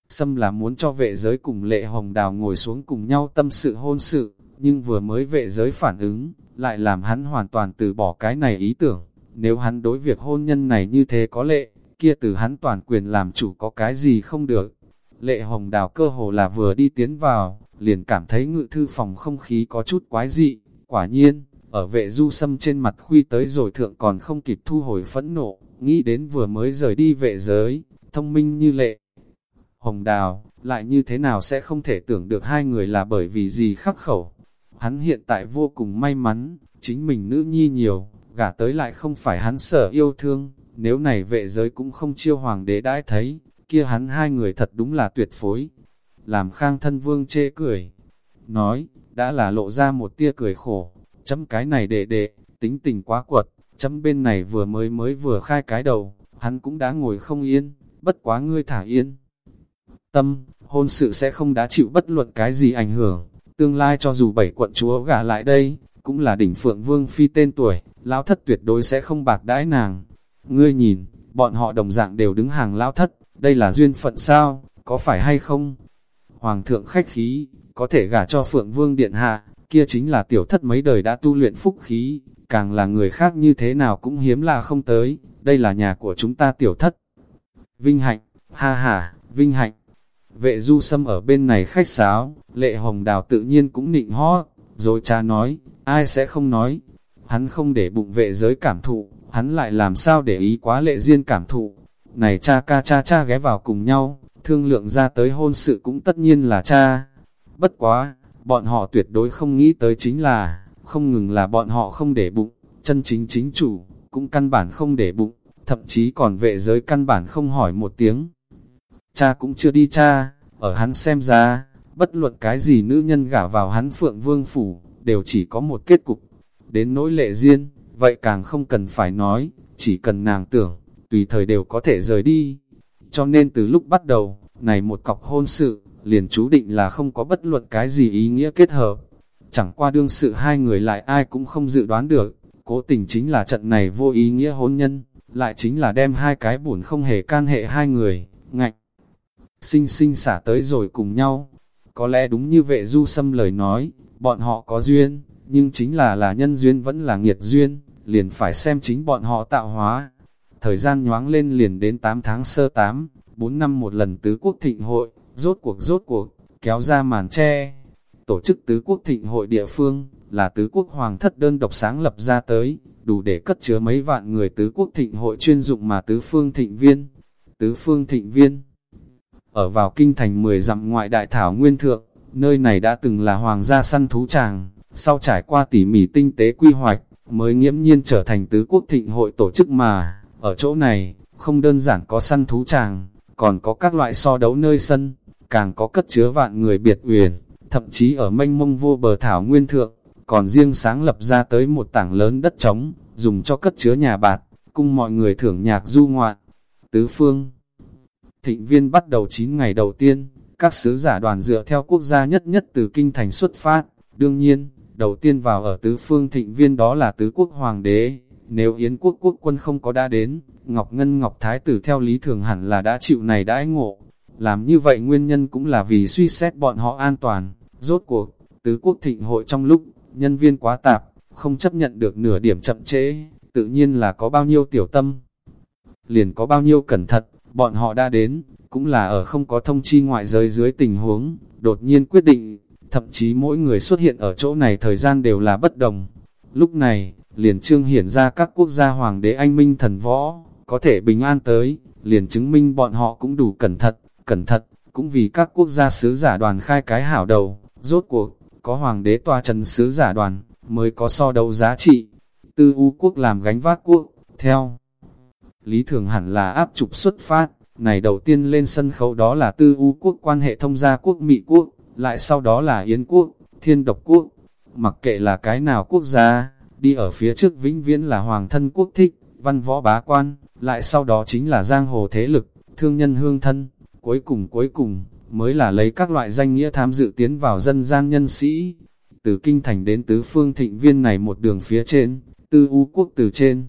xâm là muốn cho vệ giới cùng lệ hồng đào ngồi xuống cùng nhau tâm sự hôn sự, nhưng vừa mới vệ giới phản ứng, lại làm hắn hoàn toàn từ bỏ cái này ý tưởng. Nếu hắn đối việc hôn nhân này như thế có lệ, kia từ hắn toàn quyền làm chủ có cái gì không được. Lệ hồng đào cơ hồ là vừa đi tiến vào, liền cảm thấy ngự thư phòng không khí có chút quái dị. Quả nhiên, ở vệ du sâm trên mặt khuy tới rồi thượng còn không kịp thu hồi phẫn nộ, nghĩ đến vừa mới rời đi vệ giới, thông minh như lệ. Hồng Đào, lại như thế nào sẽ không thể tưởng được hai người là bởi vì gì khắc khẩu. Hắn hiện tại vô cùng may mắn, chính mình nữ nhi nhiều, gả tới lại không phải hắn sở yêu thương, nếu này vệ giới cũng không chiêu hoàng đế đãi thấy, kia hắn hai người thật đúng là tuyệt phối. Làm khang thân vương chê cười, nói, đã là lộ ra một tia cười khổ, chấm cái này đệ đệ, tính tình quá quật, chấm bên này vừa mới mới vừa khai cái đầu, hắn cũng đã ngồi không yên, bất quá ngươi thả yên. Tâm, hôn sự sẽ không đã chịu bất luận cái gì ảnh hưởng, tương lai cho dù bảy quận chúa gả lại đây, cũng là đỉnh phượng vương phi tên tuổi, lão thất tuyệt đối sẽ không bạc đãi nàng. Ngươi nhìn, bọn họ đồng dạng đều đứng hàng lão thất, đây là duyên phận sao, có phải hay không? Hoàng thượng khách khí, có thể gả cho phượng vương điện hạ, kia chính là tiểu thất mấy đời đã tu luyện phúc khí, càng là người khác như thế nào cũng hiếm là không tới, đây là nhà của chúng ta tiểu thất. Vinh hạnh, ha ha, vinh hạnh. Vệ du sâm ở bên này khách sáo, lệ hồng đào tự nhiên cũng nịnh hót, rồi cha nói, ai sẽ không nói. Hắn không để bụng vệ giới cảm thụ, hắn lại làm sao để ý quá lệ duyên cảm thụ. Này cha ca cha cha ghé vào cùng nhau, thương lượng ra tới hôn sự cũng tất nhiên là cha. Bất quá, bọn họ tuyệt đối không nghĩ tới chính là, không ngừng là bọn họ không để bụng, chân chính chính chủ, cũng căn bản không để bụng, thậm chí còn vệ giới căn bản không hỏi một tiếng. Cha cũng chưa đi cha, ở hắn xem ra, bất luận cái gì nữ nhân gả vào hắn phượng vương phủ, đều chỉ có một kết cục. Đến nỗi lệ duyên, vậy càng không cần phải nói, chỉ cần nàng tưởng, tùy thời đều có thể rời đi. Cho nên từ lúc bắt đầu, này một cọc hôn sự, liền chú định là không có bất luận cái gì ý nghĩa kết hợp. Chẳng qua đương sự hai người lại ai cũng không dự đoán được, cố tình chính là trận này vô ý nghĩa hôn nhân, lại chính là đem hai cái buồn không hề can hệ hai người, ngạnh. Sinh sinh xả tới rồi cùng nhau. Có lẽ đúng như vệ du xâm lời nói, bọn họ có duyên, nhưng chính là là nhân duyên vẫn là nghiệt duyên, liền phải xem chính bọn họ tạo hóa. Thời gian nhoáng lên liền đến 8 tháng sơ 8, 4 năm một lần tứ quốc thịnh hội, rốt cuộc rốt cuộc, kéo ra màn tre. Tổ chức tứ quốc thịnh hội địa phương, là tứ quốc hoàng thất đơn độc sáng lập ra tới, đủ để cất chứa mấy vạn người tứ quốc thịnh hội chuyên dụng mà tứ phương thịnh viên. Tứ phương thịnh viên Ở vào kinh thành 10 dặm ngoại đại thảo nguyên thượng, nơi này đã từng là hoàng gia săn thú tràng, sau trải qua tỉ mỉ tinh tế quy hoạch, mới nghiễm nhiên trở thành tứ quốc thịnh hội tổ chức mà, ở chỗ này, không đơn giản có săn thú tràng, còn có các loại so đấu nơi sân, càng có cất chứa vạn người biệt uyển, thậm chí ở mênh mông vô bờ thảo nguyên thượng, còn riêng sáng lập ra tới một tảng lớn đất trống, dùng cho cất chứa nhà bạt, cung mọi người thưởng nhạc du ngoạn. Tứ phương Thịnh viên bắt đầu 9 ngày đầu tiên, các sứ giả đoàn dựa theo quốc gia nhất nhất từ kinh thành xuất phát, đương nhiên, đầu tiên vào ở tứ phương thịnh viên đó là tứ quốc hoàng đế, nếu Yến quốc quốc quân không có đã đến, Ngọc Ngân Ngọc Thái tử theo lý thường hẳn là đã chịu này đãi ngộ. Làm như vậy nguyên nhân cũng là vì suy xét bọn họ an toàn. Rốt cuộc, tứ quốc thịnh hội trong lúc, nhân viên quá tạp, không chấp nhận được nửa điểm chậm trễ, tự nhiên là có bao nhiêu tiểu tâm. Liền có bao nhiêu cẩn thận, bọn họ đã đến, cũng là ở không có thông chi ngoại giới dưới tình huống, đột nhiên quyết định, thậm chí mỗi người xuất hiện ở chỗ này thời gian đều là bất đồng. Lúc này, liền trương hiển ra các quốc gia hoàng đế anh minh thần võ, có thể bình an tới, liền chứng minh bọn họ cũng đủ cẩn thận, cẩn thận, cũng vì các quốc gia sứ giả đoàn khai cái hảo đầu, rốt cuộc, có hoàng đế tòa trần sứ giả đoàn, mới có so đấu giá trị. Tư U quốc làm gánh vác quốc, theo. Lý thường hẳn là áp trục xuất phát, này đầu tiên lên sân khấu đó là Tư U quốc quan hệ thông gia quốc Mỹ quốc, lại sau đó là Yến quốc, Thiên độc quốc. Mặc kệ là cái nào quốc gia, đi ở phía trước vĩnh viễn là hoàng thân quốc thích, văn võ bá quan, lại sau đó chính là giang hồ thế lực, thương nhân hương thân, cuối cùng cuối cùng, mới là lấy các loại danh nghĩa tham dự tiến vào dân gian nhân sĩ. Từ kinh thành đến tứ phương thịnh viên này một đường phía trên, tư u quốc từ trên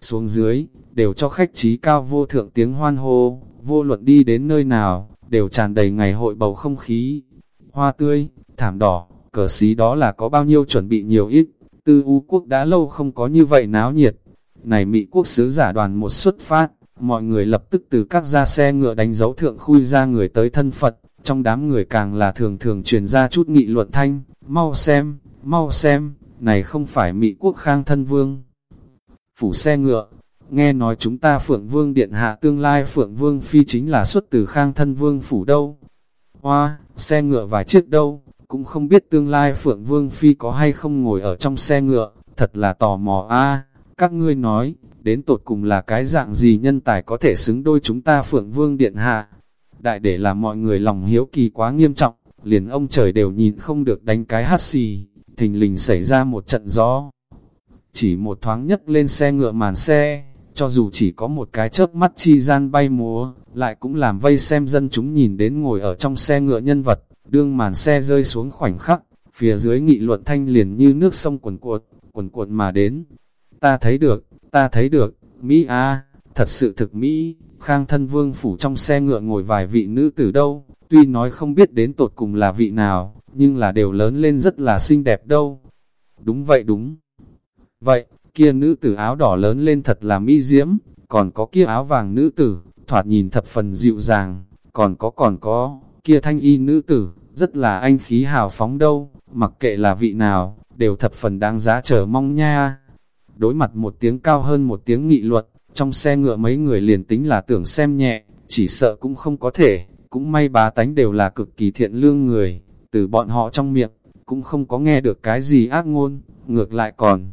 xuống dưới, đều cho khách trí cao vô thượng tiếng hoan hô, vô luận đi đến nơi nào, đều tràn đầy ngày hội bầu không khí. Hoa tươi, thảm đỏ, cờ xí đó là có bao nhiêu chuẩn bị nhiều ít, tư u quốc đã lâu không có như vậy náo nhiệt. Này Mỹ quốc sứ giả đoàn một xuất phát, mọi người lập tức từ các gia xe ngựa đánh dấu thượng khui ra người tới thân Phật, trong đám người càng là thường thường truyền ra chút nghị luận thanh, mau xem, mau xem, này không phải Mỹ quốc khang thân vương. Phủ xe ngựa, nghe nói chúng ta Phượng Vương Điện Hạ tương lai Phượng Vương Phi chính là xuất từ khang thân vương phủ đâu. Hoa, xe ngựa vài chiếc đâu, cũng không biết tương lai Phượng Vương Phi có hay không ngồi ở trong xe ngựa, thật là tò mò a các ngươi nói, đến tột cùng là cái dạng gì nhân tài có thể xứng đôi chúng ta Phượng Vương Điện Hạ. Đại để là mọi người lòng hiếu kỳ quá nghiêm trọng, liền ông trời đều nhìn không được đánh cái hát xì, thình lình xảy ra một trận gió. Chỉ một thoáng nhấc lên xe ngựa màn xe, cho dù chỉ có một cái chớp mắt chi gian bay múa, lại cũng làm vây xem dân chúng nhìn đến ngồi ở trong xe ngựa nhân vật, đương màn xe rơi xuống khoảnh khắc, phía dưới nghị luận thanh liền như nước sông quần cuộn, quần cuộn mà đến. Ta thấy được, ta thấy được, Mỹ A, thật sự thực Mỹ, khang thân vương phủ trong xe ngựa ngồi vài vị nữ tử đâu, tuy nói không biết đến tột cùng là vị nào, nhưng là đều lớn lên rất là xinh đẹp đâu. Đúng vậy đúng. Vậy, kia nữ tử áo đỏ lớn lên thật là mỹ diễm, còn có kia áo vàng nữ tử, thoạt nhìn thập phần dịu dàng, còn có còn có, kia thanh y nữ tử, rất là anh khí hào phóng đâu, mặc kệ là vị nào, đều thập phần đáng giá chờ mong nha. Đối mặt một tiếng cao hơn một tiếng nghị luật, trong xe ngựa mấy người liền tính là tưởng xem nhẹ, chỉ sợ cũng không có thể, cũng may bá tánh đều là cực kỳ thiện lương người, từ bọn họ trong miệng, cũng không có nghe được cái gì ác ngôn, ngược lại còn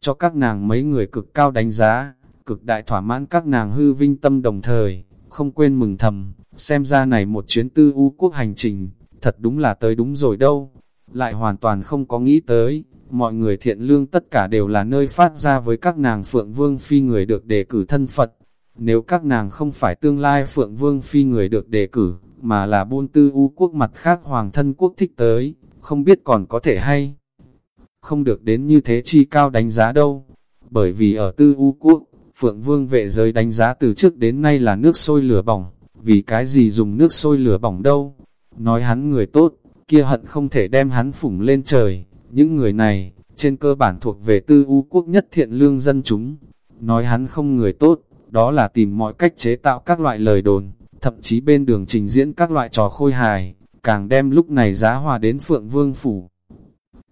cho các nàng mấy người cực cao đánh giá, cực đại thỏa mãn các nàng hư vinh tâm đồng thời, không quên mừng thầm, xem ra này một chuyến tư u quốc hành trình, thật đúng là tới đúng rồi đâu, lại hoàn toàn không có nghĩ tới, mọi người thiện lương tất cả đều là nơi phát ra với các nàng Phượng Vương Phi người được đề cử thân Phật. Nếu các nàng không phải tương lai Phượng Vương Phi người được đề cử, mà là buôn tư u quốc mặt khác hoàng thân quốc thích tới, không biết còn có thể hay. Không được đến như thế chi cao đánh giá đâu, bởi vì ở tư u quốc, Phượng Vương vệ giới đánh giá từ trước đến nay là nước sôi lửa bỏng, vì cái gì dùng nước sôi lửa bỏng đâu. Nói hắn người tốt, kia hận không thể đem hắn phủng lên trời, những người này, trên cơ bản thuộc về tư u quốc nhất thiện lương dân chúng. Nói hắn không người tốt, đó là tìm mọi cách chế tạo các loại lời đồn, thậm chí bên đường trình diễn các loại trò khôi hài, càng đem lúc này giá hòa đến Phượng Vương Phủ.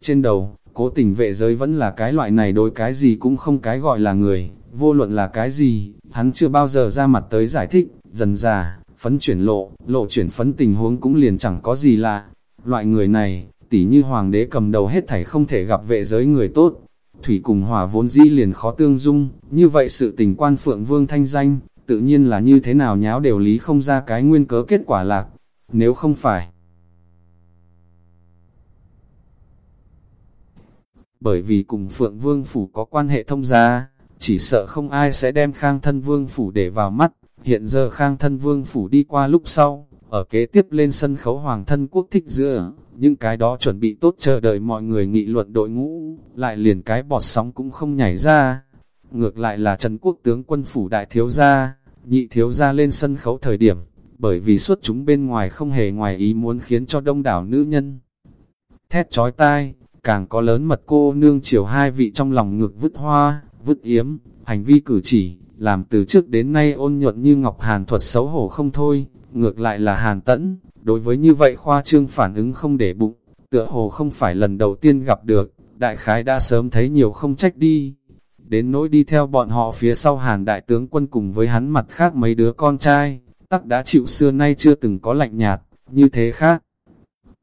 Trên đầu, cố tình vệ giới vẫn là cái loại này đối cái gì cũng không cái gọi là người, vô luận là cái gì, hắn chưa bao giờ ra mặt tới giải thích, dần già, phấn chuyển lộ, lộ chuyển phấn tình huống cũng liền chẳng có gì lạ. Loại người này, tỉ như hoàng đế cầm đầu hết thảy không thể gặp vệ giới người tốt. Thủy cùng hỏa vốn dĩ liền khó tương dung, như vậy sự tình quan phượng vương thanh danh, tự nhiên là như thế nào nháo đều lý không ra cái nguyên cớ kết quả lạc. Nếu không phải, bởi vì cùng Phượng Vương Phủ có quan hệ thông gia, chỉ sợ không ai sẽ đem Khang Thân Vương Phủ để vào mắt. Hiện giờ Khang Thân Vương Phủ đi qua lúc sau, ở kế tiếp lên sân khấu Hoàng Thân Quốc thích giữa, những cái đó chuẩn bị tốt chờ đợi mọi người nghị luận đội ngũ, lại liền cái bọt sóng cũng không nhảy ra. Ngược lại là Trần Quốc tướng quân phủ đại thiếu gia, nhị thiếu gia lên sân khấu thời điểm, bởi vì suốt chúng bên ngoài không hề ngoài ý muốn khiến cho đông đảo nữ nhân. Thét chói tai, càng có lớn mật cô nương chiều hai vị trong lòng ngực vứt hoa, vứt yếm, hành vi cử chỉ, làm từ trước đến nay ôn nhuận như ngọc hàn thuật xấu hổ không thôi, ngược lại là hàn tẫn, đối với như vậy khoa trương phản ứng không để bụng, tựa hồ không phải lần đầu tiên gặp được, đại khái đã sớm thấy nhiều không trách đi. Đến nỗi đi theo bọn họ phía sau hàn đại tướng quân cùng với hắn mặt khác mấy đứa con trai, tắc đã chịu xưa nay chưa từng có lạnh nhạt, như thế khác.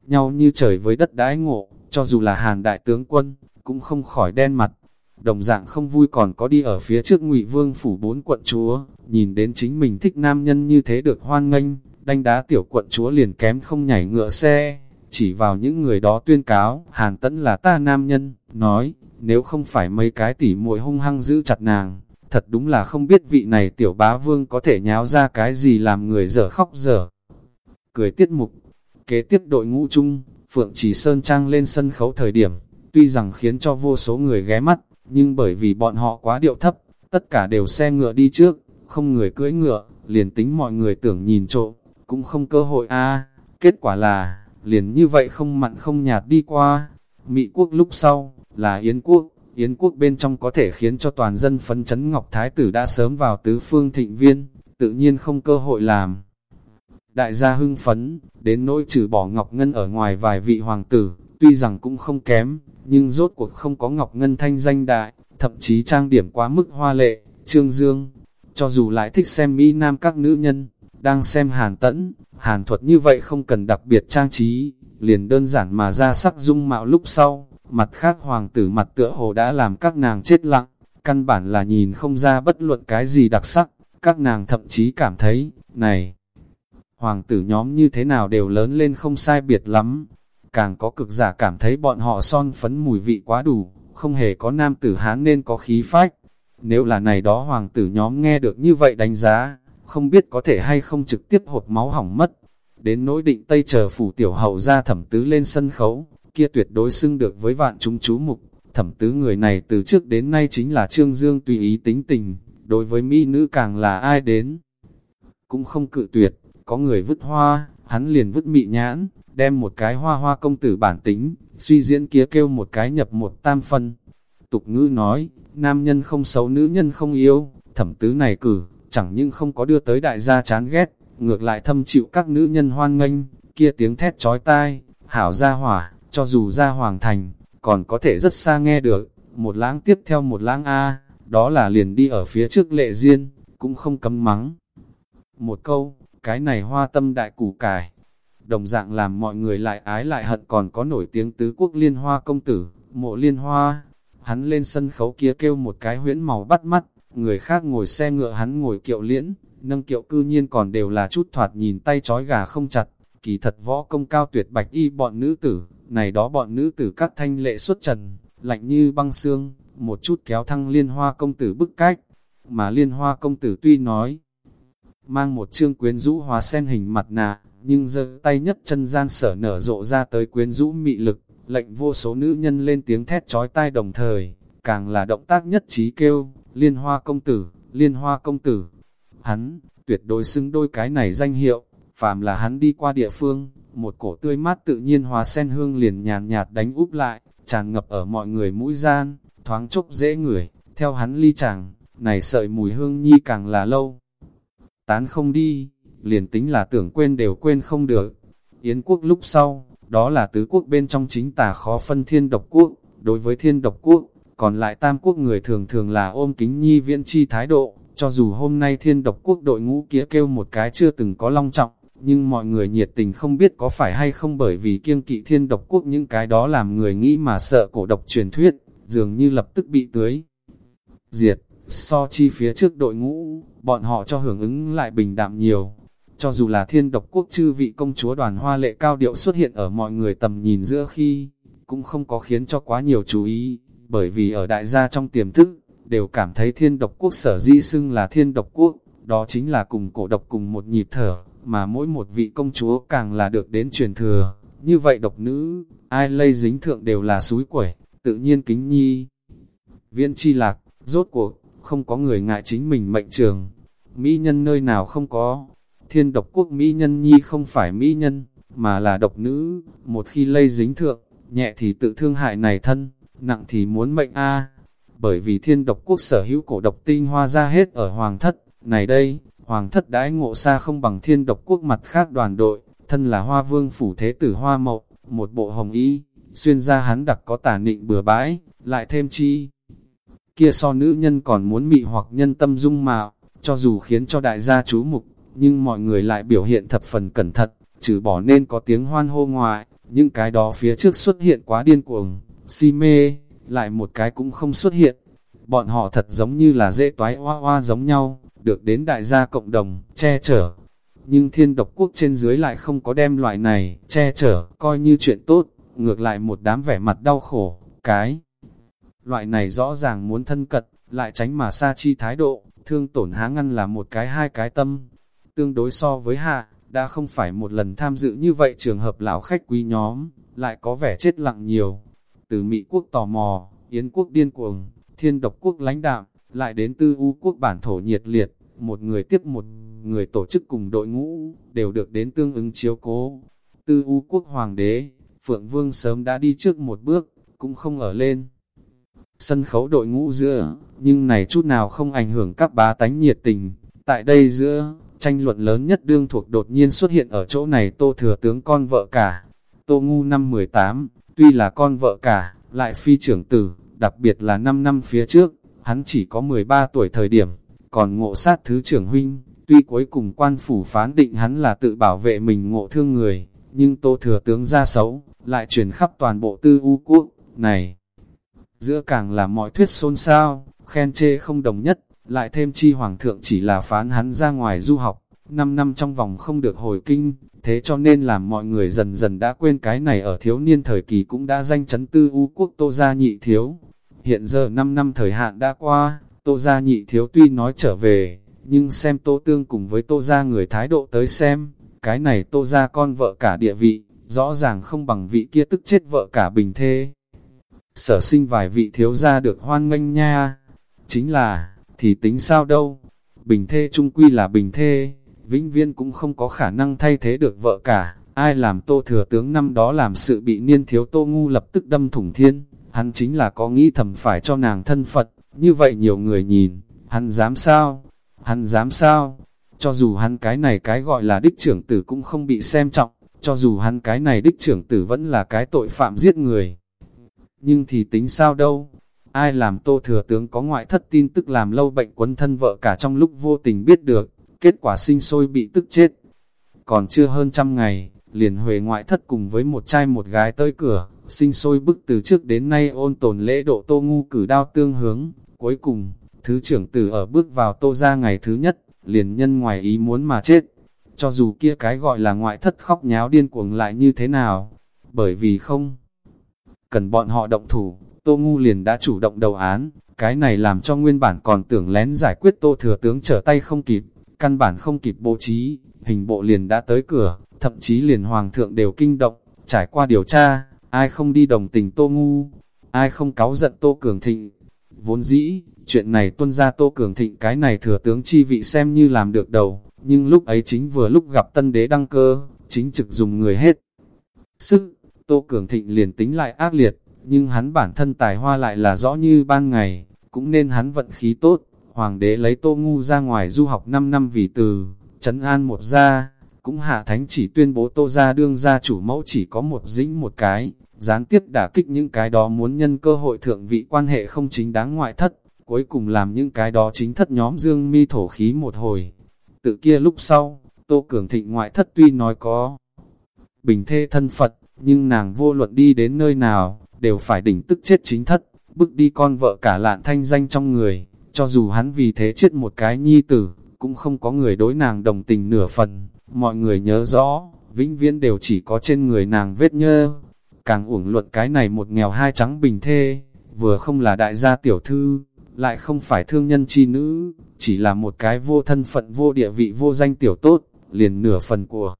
Nhau như trời với đất đãi ngộ, cho dù là hàn đại tướng quân, cũng không khỏi đen mặt. Đồng dạng không vui còn có đi ở phía trước ngụy vương phủ bốn quận chúa, nhìn đến chính mình thích nam nhân như thế được hoan nghênh, đánh đá tiểu quận chúa liền kém không nhảy ngựa xe, chỉ vào những người đó tuyên cáo, hàn tẫn là ta nam nhân, nói, nếu không phải mấy cái tỉ muội hung hăng giữ chặt nàng, thật đúng là không biết vị này tiểu bá vương có thể nháo ra cái gì làm người dở khóc dở. Cười tiết mục, kế tiếp đội ngũ chung, Phượng Chỉ Sơn Trang lên sân khấu thời điểm, tuy rằng khiến cho vô số người ghé mắt, nhưng bởi vì bọn họ quá điệu thấp, tất cả đều xe ngựa đi trước, không người cưỡi ngựa, liền tính mọi người tưởng nhìn trộm, cũng không cơ hội a kết quả là, liền như vậy không mặn không nhạt đi qua. Mỹ quốc lúc sau, là Yến quốc, Yến quốc bên trong có thể khiến cho toàn dân phấn chấn Ngọc Thái tử đã sớm vào tứ phương thịnh viên, tự nhiên không cơ hội làm. Đại gia hưng phấn, đến nỗi trừ bỏ Ngọc Ngân ở ngoài vài vị hoàng tử, tuy rằng cũng không kém, nhưng rốt cuộc không có Ngọc Ngân thanh danh đại, thậm chí trang điểm quá mức hoa lệ, trương dương. Cho dù lại thích xem Mỹ Nam các nữ nhân, đang xem hàn tẫn, hàn thuật như vậy không cần đặc biệt trang trí, liền đơn giản mà ra sắc dung mạo lúc sau, mặt khác hoàng tử mặt tựa hồ đã làm các nàng chết lặng, căn bản là nhìn không ra bất luận cái gì đặc sắc, các nàng thậm chí cảm thấy, này, hoàng tử nhóm như thế nào đều lớn lên không sai biệt lắm. Càng có cực giả cảm thấy bọn họ son phấn mùi vị quá đủ, không hề có nam tử hán nên có khí phách. Nếu là này đó hoàng tử nhóm nghe được như vậy đánh giá, không biết có thể hay không trực tiếp hột máu hỏng mất. Đến nỗi định Tây chờ phủ tiểu hậu ra thẩm tứ lên sân khấu, kia tuyệt đối xưng được với vạn chúng chú mục. Thẩm tứ người này từ trước đến nay chính là Trương Dương tùy ý tính tình, đối với mỹ nữ càng là ai đến. Cũng không cự tuyệt, có người vứt hoa, hắn liền vứt mị nhãn, đem một cái hoa hoa công tử bản tính, suy diễn kia kêu một cái nhập một tam phân. Tục ngữ nói, nam nhân không xấu nữ nhân không yêu, thẩm tứ này cử, chẳng nhưng không có đưa tới đại gia chán ghét, ngược lại thâm chịu các nữ nhân hoan nghênh, kia tiếng thét chói tai, hảo gia hỏa, cho dù ra hoàng thành, còn có thể rất xa nghe được, một lãng tiếp theo một lãng A, đó là liền đi ở phía trước lệ riêng, cũng không cấm mắng. Một câu, cái này hoa tâm đại củ cải, đồng dạng làm mọi người lại ái lại hận còn có nổi tiếng tứ quốc liên hoa công tử, mộ liên hoa. Hắn lên sân khấu kia kêu một cái huyễn màu bắt mắt, người khác ngồi xe ngựa hắn ngồi kiệu liễn, nâng kiệu cư nhiên còn đều là chút thoạt nhìn tay chói gà không chặt, kỳ thật võ công cao tuyệt bạch y bọn nữ tử, này đó bọn nữ tử các thanh lệ xuất trần, lạnh như băng xương, một chút kéo thăng liên hoa công tử bức cách, mà liên hoa công tử tuy nói, mang một chương quyến rũ hóa sen hình mặt nạ, nhưng giơ tay nhất chân gian sở nở rộ ra tới quyến rũ mị lực, lệnh vô số nữ nhân lên tiếng thét chói tai đồng thời, càng là động tác nhất trí kêu, liên hoa công tử, liên hoa công tử. Hắn, tuyệt đối xứng đôi cái này danh hiệu, phàm là hắn đi qua địa phương, một cổ tươi mát tự nhiên hòa sen hương liền nhàn nhạt đánh úp lại, tràn ngập ở mọi người mũi gian, thoáng chốc dễ ngửi, theo hắn ly chàng, này sợi mùi hương nhi càng là lâu. Tán không đi, liền tính là tưởng quên đều quên không được. Yến quốc lúc sau, đó là tứ quốc bên trong chính tà khó phân thiên độc quốc, đối với thiên độc quốc, còn lại tam quốc người thường thường là ôm kính nhi viễn chi thái độ, cho dù hôm nay thiên độc quốc đội ngũ kia kêu một cái chưa từng có long trọng, nhưng mọi người nhiệt tình không biết có phải hay không bởi vì kiêng kỵ thiên độc quốc những cái đó làm người nghĩ mà sợ cổ độc truyền thuyết, dường như lập tức bị tưới. Diệt, so chi phía trước đội ngũ, bọn họ cho hưởng ứng lại bình đạm nhiều. Cho dù là thiên độc quốc chư vị công chúa đoàn hoa lệ cao điệu xuất hiện ở mọi người tầm nhìn giữa khi, cũng không có khiến cho quá nhiều chú ý, bởi vì ở đại gia trong tiềm thức, đều cảm thấy thiên độc quốc sở dĩ xưng là thiên độc quốc, đó chính là cùng cổ độc cùng một nhịp thở, mà mỗi một vị công chúa càng là được đến truyền thừa. Như vậy độc nữ, ai lây dính thượng đều là suối quẩy, tự nhiên kính nhi. Viễn chi lạc, rốt cuộc, không có người ngại chính mình mệnh trường. Mỹ nhân nơi nào không có. Thiên độc quốc Mỹ nhân nhi không phải Mỹ nhân, mà là độc nữ. Một khi lây dính thượng, nhẹ thì tự thương hại này thân, nặng thì muốn mệnh A. Bởi vì thiên độc quốc sở hữu cổ độc tinh hoa ra hết ở hoàng thất. Này đây, hoàng thất đãi ngộ xa không bằng thiên độc quốc mặt khác đoàn đội, thân là hoa vương phủ thế tử hoa mậu, một bộ hồng y, xuyên ra hắn đặc có tà nịnh bừa bãi, lại thêm chi kia so nữ nhân còn muốn mị hoặc nhân tâm dung mạo, cho dù khiến cho đại gia chú mục, nhưng mọi người lại biểu hiện thập phần cẩn thận, trừ bỏ nên có tiếng hoan hô ngoại, những cái đó phía trước xuất hiện quá điên cuồng, si mê, lại một cái cũng không xuất hiện. Bọn họ thật giống như là dễ toái hoa hoa giống nhau, được đến đại gia cộng đồng, che chở. Nhưng thiên độc quốc trên dưới lại không có đem loại này, che chở, coi như chuyện tốt, ngược lại một đám vẻ mặt đau khổ, cái Loại này rõ ràng muốn thân cật, lại tránh mà xa chi thái độ, thương tổn há ngăn là một cái hai cái tâm. Tương đối so với hạ, đã không phải một lần tham dự như vậy trường hợp lão khách quý nhóm, lại có vẻ chết lặng nhiều. Từ Mỹ quốc tò mò, Yến quốc điên cuồng, thiên độc quốc lãnh đạm, lại đến tư u quốc bản thổ nhiệt liệt, một người tiếp một người tổ chức cùng đội ngũ, đều được đến tương ứng chiếu cố. Tư u quốc hoàng đế, Phượng Vương sớm đã đi trước một bước, cũng không ở lên sân khấu đội ngũ giữa, nhưng này chút nào không ảnh hưởng các bá tánh nhiệt tình. Tại đây giữa, tranh luận lớn nhất đương thuộc đột nhiên xuất hiện ở chỗ này tô thừa tướng con vợ cả. Tô ngu năm 18, tuy là con vợ cả, lại phi trưởng tử, đặc biệt là 5 năm phía trước, hắn chỉ có 13 tuổi thời điểm, còn ngộ sát thứ trưởng huynh, tuy cuối cùng quan phủ phán định hắn là tự bảo vệ mình ngộ thương người, nhưng tô thừa tướng ra xấu, lại truyền khắp toàn bộ tư u quốc, này giữa càng là mọi thuyết xôn xao, khen chê không đồng nhất, lại thêm chi hoàng thượng chỉ là phán hắn ra ngoài du học, 5 năm trong vòng không được hồi kinh, thế cho nên làm mọi người dần dần đã quên cái này ở thiếu niên thời kỳ cũng đã danh chấn tư u quốc tô gia nhị thiếu. Hiện giờ 5 năm thời hạn đã qua, tô gia nhị thiếu tuy nói trở về, nhưng xem tô tương cùng với tô gia người thái độ tới xem, cái này tô gia con vợ cả địa vị, rõ ràng không bằng vị kia tức chết vợ cả bình thê. Sở sinh vài vị thiếu gia được hoan nghênh nha, chính là, thì tính sao đâu, bình thê trung quy là bình thê, vĩnh viên cũng không có khả năng thay thế được vợ cả, ai làm tô thừa tướng năm đó làm sự bị niên thiếu tô ngu lập tức đâm thủng thiên, hắn chính là có nghĩ thầm phải cho nàng thân Phật, như vậy nhiều người nhìn, hắn dám sao, hắn dám sao, cho dù hắn cái này cái gọi là đích trưởng tử cũng không bị xem trọng, cho dù hắn cái này đích trưởng tử vẫn là cái tội phạm giết người. Nhưng thì tính sao đâu, ai làm tô thừa tướng có ngoại thất tin tức làm lâu bệnh quấn thân vợ cả trong lúc vô tình biết được, kết quả sinh sôi bị tức chết. Còn chưa hơn trăm ngày, liền huệ ngoại thất cùng với một trai một gái tới cửa, sinh sôi bức từ trước đến nay ôn tồn lễ độ tô ngu cử đao tương hướng. Cuối cùng, thứ trưởng tử ở bước vào tô ra ngày thứ nhất, liền nhân ngoài ý muốn mà chết. Cho dù kia cái gọi là ngoại thất khóc nháo điên cuồng lại như thế nào, bởi vì không cần bọn họ động thủ, tô ngu liền đã chủ động đầu án, cái này làm cho nguyên bản còn tưởng lén giải quyết tô thừa tướng trở tay không kịp, căn bản không kịp bố trí, hình bộ liền đã tới cửa, thậm chí liền hoàng thượng đều kinh động, trải qua điều tra, ai không đi đồng tình tô ngu, ai không cáu giận tô cường thịnh. Vốn dĩ, chuyện này tuân ra tô cường thịnh cái này thừa tướng chi vị xem như làm được đầu, nhưng lúc ấy chính vừa lúc gặp tân đế đăng cơ, chính trực dùng người hết. Sức, tô cường thịnh liền tính lại ác liệt, nhưng hắn bản thân tài hoa lại là rõ như ban ngày, cũng nên hắn vận khí tốt, Hoàng đế lấy Tô Ngu ra ngoài du học 5 năm vì từ, trấn an một gia, cũng hạ thánh chỉ tuyên bố Tô gia đương gia chủ mẫu chỉ có một dĩnh một cái, gián tiếp đả kích những cái đó muốn nhân cơ hội thượng vị quan hệ không chính đáng ngoại thất, cuối cùng làm những cái đó chính thất nhóm dương mi thổ khí một hồi. Tự kia lúc sau, Tô Cường Thịnh ngoại thất tuy nói có bình thê thân Phật, nhưng nàng vô luận đi đến nơi nào, đều phải đỉnh tức chết chính thất, bức đi con vợ cả lạn thanh danh trong người, cho dù hắn vì thế chết một cái nhi tử, cũng không có người đối nàng đồng tình nửa phần. Mọi người nhớ rõ, vĩnh viễn đều chỉ có trên người nàng vết nhơ. Càng uổng luận cái này một nghèo hai trắng bình thê, vừa không là đại gia tiểu thư, lại không phải thương nhân chi nữ, chỉ là một cái vô thân phận vô địa vị vô danh tiểu tốt, liền nửa phần của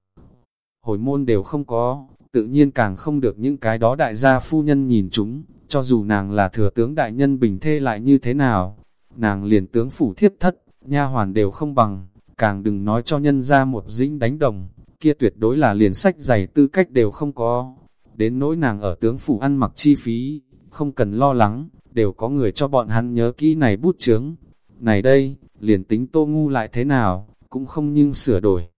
hồi môn đều không có, tự nhiên càng không được những cái đó đại gia phu nhân nhìn chúng, cho dù nàng là thừa tướng đại nhân bình thê lại như thế nào, nàng liền tướng phủ thiếp thất, nha hoàn đều không bằng, càng đừng nói cho nhân ra một dĩnh đánh đồng, kia tuyệt đối là liền sách giày tư cách đều không có. Đến nỗi nàng ở tướng phủ ăn mặc chi phí, không cần lo lắng, đều có người cho bọn hắn nhớ kỹ này bút chướng. Này đây, liền tính tô ngu lại thế nào, cũng không nhưng sửa đổi.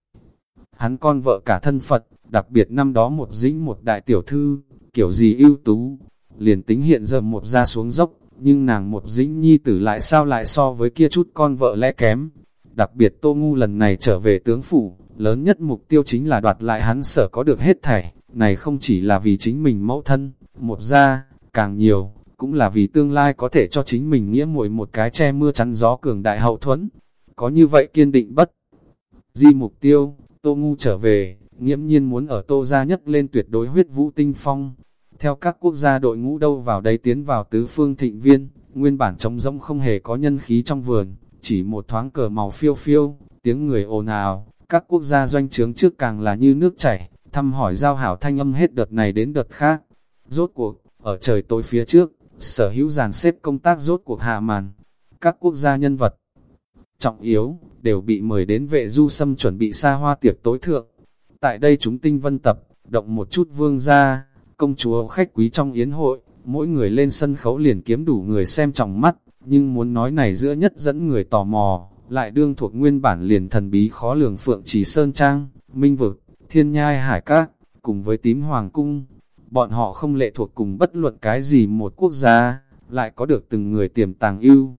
Hắn con vợ cả thân Phật, đặc biệt năm đó một dĩnh một đại tiểu thư, kiểu gì ưu tú, liền tính hiện giờ một ra xuống dốc, nhưng nàng một dĩnh nhi tử lại sao lại so với kia chút con vợ lẽ kém. Đặc biệt Tô Ngu lần này trở về tướng phủ, lớn nhất mục tiêu chính là đoạt lại hắn sở có được hết thảy, này không chỉ là vì chính mình mẫu thân, một gia, càng nhiều, cũng là vì tương lai có thể cho chính mình nghĩa muội một cái che mưa chắn gió cường đại hậu thuẫn. Có như vậy kiên định bất di mục tiêu, Tô Ngu trở về, nghiễm nhiên muốn ở Tô gia nhất lên tuyệt đối huyết vũ tinh phong, theo các quốc gia đội ngũ đâu vào đây tiến vào tứ phương thịnh viên, nguyên bản trống rỗng không hề có nhân khí trong vườn, chỉ một thoáng cờ màu phiêu phiêu, tiếng người ồn ào, các quốc gia doanh trướng trước càng là như nước chảy, thăm hỏi giao hảo thanh âm hết đợt này đến đợt khác. Rốt cuộc, ở trời tối phía trước, sở hữu dàn xếp công tác rốt cuộc hạ màn. Các quốc gia nhân vật trọng yếu, đều bị mời đến vệ du xâm chuẩn bị xa hoa tiệc tối thượng. Tại đây chúng tinh vân tập, động một chút vương gia, công chúa khách quý trong yến hội, mỗi người lên sân khấu liền kiếm đủ người xem trọng mắt, nhưng muốn nói này giữa nhất dẫn người tò mò, lại đương thuộc nguyên bản liền thần bí khó lường phượng chỉ sơn trang, minh vực, thiên nhai hải các, cùng với tím hoàng cung. Bọn họ không lệ thuộc cùng bất luận cái gì một quốc gia, lại có được từng người tiềm tàng ưu.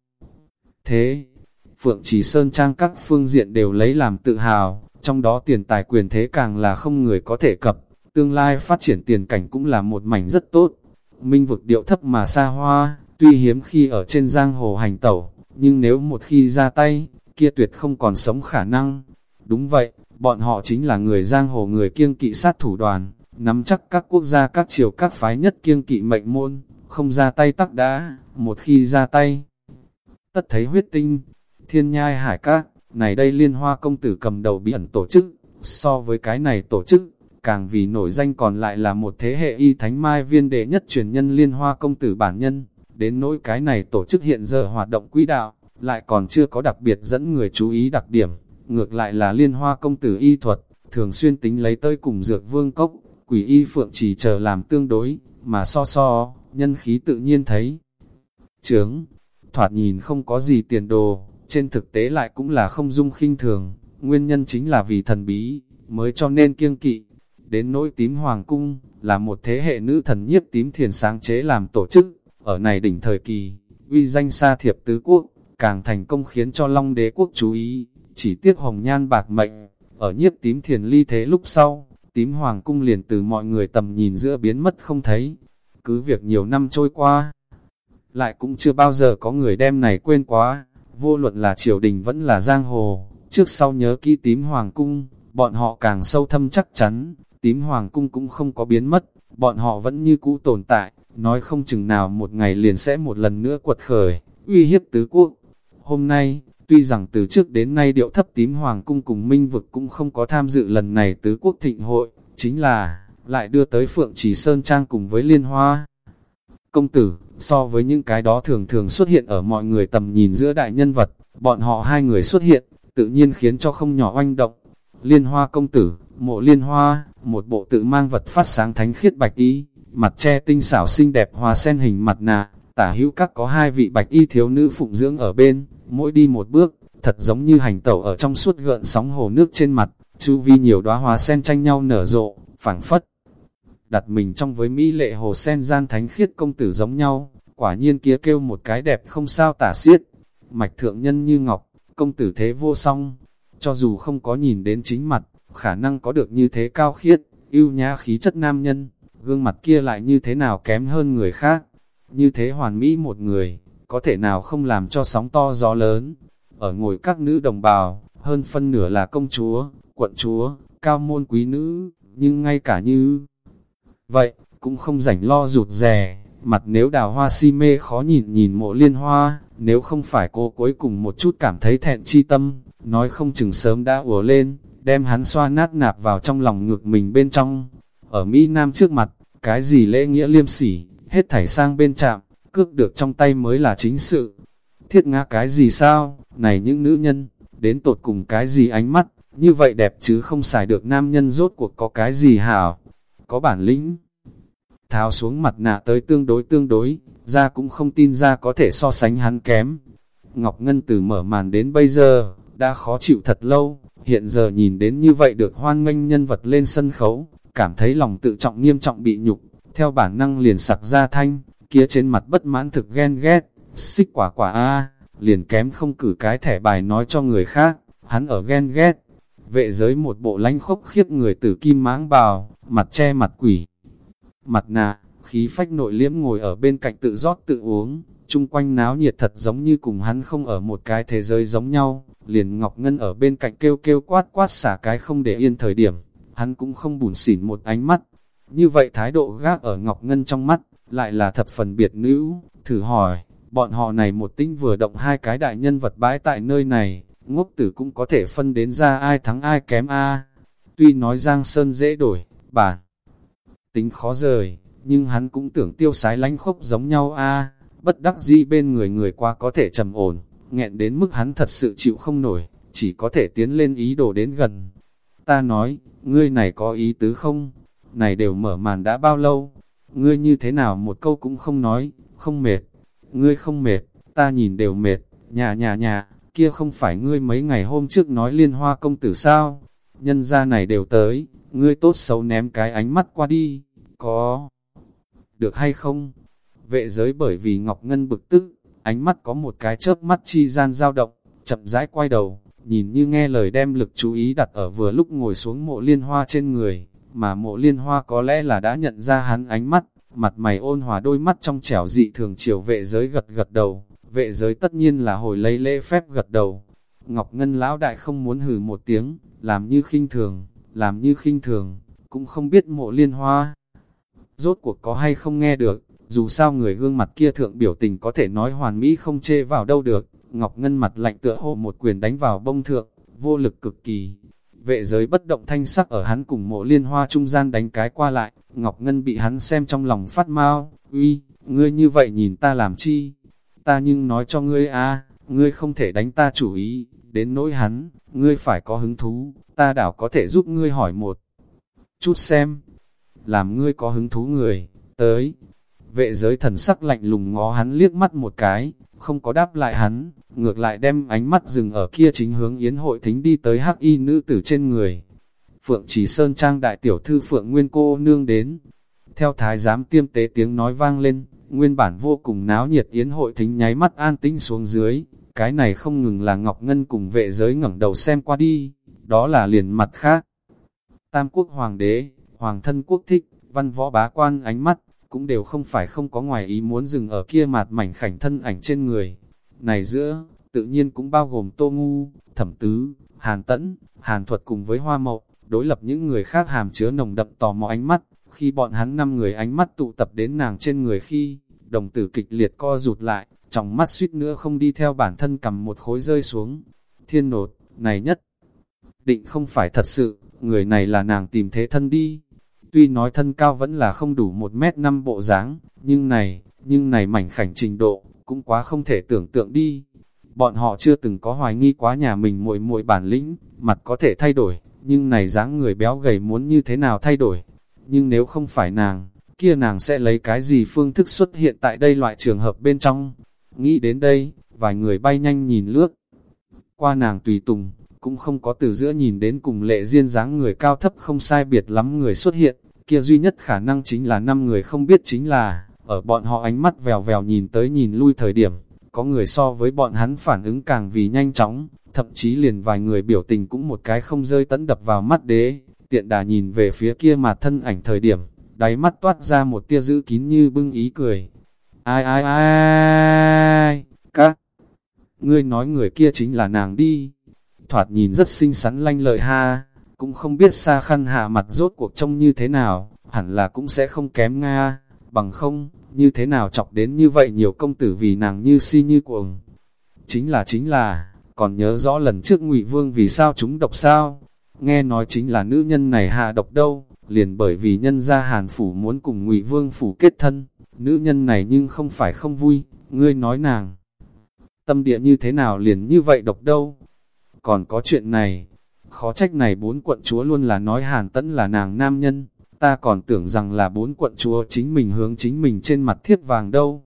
Thế, Phượng Chỉ Sơn Trang các phương diện đều lấy làm tự hào, trong đó tiền tài quyền thế càng là không người có thể cập, tương lai phát triển tiền cảnh cũng là một mảnh rất tốt. Minh vực điệu thấp mà xa hoa, tuy hiếm khi ở trên giang hồ hành tẩu, nhưng nếu một khi ra tay, kia tuyệt không còn sống khả năng. Đúng vậy, bọn họ chính là người giang hồ người kiêng kỵ sát thủ đoàn, nắm chắc các quốc gia các triều các phái nhất kiêng kỵ mệnh môn, không ra tay tắc đã, một khi ra tay. Tất thấy huyết tinh, thiên nhai hải các, này đây liên hoa công tử cầm đầu bí ẩn tổ chức, so với cái này tổ chức, càng vì nổi danh còn lại là một thế hệ y thánh mai viên đệ nhất truyền nhân liên hoa công tử bản nhân, đến nỗi cái này tổ chức hiện giờ hoạt động quỹ đạo, lại còn chưa có đặc biệt dẫn người chú ý đặc điểm, ngược lại là liên hoa công tử y thuật, thường xuyên tính lấy tơi cùng dược vương cốc, quỷ y phượng chỉ chờ làm tương đối, mà so so, nhân khí tự nhiên thấy. Trướng, thoạt nhìn không có gì tiền đồ, trên thực tế lại cũng là không dung khinh thường, nguyên nhân chính là vì thần bí, mới cho nên kiêng kỵ. Đến nỗi tím hoàng cung, là một thế hệ nữ thần nhiếp tím thiền sáng chế làm tổ chức, ở này đỉnh thời kỳ, uy danh xa thiệp tứ quốc, càng thành công khiến cho Long đế quốc chú ý, chỉ tiếc hồng nhan bạc mệnh, ở nhiếp tím thiền ly thế lúc sau, tím hoàng cung liền từ mọi người tầm nhìn giữa biến mất không thấy. Cứ việc nhiều năm trôi qua, lại cũng chưa bao giờ có người đem này quên quá, vô luận là triều đình vẫn là giang hồ, trước sau nhớ kỹ tím hoàng cung, bọn họ càng sâu thâm chắc chắn, tím hoàng cung cũng không có biến mất, bọn họ vẫn như cũ tồn tại, nói không chừng nào một ngày liền sẽ một lần nữa quật khởi, uy hiếp tứ quốc. Hôm nay, tuy rằng từ trước đến nay điệu thấp tím hoàng cung cùng minh vực cũng không có tham dự lần này tứ quốc thịnh hội, chính là, lại đưa tới Phượng Trì Sơn Trang cùng với Liên Hoa. Công tử, so với những cái đó thường thường xuất hiện ở mọi người tầm nhìn giữa đại nhân vật, bọn họ hai người xuất hiện, tự nhiên khiến cho không nhỏ oanh động. Liên Hoa công tử, mộ Liên Hoa, một bộ tự mang vật phát sáng thánh khiết bạch y, mặt che tinh xảo xinh đẹp hòa sen hình mặt nạ, tả hữu các có hai vị bạch y thiếu nữ phụng dưỡng ở bên, mỗi đi một bước, thật giống như hành tẩu ở trong suốt gợn sóng hồ nước trên mặt, chu vi nhiều đóa hoa sen tranh nhau nở rộ, phảng phất. Đặt mình trong với mỹ lệ hồ sen gian thánh khiết công tử giống nhau, quả nhiên kia kêu một cái đẹp không sao tả xiết. Mạch thượng nhân như ngọc, công tử thế vô song, cho dù không có nhìn đến chính mặt, khả năng có được như thế cao khiết, yêu nhã khí chất nam nhân, gương mặt kia lại như thế nào kém hơn người khác. Như thế hoàn mỹ một người, có thể nào không làm cho sóng to gió lớn. Ở ngồi các nữ đồng bào, hơn phân nửa là công chúa, quận chúa, cao môn quý nữ, nhưng ngay cả như vậy, cũng không rảnh lo rụt rè, mặt nếu đào hoa si mê khó nhìn nhìn mộ liên hoa, nếu không phải cô cuối cùng một chút cảm thấy thẹn chi tâm, nói không chừng sớm đã ùa lên, đem hắn xoa nát nạp vào trong lòng ngực mình bên trong. Ở Mỹ Nam trước mặt, cái gì lễ nghĩa liêm sỉ, hết thảy sang bên chạm, cước được trong tay mới là chính sự. Thiết ngã cái gì sao, này những nữ nhân, đến tột cùng cái gì ánh mắt, như vậy đẹp chứ không xài được nam nhân rốt cuộc có cái gì hảo, có bản lĩnh. Tháo xuống mặt nạ tới tương đối tương đối, ra cũng không tin ra có thể so sánh hắn kém. Ngọc Ngân từ mở màn đến bây giờ, đã khó chịu thật lâu, hiện giờ nhìn đến như vậy được hoan nghênh nhân vật lên sân khấu, cảm thấy lòng tự trọng nghiêm trọng bị nhục, theo bản năng liền sặc ra thanh, kia trên mặt bất mãn thực ghen ghét, xích quả quả a liền kém không cử cái thẻ bài nói cho người khác, hắn ở ghen ghét. Vệ giới một bộ lánh khốc khiếp người tử kim máng bào, mặt che mặt quỷ. Mặt nạ, khí phách nội liễm ngồi ở bên cạnh tự rót tự uống, chung quanh náo nhiệt thật giống như cùng hắn không ở một cái thế giới giống nhau, liền Ngọc Ngân ở bên cạnh kêu kêu quát quát xả cái không để yên thời điểm, hắn cũng không bùn xỉn một ánh mắt. Như vậy thái độ gác ở Ngọc Ngân trong mắt, lại là thập phần biệt nữ, thử hỏi, bọn họ này một tinh vừa động hai cái đại nhân vật bãi tại nơi này, ngốc tử cũng có thể phân đến ra ai thắng ai kém a? Tuy nói Giang Sơn dễ đổi, bản tính khó rời, nhưng hắn cũng tưởng tiêu sái lánh khốc giống nhau a bất đắc dĩ bên người người qua có thể trầm ổn, nghẹn đến mức hắn thật sự chịu không nổi, chỉ có thể tiến lên ý đồ đến gần. Ta nói, ngươi này có ý tứ không? Này đều mở màn đã bao lâu? Ngươi như thế nào một câu cũng không nói, không mệt. Ngươi không mệt, ta nhìn đều mệt, nhà nhà nhà, kia không phải ngươi mấy ngày hôm trước nói liên hoa công tử sao? Nhân gia này đều tới, ngươi tốt xấu ném cái ánh mắt qua đi, có được hay không? Vệ giới bởi vì Ngọc Ngân bực tức, ánh mắt có một cái chớp mắt chi gian dao động, chậm rãi quay đầu, nhìn như nghe lời đem lực chú ý đặt ở vừa lúc ngồi xuống mộ liên hoa trên người, mà mộ liên hoa có lẽ là đã nhận ra hắn ánh mắt, mặt mày ôn hòa đôi mắt trong trẻo dị thường chiều vệ giới gật gật đầu, vệ giới tất nhiên là hồi lấy lễ phép gật đầu. Ngọc Ngân lão đại không muốn hừ một tiếng, làm như khinh thường, làm như khinh thường, cũng không biết mộ liên hoa. Rốt cuộc có hay không nghe được, dù sao người gương mặt kia thượng biểu tình có thể nói hoàn mỹ không chê vào đâu được, Ngọc Ngân mặt lạnh tựa hồ một quyền đánh vào bông thượng, vô lực cực kỳ. Vệ giới bất động thanh sắc ở hắn cùng mộ liên hoa trung gian đánh cái qua lại, Ngọc Ngân bị hắn xem trong lòng phát mau, uy, ngươi như vậy nhìn ta làm chi? Ta nhưng nói cho ngươi a ngươi không thể đánh ta chủ ý, đến nỗi hắn, ngươi phải có hứng thú, ta đảo có thể giúp ngươi hỏi một chút xem, làm ngươi có hứng thú người, tới. Vệ giới thần sắc lạnh lùng ngó hắn liếc mắt một cái, không có đáp lại hắn, ngược lại đem ánh mắt dừng ở kia chính hướng yến hội thính đi tới hắc y nữ tử trên người. Phượng chỉ sơn trang đại tiểu thư Phượng Nguyên cô nương đến. Theo thái giám tiêm tế tiếng nói vang lên, nguyên bản vô cùng náo nhiệt yến hội thính nháy mắt an tĩnh xuống dưới. Cái này không ngừng là Ngọc Ngân cùng vệ giới ngẩng đầu xem qua đi, đó là liền mặt khác. Tam quốc hoàng đế, hoàng thân quốc thích, văn võ bá quan ánh mắt, cũng đều không phải không có ngoài ý muốn dừng ở kia mạt mảnh khảnh thân ảnh trên người. Này giữa, tự nhiên cũng bao gồm Tô Ngu, Thẩm Tứ, Hàn Tẫn, Hàn Thuật cùng với Hoa Mậu, đối lập những người khác hàm chứa nồng đậm tò mò ánh mắt, khi bọn hắn năm người ánh mắt tụ tập đến nàng trên người khi, đồng tử kịch liệt co rụt lại, trong mắt suýt nữa không đi theo bản thân cầm một khối rơi xuống. Thiên nột, này nhất, định không phải thật sự, người này là nàng tìm thế thân đi. Tuy nói thân cao vẫn là không đủ một mét năm bộ dáng, nhưng này, nhưng này mảnh khảnh trình độ, cũng quá không thể tưởng tượng đi. Bọn họ chưa từng có hoài nghi quá nhà mình muội muội bản lĩnh, mặt có thể thay đổi, nhưng này dáng người béo gầy muốn như thế nào thay đổi. Nhưng nếu không phải nàng, kia nàng sẽ lấy cái gì phương thức xuất hiện tại đây loại trường hợp bên trong. Nghĩ đến đây, vài người bay nhanh nhìn lướt. Qua nàng tùy tùng, cũng không có từ giữa nhìn đến cùng lệ duyên dáng người cao thấp không sai biệt lắm người xuất hiện, kia duy nhất khả năng chính là năm người không biết chính là, ở bọn họ ánh mắt vèo vèo nhìn tới nhìn lui thời điểm, có người so với bọn hắn phản ứng càng vì nhanh chóng, thậm chí liền vài người biểu tình cũng một cái không rơi tấn đập vào mắt đế, tiện đà nhìn về phía kia mà thân ảnh thời điểm, đáy mắt toát ra một tia giữ kín như bưng ý cười. Ai ai ai ai, các, ngươi nói người kia chính là nàng đi, thoạt nhìn rất xinh xắn lanh lợi ha, cũng không biết xa khăn hạ mặt rốt cuộc trông như thế nào, hẳn là cũng sẽ không kém Nga, bằng không, như thế nào chọc đến như vậy nhiều công tử vì nàng như si như cuồng. Chính là chính là, còn nhớ rõ lần trước ngụy Vương vì sao chúng độc sao, nghe nói chính là nữ nhân này hạ độc đâu, liền bởi vì nhân gia Hàn Phủ muốn cùng ngụy Vương Phủ kết thân, nữ nhân này nhưng không phải không vui, ngươi nói nàng. Tâm địa như thế nào liền như vậy độc đâu, còn có chuyện này, khó trách này bốn quận chúa luôn là nói hàn tẫn là nàng nam nhân, ta còn tưởng rằng là bốn quận chúa chính mình hướng chính mình trên mặt thiết vàng đâu.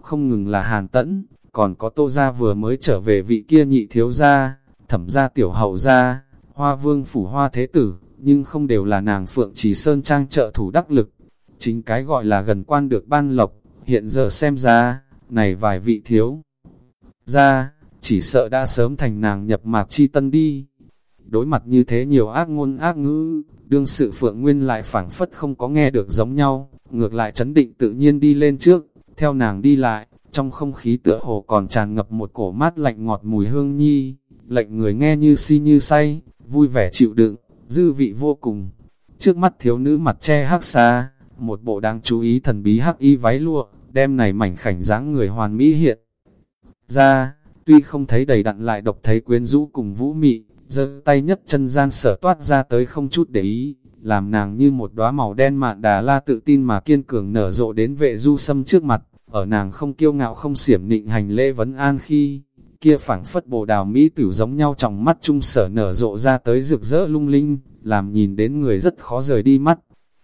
Không ngừng là hàn tẫn, còn có tô gia vừa mới trở về vị kia nhị thiếu gia, thẩm gia tiểu hậu gia, hoa vương phủ hoa thế tử, nhưng không đều là nàng phượng chỉ sơn trang trợ thủ đắc lực. Chính cái gọi là gần quan được ban lộc, hiện giờ xem ra, này vài vị thiếu. gia chỉ sợ đã sớm thành nàng nhập mạc chi tân đi. Đối mặt như thế nhiều ác ngôn ác ngữ, đương sự Phượng Nguyên lại phảng phất không có nghe được giống nhau, ngược lại chấn định tự nhiên đi lên trước, theo nàng đi lại, trong không khí tựa hồ còn tràn ngập một cổ mát lạnh ngọt mùi hương nhi, lệnh người nghe như si như say, vui vẻ chịu đựng, dư vị vô cùng. Trước mắt thiếu nữ mặt che hắc xa, một bộ đáng chú ý thần bí hắc y váy lụa, đem này mảnh khảnh dáng người hoàn mỹ hiện ra, tuy không thấy đầy đặn lại độc thấy quyến rũ cùng vũ mị, giơ tay nhất chân gian sở toát ra tới không chút để ý, làm nàng như một đóa màu đen mạn đà la tự tin mà kiên cường nở rộ đến vệ du sâm trước mặt, ở nàng không kiêu ngạo không xiểm nịnh hành lễ vấn an khi, kia phảng phất bồ đào mỹ tử giống nhau trong mắt trung sở nở rộ ra tới rực rỡ lung linh, làm nhìn đến người rất khó rời đi mắt.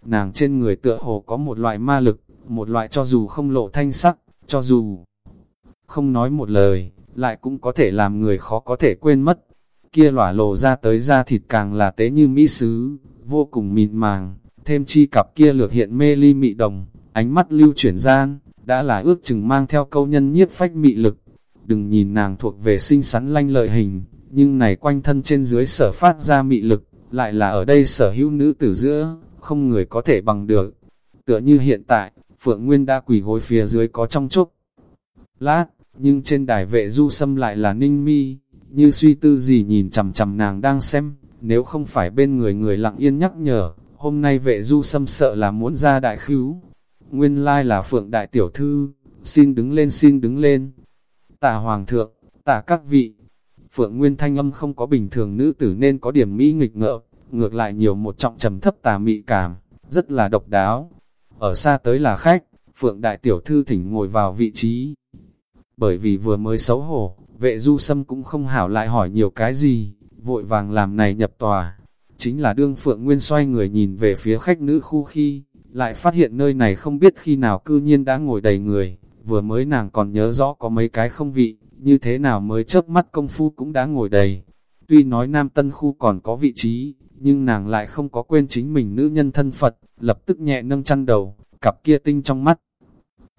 Nàng trên người tựa hồ có một loại ma lực, một loại cho dù không lộ thanh sắc, cho dù không nói một lời, lại cũng có thể làm người khó có thể quên mất. Kia lỏa lộ ra tới da thịt càng là tế như mỹ sứ, vô cùng mịn màng, thêm chi cặp kia lược hiện mê ly mị đồng, ánh mắt lưu chuyển gian, đã là ước chừng mang theo câu nhân nhiếp phách mị lực. Đừng nhìn nàng thuộc về xinh xắn lanh lợi hình, nhưng này quanh thân trên dưới sở phát ra mị lực, lại là ở đây sở hữu nữ tử giữa, không người có thể bằng được. Tựa như hiện tại, Phượng Nguyên đã quỳ gối phía dưới có trong chốc. Lát, nhưng trên đài vệ du xâm lại là ninh mi, như suy tư gì nhìn chằm chằm nàng đang xem, nếu không phải bên người người lặng yên nhắc nhở, hôm nay vệ du xâm sợ là muốn ra đại khứu. Nguyên lai là Phượng Đại Tiểu Thư, xin đứng lên xin đứng lên. Tả Hoàng thượng, tả các vị. Phượng Nguyên thanh âm không có bình thường nữ tử nên có điểm mỹ nghịch ngợ, ngược lại nhiều một trọng trầm thấp tà mị cảm, rất là độc đáo. Ở xa tới là khách, Phượng Đại Tiểu Thư thỉnh ngồi vào vị trí. Bởi vì vừa mới xấu hổ, vệ du sâm cũng không hảo lại hỏi nhiều cái gì, vội vàng làm này nhập tòa. Chính là đương Phượng Nguyên xoay người nhìn về phía khách nữ khu khi, lại phát hiện nơi này không biết khi nào cư nhiên đã ngồi đầy người, vừa mới nàng còn nhớ rõ có mấy cái không vị, như thế nào mới chớp mắt công phu cũng đã ngồi đầy. Tuy nói nam tân khu còn có vị trí, nhưng nàng lại không có quên chính mình nữ nhân thân Phật, lập tức nhẹ nâng chăn đầu, cặp kia tinh trong mắt.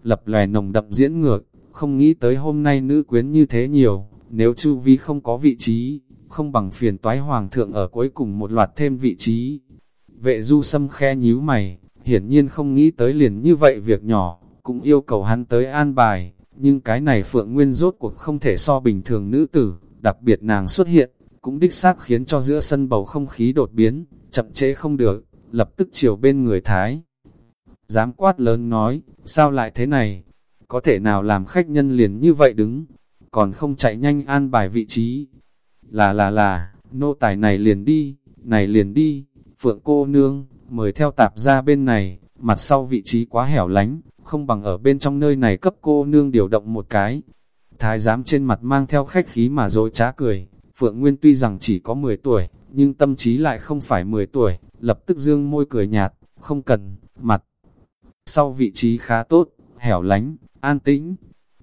Lập lòe nồng đậm diễn ngược, không nghĩ tới hôm nay nữ quyến như thế nhiều, nếu chu vi không có vị trí, không bằng phiền toái hoàng thượng ở cuối cùng một loạt thêm vị trí. Vệ du sâm khe nhíu mày, hiển nhiên không nghĩ tới liền như vậy việc nhỏ, cũng yêu cầu hắn tới an bài, nhưng cái này Phượng Nguyên rốt cuộc không thể so bình thường nữ tử, đặc biệt nàng xuất hiện, cũng đích xác khiến cho giữa sân bầu không khí đột biến, chậm chế không được, lập tức chiều bên người Thái. Dám quát lớn nói, sao lại thế này? Có thể nào làm khách nhân liền như vậy đứng, còn không chạy nhanh an bài vị trí? Là là là, nô tài này liền đi, này liền đi, Phượng cô nương, mời theo tạp ra bên này, mặt sau vị trí quá hẻo lánh, không bằng ở bên trong nơi này cấp cô nương điều động một cái. Thái giám trên mặt mang theo khách khí mà dối trá cười, Phượng Nguyên tuy rằng chỉ có 10 tuổi, nhưng tâm trí lại không phải 10 tuổi, lập tức dương môi cười nhạt, không cần, mặt. Sau vị trí khá tốt, hẻo lánh, an tĩnh.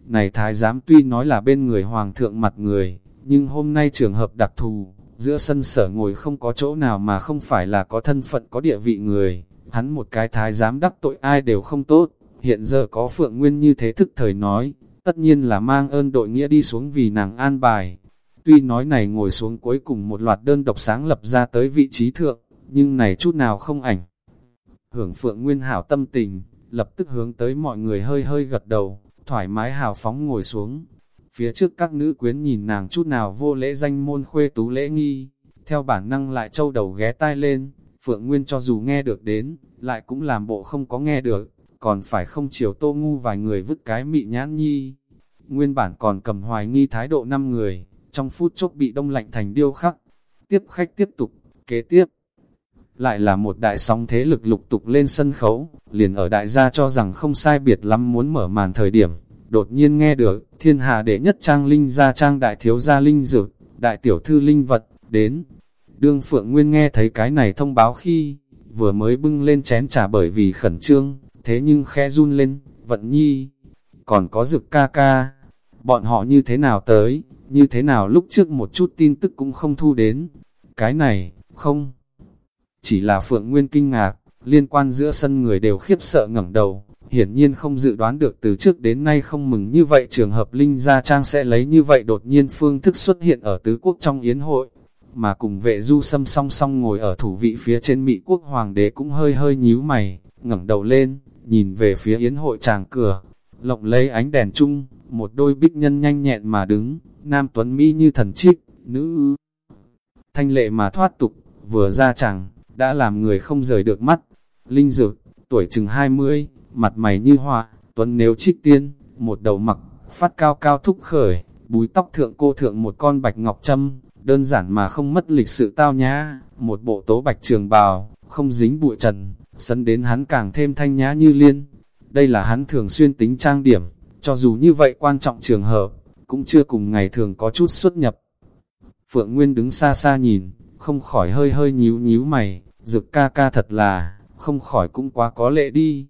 Này thái giám tuy nói là bên người hoàng thượng mặt người, nhưng hôm nay trường hợp đặc thù, giữa sân sở ngồi không có chỗ nào mà không phải là có thân phận có địa vị người, hắn một cái thái giám đắc tội ai đều không tốt, hiện giờ có Phượng Nguyên như thế thức thời nói, tất nhiên là mang ơn đội nghĩa đi xuống vì nàng an bài. Tuy nói này ngồi xuống cuối cùng một loạt đơn độc sáng lập ra tới vị trí thượng, nhưng này chút nào không ảnh. Hưởng Phượng Nguyên hảo tâm tình, lập tức hướng tới mọi người hơi hơi gật đầu, thoải mái hào phóng ngồi xuống. Phía trước các nữ quyến nhìn nàng chút nào vô lễ danh môn khuê tú lễ nghi, theo bản năng lại châu đầu ghé tai lên, Phượng Nguyên cho dù nghe được đến, lại cũng làm bộ không có nghe được, còn phải không chiều tô ngu vài người vứt cái mị nhãn nhi. Nguyên bản còn cầm hoài nghi thái độ 5 người, trong phút chốc bị đông lạnh thành điêu khắc. Tiếp khách tiếp tục, kế tiếp. Lại là một đại sóng thế lực lục tục lên sân khấu, liền ở đại gia cho rằng không sai biệt lắm muốn mở màn thời điểm. Đột nhiên nghe được, thiên hạ đệ nhất trang linh gia trang đại thiếu gia linh dược, đại tiểu thư linh vật, đến. Đương Phượng Nguyên nghe thấy cái này thông báo khi, vừa mới bưng lên chén trà bởi vì khẩn trương, thế nhưng khẽ run lên, vận nhi, còn có dực ca ca, bọn họ như thế nào tới, như thế nào lúc trước một chút tin tức cũng không thu đến, cái này, không, chỉ là Phượng Nguyên kinh ngạc, liên quan giữa sân người đều khiếp sợ ngẩng đầu, hiển nhiên không dự đoán được từ trước đến nay không mừng như vậy trường hợp Linh Gia Trang sẽ lấy như vậy đột nhiên phương thức xuất hiện ở tứ quốc trong yến hội, mà cùng vệ du xâm song song ngồi ở thủ vị phía trên Mỹ quốc hoàng đế cũng hơi hơi nhíu mày, ngẩng đầu lên, nhìn về phía yến hội tràng cửa, lộng lấy ánh đèn chung, một đôi bích nhân nhanh nhẹn mà đứng, nam tuấn Mỹ như thần trích, nữ thanh lệ mà thoát tục, vừa ra chẳng, đã làm người không rời được mắt. Linh dược, tuổi chừng 20, mặt mày như hoa, tuấn nếu trích tiên, một đầu mặc, phát cao cao thúc khởi, búi tóc thượng cô thượng một con bạch ngọc châm, đơn giản mà không mất lịch sự tao nhã, một bộ tố bạch trường bào, không dính bụi trần, sân đến hắn càng thêm thanh nhã như liên. Đây là hắn thường xuyên tính trang điểm, cho dù như vậy quan trọng trường hợp, cũng chưa cùng ngày thường có chút xuất nhập. Phượng Nguyên đứng xa xa nhìn, không khỏi hơi hơi nhíu nhíu mày, dực ca ca thật là, không khỏi cũng quá có lệ đi.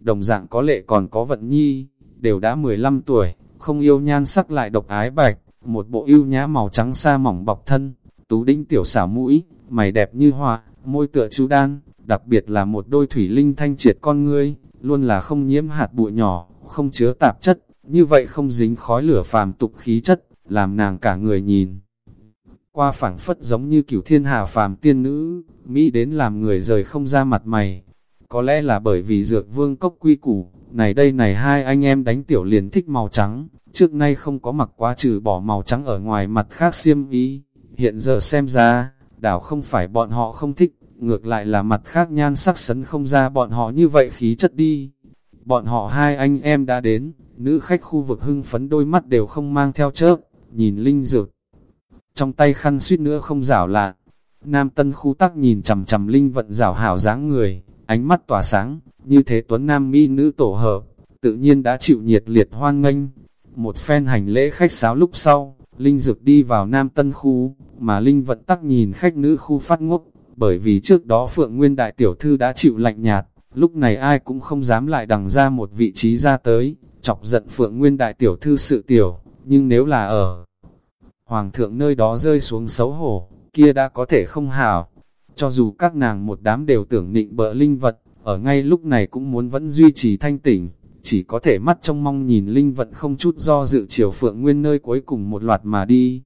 Đồng dạng có lệ còn có vận nhi, đều đã 15 tuổi, không yêu nhan sắc lại độc ái bạch, một bộ yêu nhã màu trắng xa mỏng bọc thân, tú đinh tiểu xảo mũi, mày đẹp như họa, môi tựa chú đan, đặc biệt là một đôi thủy linh thanh triệt con ngươi, luôn là không nhiễm hạt bụi nhỏ, không chứa tạp chất, như vậy không dính khói lửa phàm tục khí chất, làm nàng cả người nhìn. Qua phảng phất giống như cửu thiên hà phàm tiên nữ, Mỹ đến làm người rời không ra mặt mày. có lẽ là bởi vì dược vương cốc quy củ, này đây này hai anh em đánh tiểu liền thích màu trắng, trước nay không có mặc quá trừ bỏ màu trắng ở ngoài mặt khác xiêm ý, hiện giờ xem ra, đảo không phải bọn họ không thích, ngược lại là mặt khác nhan sắc sấn không ra bọn họ như vậy khí chất đi. Bọn họ hai anh em đã đến, nữ khách khu vực hưng phấn đôi mắt đều không mang theo chớp, nhìn linh dược. Trong tay khăn suýt nữa không rảo lạ. Nam tân khu tắc nhìn chầm chầm linh vận rảo hảo dáng người, ánh mắt tỏa sáng, như thế tuấn nam mỹ nữ tổ hợp, tự nhiên đã chịu nhiệt liệt hoan nghênh. Một phen hành lễ khách sáo lúc sau, Linh Dược đi vào Nam Tân Khu, mà Linh vận tắc nhìn khách nữ khu phát ngốc, bởi vì trước đó Phượng Nguyên Đại Tiểu Thư đã chịu lạnh nhạt, lúc này ai cũng không dám lại đằng ra một vị trí ra tới, chọc giận Phượng Nguyên Đại Tiểu Thư sự tiểu, nhưng nếu là ở Hoàng thượng nơi đó rơi xuống xấu hổ, kia đã có thể không hảo, cho dù các nàng một đám đều tưởng nịnh bợ linh vật, ở ngay lúc này cũng muốn vẫn duy trì thanh tỉnh, chỉ có thể mắt trong mong nhìn linh vật không chút do dự chiều phượng nguyên nơi cuối cùng một loạt mà đi.